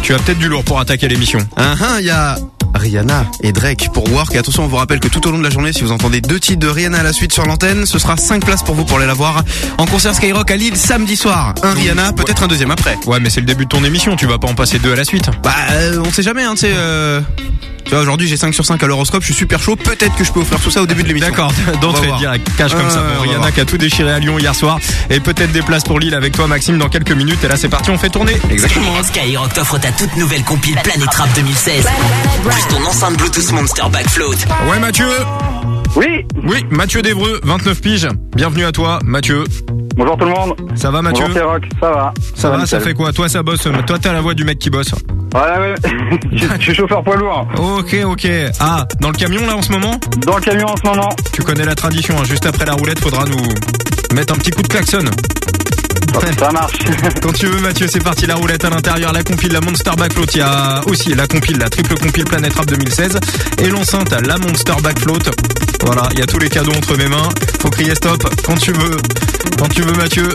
tu as peut-être du lourd pour attaquer l'émission. Ah uh il y a... Rihanna et Drake pour Work. Et attention, on vous rappelle que tout au long de la journée, si vous entendez deux titres de Rihanna à la suite sur l'antenne, ce sera 5 places pour vous pour aller la voir en concert Skyrock à Lille samedi soir. Un Rihanna, peut-être un deuxième après. Ouais, mais c'est le début de ton émission, tu vas pas en passer deux à la suite. Bah, euh, on sait jamais, hein, tu sais. Euh... Tu vois, aujourd'hui j'ai 5 sur 5 à l'horoscope, je suis super chaud, peut-être que je peux offrir tout ça au début de l'émission. D'accord, d'entrée direct, cash comme ça Ouais, pour on va Rihanna qui a tout déchiré à Lyon hier soir et peut-être des places pour Lille avec toi Maxime dans quelques minutes et là c'est parti, on fait tourner. Exactement. Skyrock t'offre ta toute nouvelle compile Planet Rap 2016. Plus ton enceinte Bluetooth Monster Backfloat. Ouais Mathieu Oui Oui, Mathieu Devreux, 29 piges. Bienvenue à toi, Mathieu. Bonjour tout le monde. Ça va Mathieu Bonjour Skyrock, ça va. Ça va, ça fait quoi? Toi ça bosse, toi t'as la voix du mec qui bosse. Ouais, ouais. je, je suis chauffeur poids lourd. Ok, ok. Ah, dans le camion là en ce moment? Dans le camion en ce moment. Tu connais la tradition, hein. juste après la roulette, faudra nous mettre un petit coup de klaxon. Ça marche. Quand tu veux Mathieu, c'est parti la roulette à l'intérieur, la compile, la Monster Backfloat, il y a aussi la compile, la triple compile Planet Rap 2016 et l'enceinte, la Monster Backfloat. Voilà, il y a tous les cadeaux entre mes mains. Faut crier stop quand tu veux. Quand tu veux Mathieu.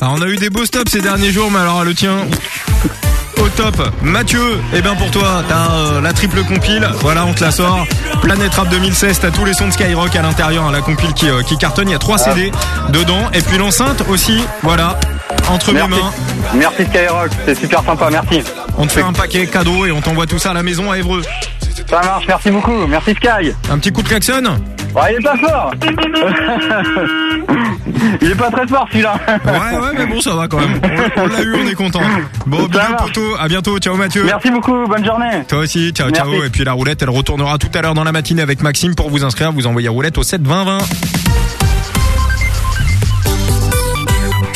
Alors on a eu des beaux stops ces derniers jours, mais alors le tien au top. Mathieu, eh bien pour toi, t'as euh, la triple compile. Voilà, on te la sort. Planète Rap 2016, t'as tous les sons de Skyrock à l'intérieur. hein, la compile qui, euh, qui cartonne. Il y a trois CD dedans. Et puis l'enceinte aussi. Voilà, entre mes mains. Merci Skyrock, c'est super sympa, merci. On te fait un paquet cadeau et on t'envoie tout ça à la maison à Évreux. Ça marche, merci beaucoup, merci Sky. Un petit coup de klaxon? Ouais, il est pas fort. il est pas très fort celui-là. Ouais, ouais, mais bon, ça va quand même. On, on l'a eu, on est content. Bon, bisous poto, à bientôt, ciao Mathieu. Merci beaucoup, bonne journée. Toi aussi, ciao, ciao. Et puis la roulette, elle retournera tout à l'heure dans la matinée avec Maxime pour vous inscrire. Vous envoyez roulette au 7 20 20.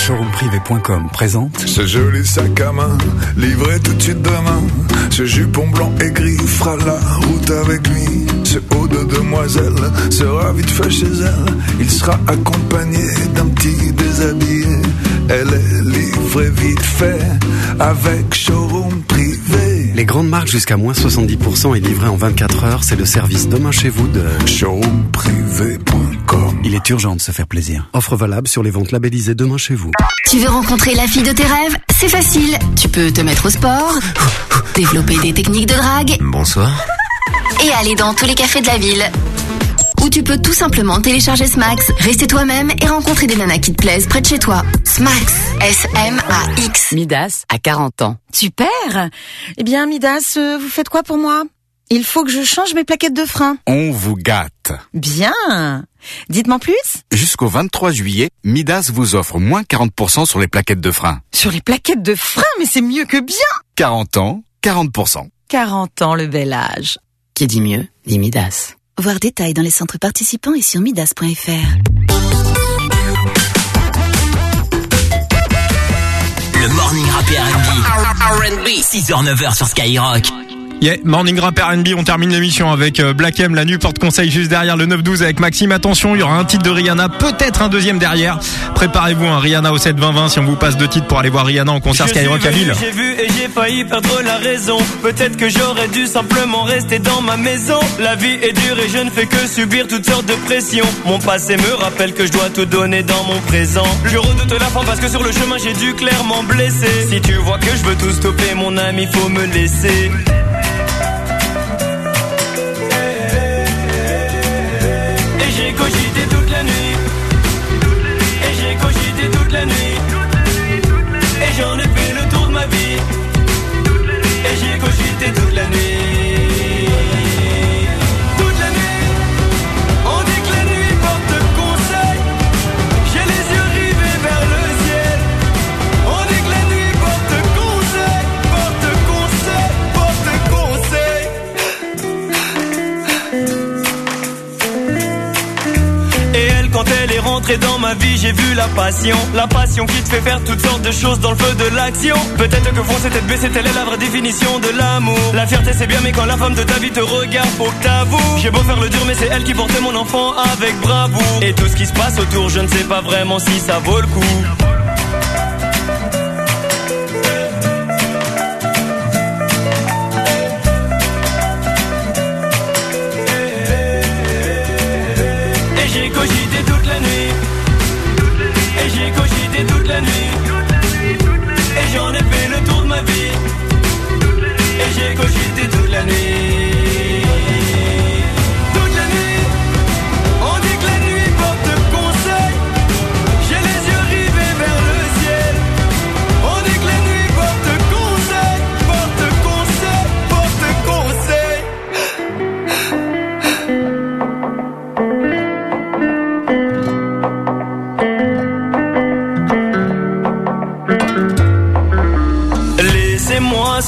Showroomprivé.com présente Ce joli sac à main, livré tout de suite demain. Ce jupon blanc et gris fera la route avec lui. Ce haut de demoiselle sera vite fait chez elle. Il sera accompagné d'un petit déshabillé. Elle est livrée vite fait avec showroom privé. Les grandes marques jusqu'à moins 70% et livrées en 24 heures, c'est le service demain chez vous de showroomprivé.com. Il est urgent de se faire plaisir. Offre valable sur les ventes labellisées demain chez vous. Tu veux rencontrer la fille de tes rêves? C'est facile. Tu peux te mettre au sport, développer des techniques de drague Bonsoir. et aller dans tous les cafés de la ville. Ou tu peux tout simplement télécharger Smax, rester toi-même et rencontrer des nanas qui te plaisent près de chez toi. Smax, S-M-A-X. Midas a 40 ans. Super. Eh bien, Midas, euh, vous faites quoi pour moi? Il faut que je change mes plaquettes de frein. On vous gâte. Bien. Dites-moi plus. Jusqu'au 23 juillet, Midas vous offre moins 40% sur les plaquettes de frein. Sur les plaquettes de frein, mais c'est mieux que bien. 40 ans, 40%. 40 ans, le bel âge. Qui dit mieux, dit Midas. Voir détails dans les centres participants et sur midas.fr. Le morning rap et R&B. 6h, 9h sur Skyrock. Yeah, Morning Rap R&B, on termine l'émission avec euh, Black M, la nuit porte conseil juste derrière le 9-12 avec Maxime. Attention, il y aura un titre de Rihanna, peut-être un deuxième derrière. Préparez-vous un Rihanna au 7-20-20 si on vous passe deux titres pour aller voir Rihanna en concert Skyrock à Lille. J'ai vu et j'ai failli perdre la raison. Peut-être que j'aurais dû simplement rester dans ma maison. La vie est dure et je ne fais que subir toutes sortes de pressions. Mon passé me rappelle que je dois tout donner dans mon présent. Je redoute la fin parce que sur le chemin j'ai dû clairement blesser. Si tu vois que je veux tout stopper, mon ami, faut me laisser. J'ai cogité toute la nuit. Et j'ai cogité toute la nuit. Et j'en ai fait le tour de ma vie. Et j'ai cogité toute la nuit. Rentrée dans ma vie, j'ai vu la passion. La passion qui te fait faire toutes sortes de choses dans le feu de l'action. Peut-être que foncer tête baissée, telle est la vraie définition de l'amour. La fierté, c'est bien, mais quand la femme de ta vie te regarde, faut que t'avoues. J'ai beau faire le dur, mais c'est elle qui portait mon enfant avec bravoure. Et tout ce qui se passe autour, je ne sais pas vraiment si ça vaut le coup.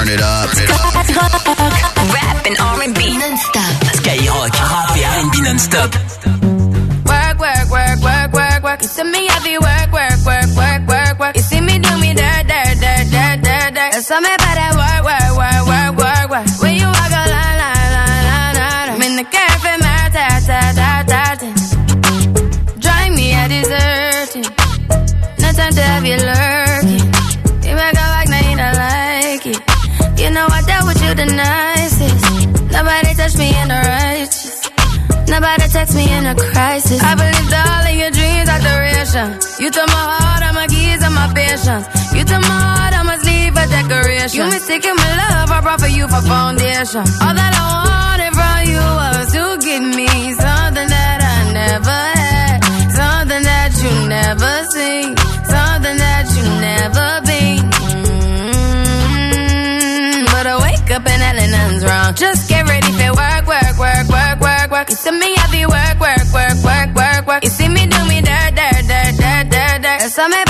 Turn it up. Rap and R&B non-stop. Skyrock, rap et R&B non-stop. Work, work, work, work, work, work. You see me heavy work, work, work, work, work, work. You see me do me dirt, dirt, dirt, dirt, dirt, dirt. There's something about that work, work, work, work, work, work. When you walk a line, line, line, line, line. I'm in the cafe, my ta, ta, ta, ta, ta. Drive me a deserting. No time to have you lurking. The nicest. Nobody touched me in the righteous. Nobody text me in a crisis. I believed all of your dreams are duration. You took my heart, all my keys, and my patience. You took my heart, I must leave a decoration. You mistaken my love, I brought for you for foundation. All that I wanted from you was to give me something that I never had, something that you never seen, wake up and hell nothing's wrong. Just get ready for work, work, work, work, work, work. You see me heavy work, work, work, work, work, work. You see me do me dirt, dirt, dirt, dirt, dirt, dirt. There's something about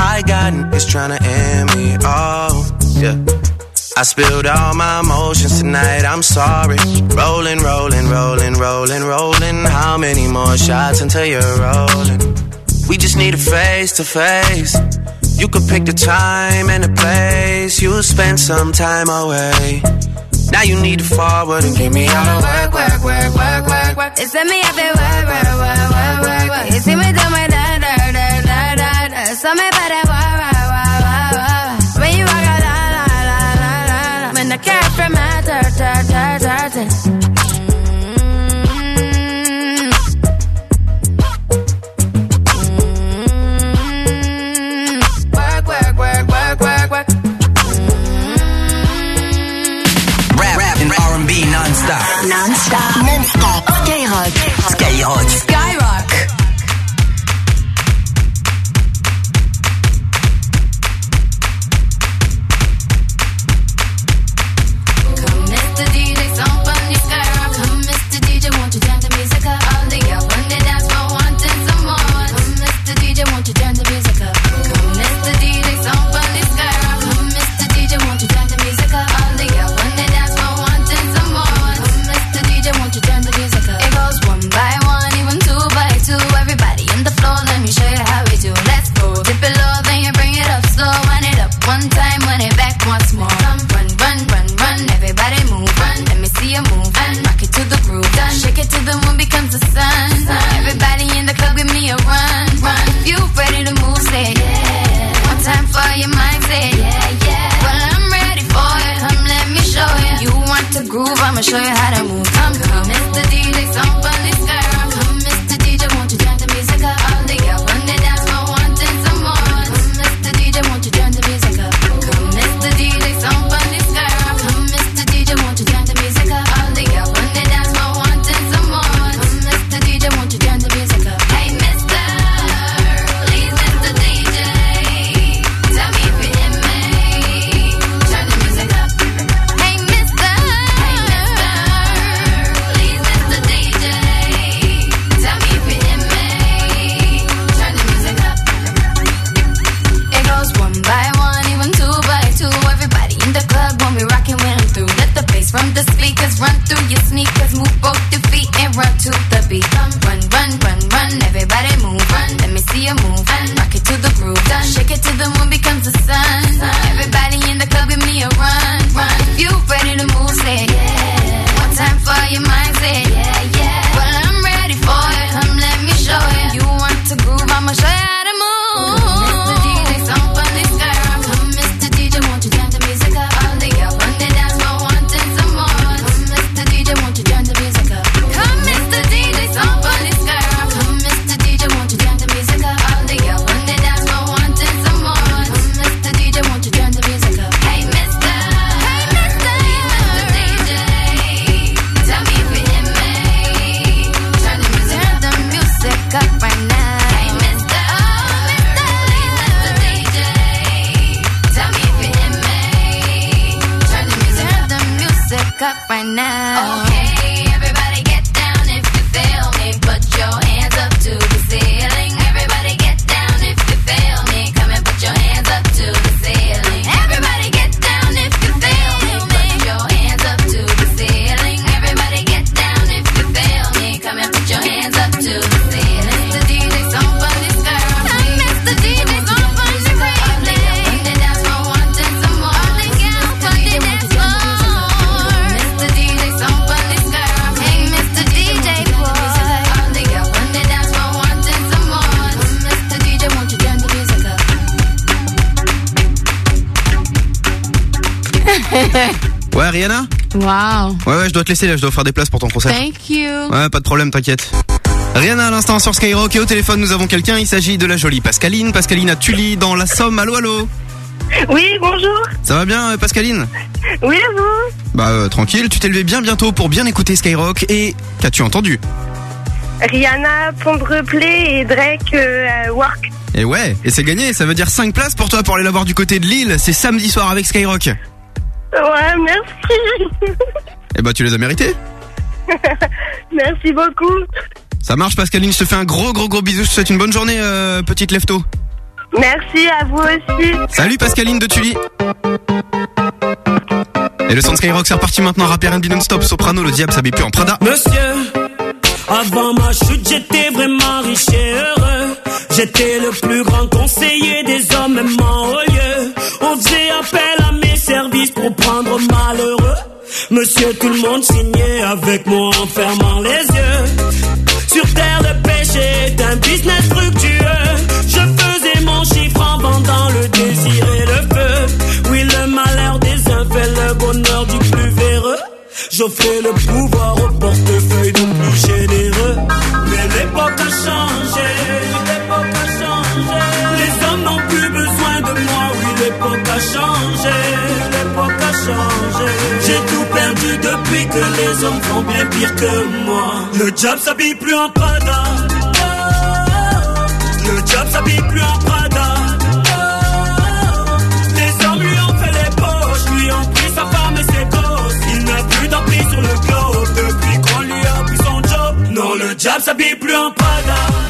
I got niggas tryna end me. Oh, yeah. I spilled all my emotions tonight, I'm sorry. Rolling, rolling, rolling, rolling, rolling. How many more shots until you're rolling? We just need a face to face. You could pick the time and the place. You'll spend some time away. Now you need to forward and give me all the work, work, work, work, work, work. It's me, I feel work, work, work, work, work, work. You see me do my da, da, da, da, da. So me that wah, wah, wah, wah, wah. When you walk out, la, la, la, la, la, la. When the cat from my ta, ta, ta, ta, ta. Work, work, work, work, work, work. Mm-hmm. Rap, rap and R&B non-stop. Non-stop. Non-stop. Skyrock. Skyrock. Skyrock. Dois te laisser là, je dois faire des places pour ton concert. Thank you. Ouais, pas de problème, t'inquiète. Rihanna à l'instant sur Skyrock et au téléphone nous avons quelqu'un, il s'agit de la jolie Pascaline. Pascaline à Tully dans la Somme, allô allô? Oui, bonjour. Ça va bien euh, Pascaline? Oui, à vous Bah euh, tranquille, tu t'es levé bien bientôt pour bien écouter Skyrock et qu'as-tu entendu? Rihanna, Pondre Play et Drake euh, Work. Et ouais, et c'est gagné, ça veut dire 5 places pour toi pour aller la voir du côté de Lille, c'est samedi soir avec Skyrock. Bah tu les as mérités. merci beaucoup. Ça marche Pascaline, je te fais un gros gros gros bisou, je te souhaite une bonne journée euh, petite lefto. Merci à vous aussi. Salut Pascaline de Tully. Et le son de Skyrock c'est reparti maintenant, rap R&B non-stop, soprano, le diable s'habille plus en Prada. Monsieur, avant ma chute, j'étais vraiment riche et heureux. J'étais le plus grand conseiller des hommes, même en haut lieu. On faisait appel à mes services pour prendre malheureux. Monsieur, tout le monde signait avec moi en fermant les yeux. Sur terre, le péché est un business fructueux. Je faisais mon chiffre en vendant le désir et le feu. Oui, le malheur des uns fait le bonheur du plus véreux. J'offrais le pouvoir que les hommes font bien pire que moi. Le diable s'habille plus en Prada. Le diable s'habille plus en Prada. Les hommes lui ont fait les poches, lui ont pris sa femme et ses gosses. Il n'a plus d'emprise sur le globe depuis qu'on lui a pris son job. Non, le diable s'habille plus en Prada.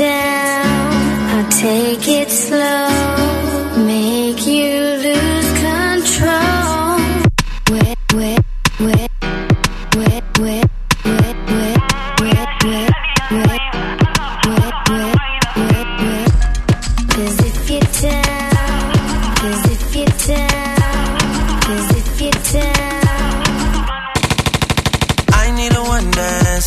Down, I'll take it slow, make you lose control. If you're down, cause if you're down, cause if you're down. I need a one dance.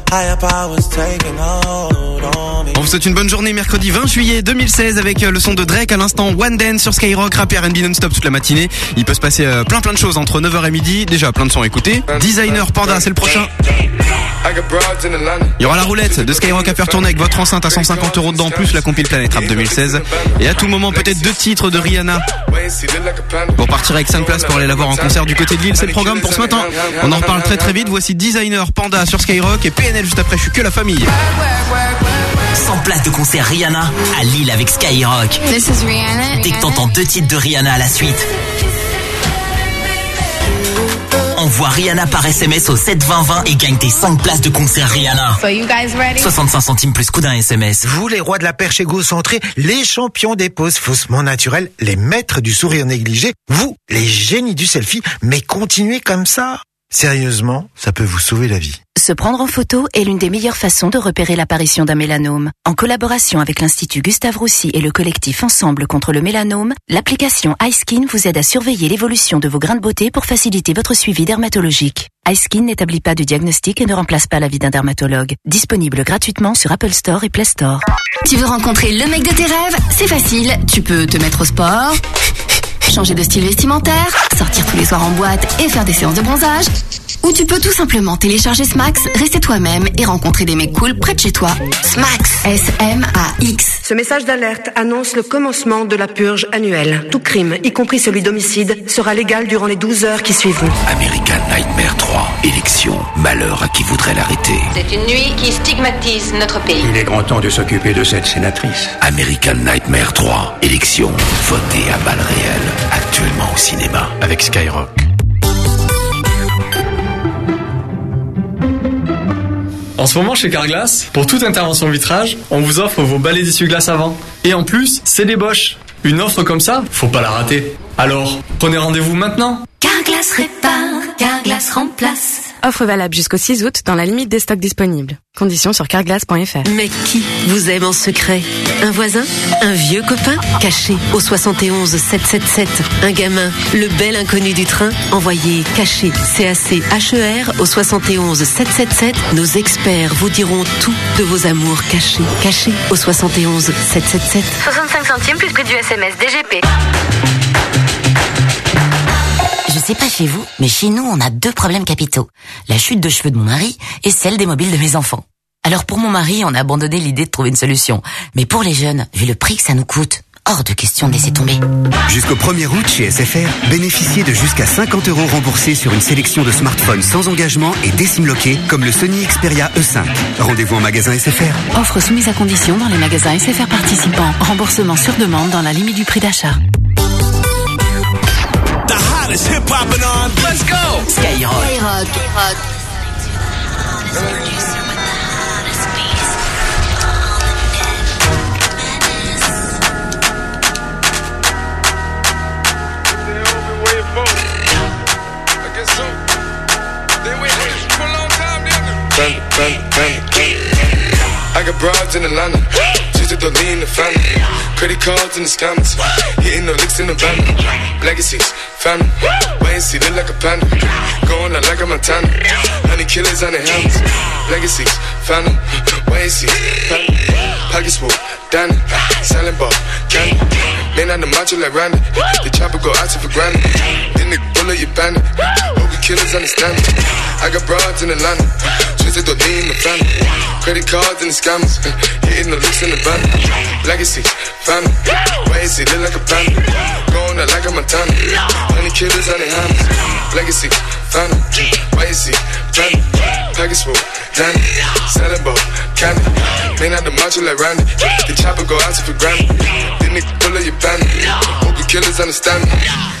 On vous souhaite une bonne journée mercredi 20 juillet 2016 avec euh, le son de Drake à l'instant One Dance sur Skyrock, rap R&B non-stop toute la matinée. Il peut se passer euh, plein plein de choses entre 9h et midi. Déjà plein de sons à écouter. Designer Panda, c'est le prochain. Il y aura la roulette de Skyrock à faire tourner avec votre enceinte à 150 euros dedans, plus la compile Planet Rap 2016. Et à tout moment, peut-être deux titres de Rihanna. Pour partir avec 5 places pour aller la voir en concert du côté de Lille, c'est le programme pour ce matin. On en reparle très très vite. Voici Designer Panda sur Skyrock et PNL juste après. Je suis que la famille. 100 places de concert Rihanna à Lille avec Skyrock. This is Rihanna. Dès que t'entends deux titres de Rihanna à la suite. Envoie Rihanna par SMS au 72020 et gagne tes 5 places de concert Rihanna. So you guys ready? 65 centimes plus coût d'un SMS. Vous, les rois de la perche égocentrée, les champions des poses faussement naturelles, les maîtres du sourire négligé, vous, les génies du selfie, mais continuez comme ça. Sérieusement, ça peut vous sauver la vie. Se prendre en photo est l'une des meilleures façons de repérer l'apparition d'un mélanome. En collaboration avec l'Institut Gustave Roussy et le collectif Ensemble contre le mélanome, l'application iSkin vous aide à surveiller l'évolution de vos grains de beauté pour faciliter votre suivi dermatologique. iSkin n'établit pas de diagnostic et ne remplace pas l'avis d'un dermatologue. Disponible gratuitement sur Apple Store et Play Store. Tu veux rencontrer le mec de tes rêves? C'est facile. Tu peux te mettre au sport, changer de style vestimentaire, sortir tous les soirs en boîte et faire des séances de bronzage. Ou tu peux tout simplement télécharger Smax, rester toi-même et rencontrer des mecs cool près de chez toi. Smax, S-M-A-X. Ce message d'alerte annonce le commencement de la purge annuelle. Tout crime, y compris celui d'homicide, sera légal durant les 12 heures qui suivront. American Nightmare 3. Élection. Malheur à qui voudrait l'arrêter. C'est une nuit qui stigmatise notre pays. Il est grand temps de s'occuper de cette sénatrice. American Nightmare 3. Élection. Votée à balles réelles. Actuellement au cinéma. Avec Skyrock. En ce moment chez Carglass, pour toute intervention vitrage, on vous offre vos balais d'essuie-glace avant. Et en plus, c'est des Bosch. Une offre comme ça, faut pas la rater. Alors, prenez rendez-vous maintenant. Carglass répare, Carglass remplace. Offre valable jusqu'au 6 août dans la limite des stocks disponibles. Conditions sur carglass.fr. Mais qui vous aime en secret? Un voisin? Un vieux copain? Caché au 71 777. Un gamin? Le bel inconnu du train? Envoyez caché C-A-C-H-E-R au 71 777. Nos experts vous diront tout de vos amours cachés. Cachés au 71 777. 65 centimes plus prix du SMS DGP. Sais pas chez vous, mais chez nous, on a deux problèmes capitaux. La chute de cheveux de mon mari et celle des mobiles de mes enfants. Alors pour mon mari, on a abandonné l'idée de trouver une solution. Mais pour les jeunes, vu le prix que ça nous coûte, hors de question de laisser tomber. Jusqu'au 1er août chez SFR, bénéficiez de jusqu'à 50 euros remboursés sur une sélection de smartphones sans engagement et décimloqués comme le Sony Xperia E5. Rendez-vous en magasin SFR. Offre soumise à condition dans les magasins SFR participants. Remboursement sur demande dans la limite du prix d'achat. The hottest hip hop and R&B. Let's go. Skyrock. Skyrock. Panda. I got broads in Atlanta. To lean the family. Credit cards in the scammers. Hitting the licks in the van. Legacies, family. Wait and see, look like a panda. Going out like a Montana. Honey killers on the hands. Legacies, family. Wait and see, family. Pockets full, Danny. Selling ball, candy. Man on the macho like Randy. The chopper go out to for granted. Then the bullet you bandit. Killers understand me. I got broads in the Atlanta. Twisted the lean the family. Credit cards and the scammers. Hitting the licks in the van. Legacy, family. Why is it look like a panda? Going out like a Montana. Honey killers on their hands. Legacy, family. Why is it family? Package full, Danny. Selling ball, candy. Man out the macho like Randy. The chopper go out to for granted. Then they pull up your bandit. Hope the killers understand me.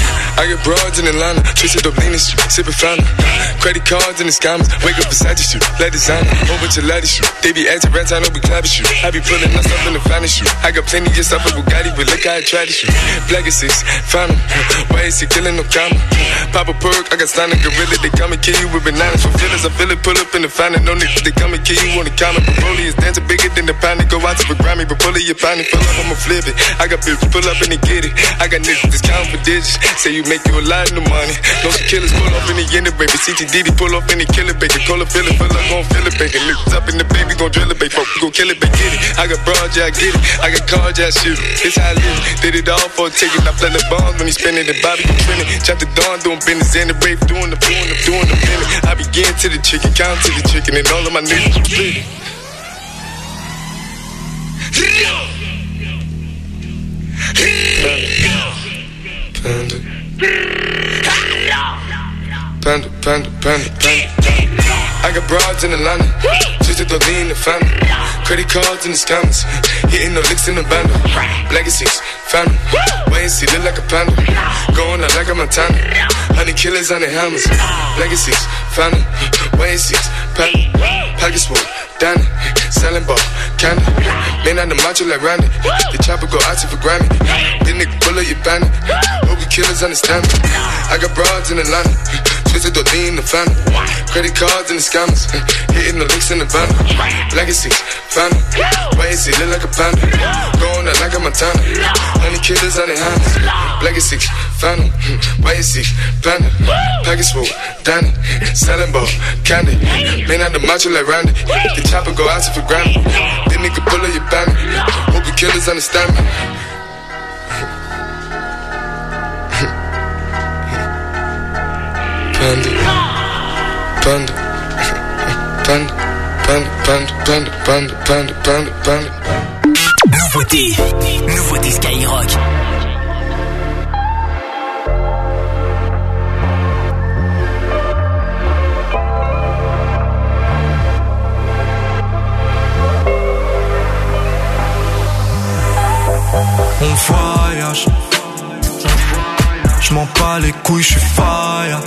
I get broads in Atlanta, twisted up lean shoot, sipping fountain. Credit cards in the scammers, wake up beside you shoot, let designer, over to Lady shoot. They be acting rats, I know we clapping shoot. I be pulling up in the finest shoot. I got plenty of stuff with Bugatti, but look how I try to shoot. Black is six, fountain. Why is he killing no comma? Pop a perk, I got stunning gorilla, they come and kill you with bananas. For feelings, I feel it, pull up in the fountain. No niggas, they come and kill you on the counter. Broly is dancing bigger than the pound. Go out to the Grammy, but pull it, you pound it, pull up, I'ma flip it. I got bitches, pull up and they get it. I got niggas, counting for digits. Say you make you a lot of money. Some killers, pull up in the end, baby. CTDD, pull up in the killer, baby. Call a feel it, feel like gon' feel it, baby. Niggas up in the baby, gon' drill it, baby. Fuck, gon' kill it, baby. Get it. I got broad, yeah, I get it. I got cards, yeah, I shoot it. It's how I live. Did it all for a ticket. I play the bombs when he spinning the Bobby, you trending. Chop the dawn, doing business in the rave, doing the, doing the, doing the minute. I begin to the chicken, count to the chicken, and all of my niggas split. Panda. Panda, panda, panda, panda. panda. I got broads in Atlanta, just to lean the family. Credit cards in the scammers, hitting the licks in the bando. Legacies, family, wait and see, look like a panda. Going out like a Montana, honey killers on the hammers. Legacies, family, wait and see, panda. Pockets full, Danny, selling ball, candy. Man on the macho like Randy, the chopper go out to for Grammy. This nigga bullet, you bandit. Killers understand me. I got broads in Atlanta. Twisted the lean the family. Credit cards and the scammers. Hitting the licks in the van. Legacy, family. Why is he look like a panda? Going out like a Montana. Honey killers on their hands. Legacy, family. Why is he panda? Package full, Danny. Selling ball, candy. Man out the macho like Randy. The chopper go out for granted. This nigga pull up your bandit. Hope you killers understand me. Panda. Panda. Panda. Panda. Panda. Panda. Panda. Panda. Panda. Panda. Nouveauté. Nouveauté Skyrock. On voyage. Je m'en bats les couilles, je suis fire.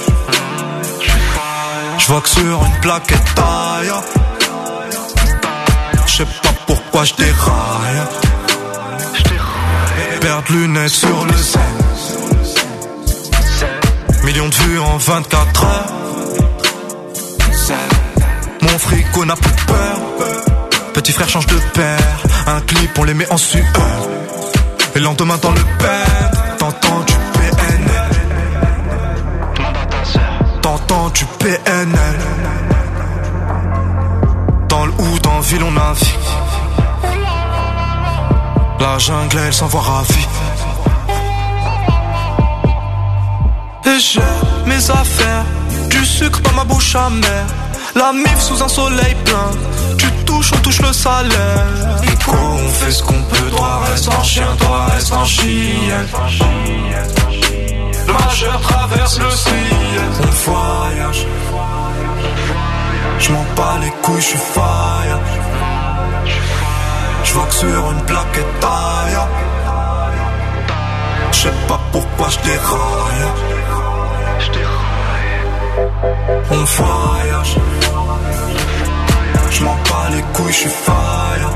Je vois que sur une plaquette taille. Je sais pas pourquoi je déraille. Perdre lunettes sur le set. Millions de vues en 24 heures. Mon frigo n'a plus peur. Petit frère change de père. Un clip, on les met en sueur. Et le lendemain dans le père. T'entends T'entends du PNL. Dans le ou dans le ville, on navigue. La jungle, elle s'envoie ravie. Et j'ai mes affaires, du sucre dans ma bouche amère. La mif sous un soleil plein, tu touches, on touche le salaire. Quoi, on fait ce qu'on peut, toi reste en chien, toi reste en chienne. Majeur traverse le ciel, on voyage. Je m'en bats les couilles, je suis fire. Je que sur une plaquette taille. Je sais pas pourquoi je déraille. On voyage. Je m'en bats les couilles, je suis fire.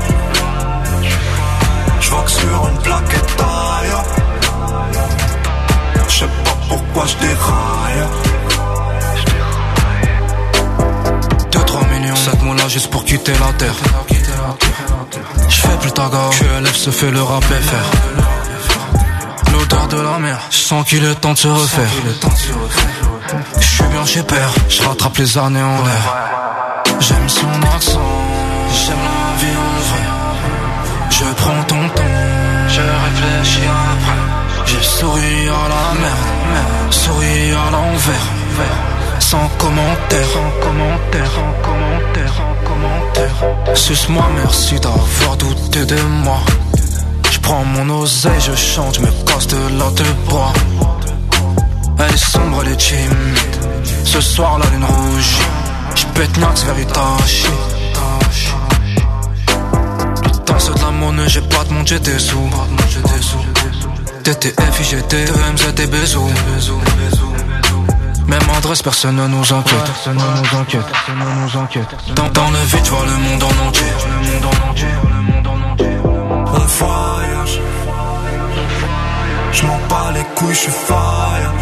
Je que sur une plaquette taille. Je sais pas pourquoi je déraille. 2-3 millions, 7 mois là juste pour quitter la terre. Je fais plus ta gare, QLF se fait le rap FR. L'odeur de la mer, je sens qu'il est temps de se refaire. Je suis bien chez père, je rattrape les années en l'air. J'aime son accent, j'aime la vie en vrai. Je prends ton temps, je réfléchis après. J'ai souri à la merde, souri à l'envers. Sans commentaire, sans commentaire, sans commentaire, sans commentaire. Suce-moi, merci d'avoir douté de moi. Je prends mon oseille, je chante, je me casse de là de bois. Elle est sombre, elle est timide. Ce soir, la lune rouge. Je pète Nax vers Itachi. Tu danses de la monnaie, j'ai pas de monde, j'ai des sous. TTF, IGT, EMZ et Bézou. Même adresse, personne ne nous enquête. Personne ne nous enquête. Personne ne nous enquête. Dans, dans le vide, je vois le monde en entier. Le monde en entier. Le monde en entier. On voyage. Je m'en bats les couilles, je suis fire.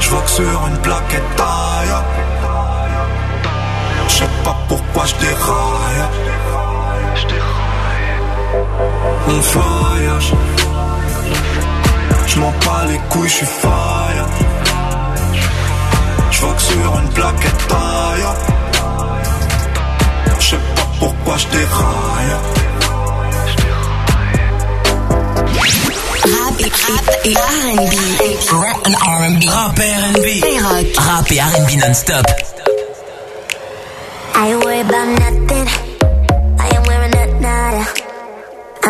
Je vois que sur une plaquette taille. Je sais pas pourquoi je déraille. On voyage. Je m'en bats les couilles, je suis fire. Je vois que sur une plaquette taille. Je sais pas pourquoi je déraille. Rap et, rap et R&B. Rap and R&B. Rap et R&B. Rap et R&B non-stop. I worried about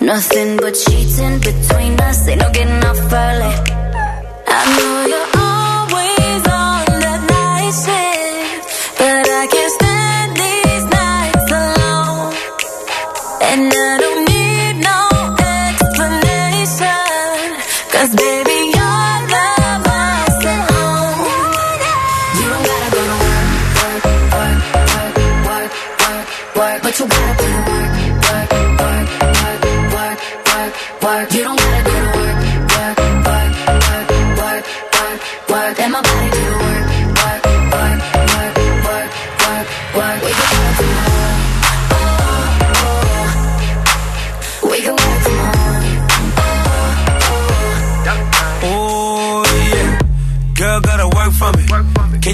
Nothing but sheets in between us, ain't no getting off early. I know you're always on night shift, but I can't these nights alone. And I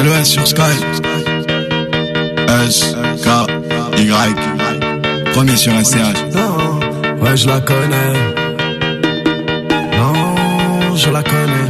C'est le S sur Sky. S, K, Y. Premier sur SCH. Ouais, je la connais. Non, je la connais.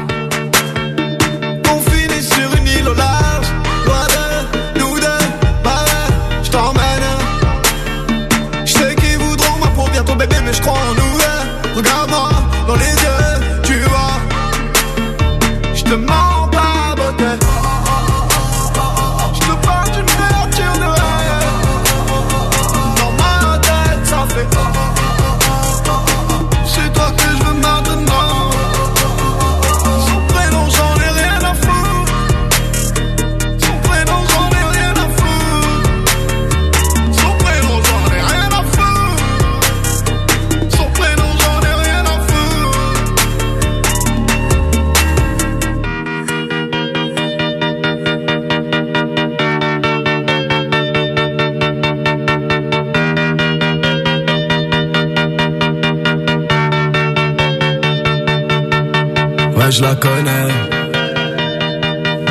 Je la connais.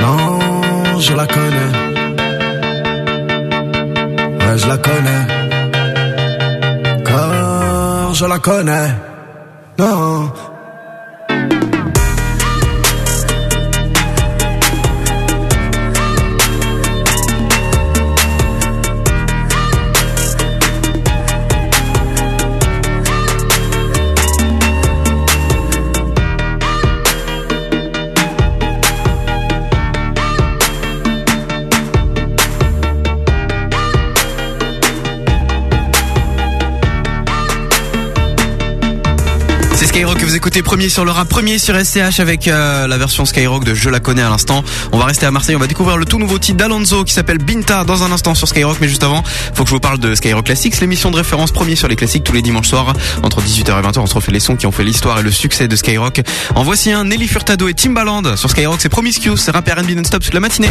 Non, je la connais. Ouais, je la connais. Car je la connais. Non. Vous écoutez premier sur le rap, premier sur SCH avec euh, la version Skyrock de Je la connais à l'instant. On va rester à Marseille, on va découvrir le tout nouveau titre d'Alonso qui s'appelle Binta dans un instant sur Skyrock. Mais juste avant, faut que je vous parle de Skyrock Classics, l'émission de référence premier sur les classiques tous les dimanches soirs entre 18h et 20h. On se refait les sons qui ont fait l'histoire et le succès de Skyrock. En voici un Nelly Furtado et Timbaland sur Skyrock. C'est Promiscuous, c'est rap R&B non-stop toute la matinée.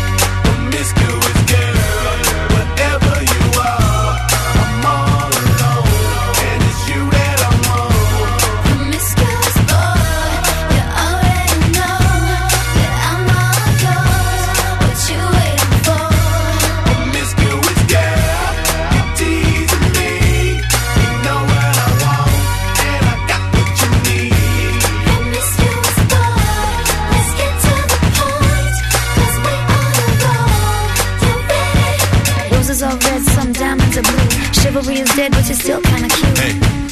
Promiscuous girl, Chivalry is dead, but you're still kinda cute. Hey,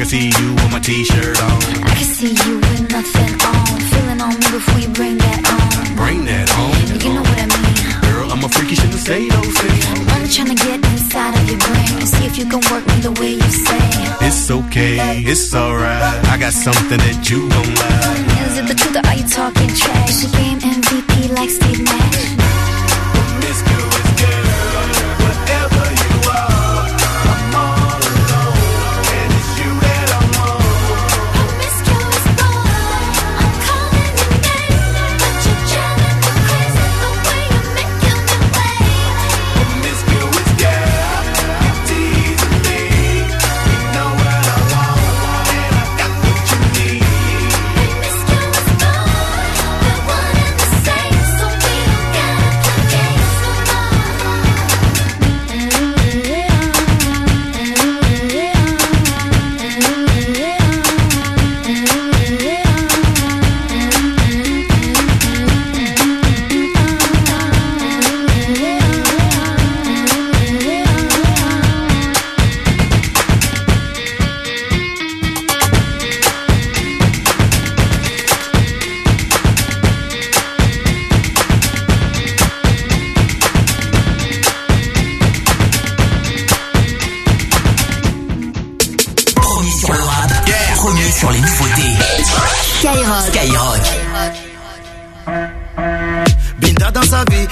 Can see you with my t-shirt on. I can see you with nothing on. Feeling on me before you bring that on. Bring that on. You know what I mean. Girl, I'm a freaky, shouldn't say those things. I'm trying to get inside of your brain see if you can work me the way you say. It's okay, it's alright. I got something that you don't like. Is it the truth or are you talking trash? She game MVP like Steve Nash.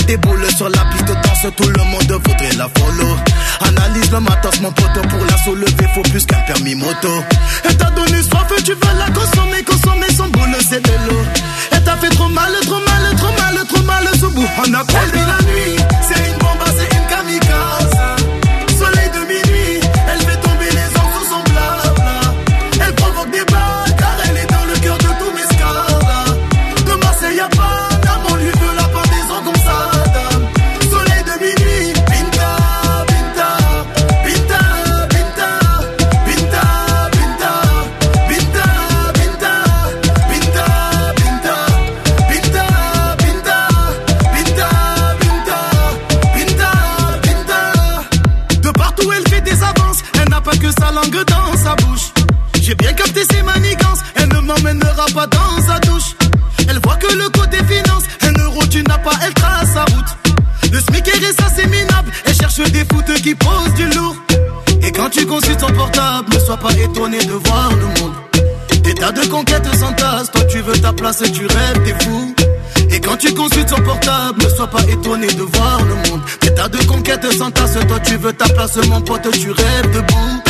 Elle déboule sur la piste danse, tout le monde voudrait la follow. Analyse le matos, mon poteau, pour la soulever, faut plus qu'un permis moto. Elle t'a donné soif, tu veux la consommer, consommer son boule, c'est de l'eau. Elle t'a fait trop mal, trop mal, trop mal, trop mal, ce bout. On a de la nuit, c'est une du. Et quand tu consultes son portable, ne sois pas étonné de voir le monde. Des tas de conquêtes s'entassent, toi tu veux ta place et tu rêves, t'es fou. Et quand tu consultes son portable, ne sois pas étonné de voir le monde. Des tas de conquêtes s'entassent, toi tu veux ta place, mon pote, tu rêves debout.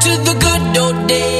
to the good old days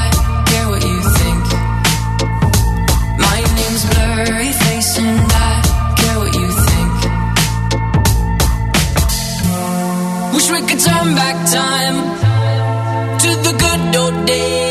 day.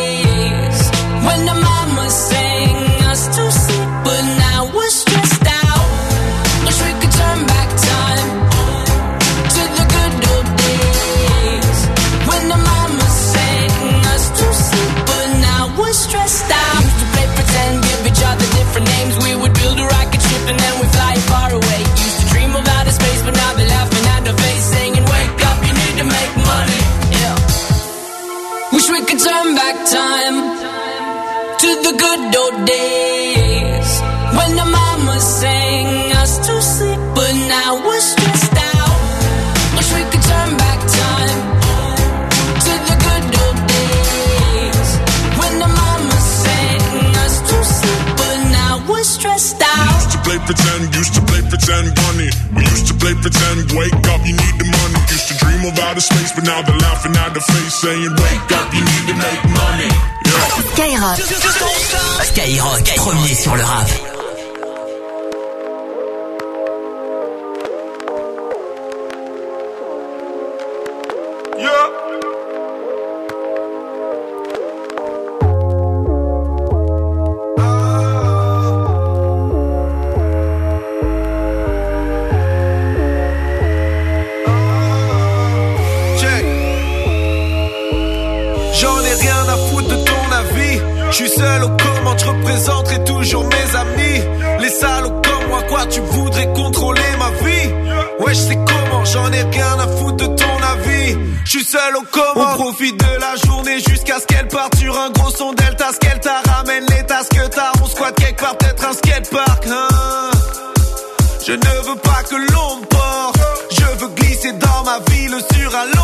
When the mama sang us to sleep, but now we're stressed out. Wish we could turn back time to the good old days when the mama sang us to sleep, but now we're stressed out. Used to play pretend, used to play pretend bunny. We used to play pretend, wake up, you need the money. Used to dream of outer space, but now they're laughing at the face, saying, wake up, you need to make money. Skyrock. Skyrock, premier sur le rap. Ne veux pas que l'on porte. Je veux glisser dans ma ville sur un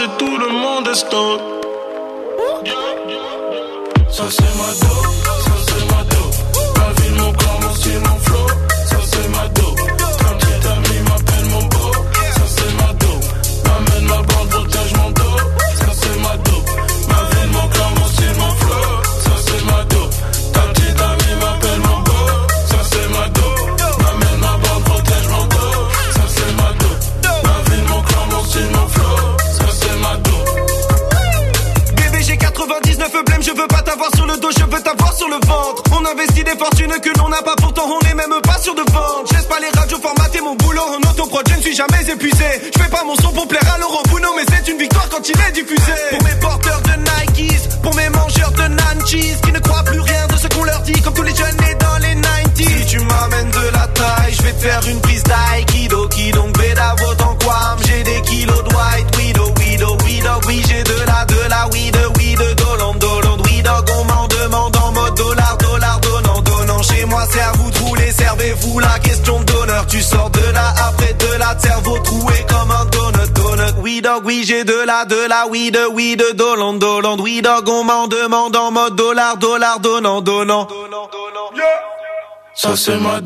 et tout le monde est stone. oui, j'ai de la, de la, oui, de, oui, de, dolande, dolande, oui, dog, on m'en demande en mode dollar, dollar, donnant, donnant. Yeah. Ça c'est ma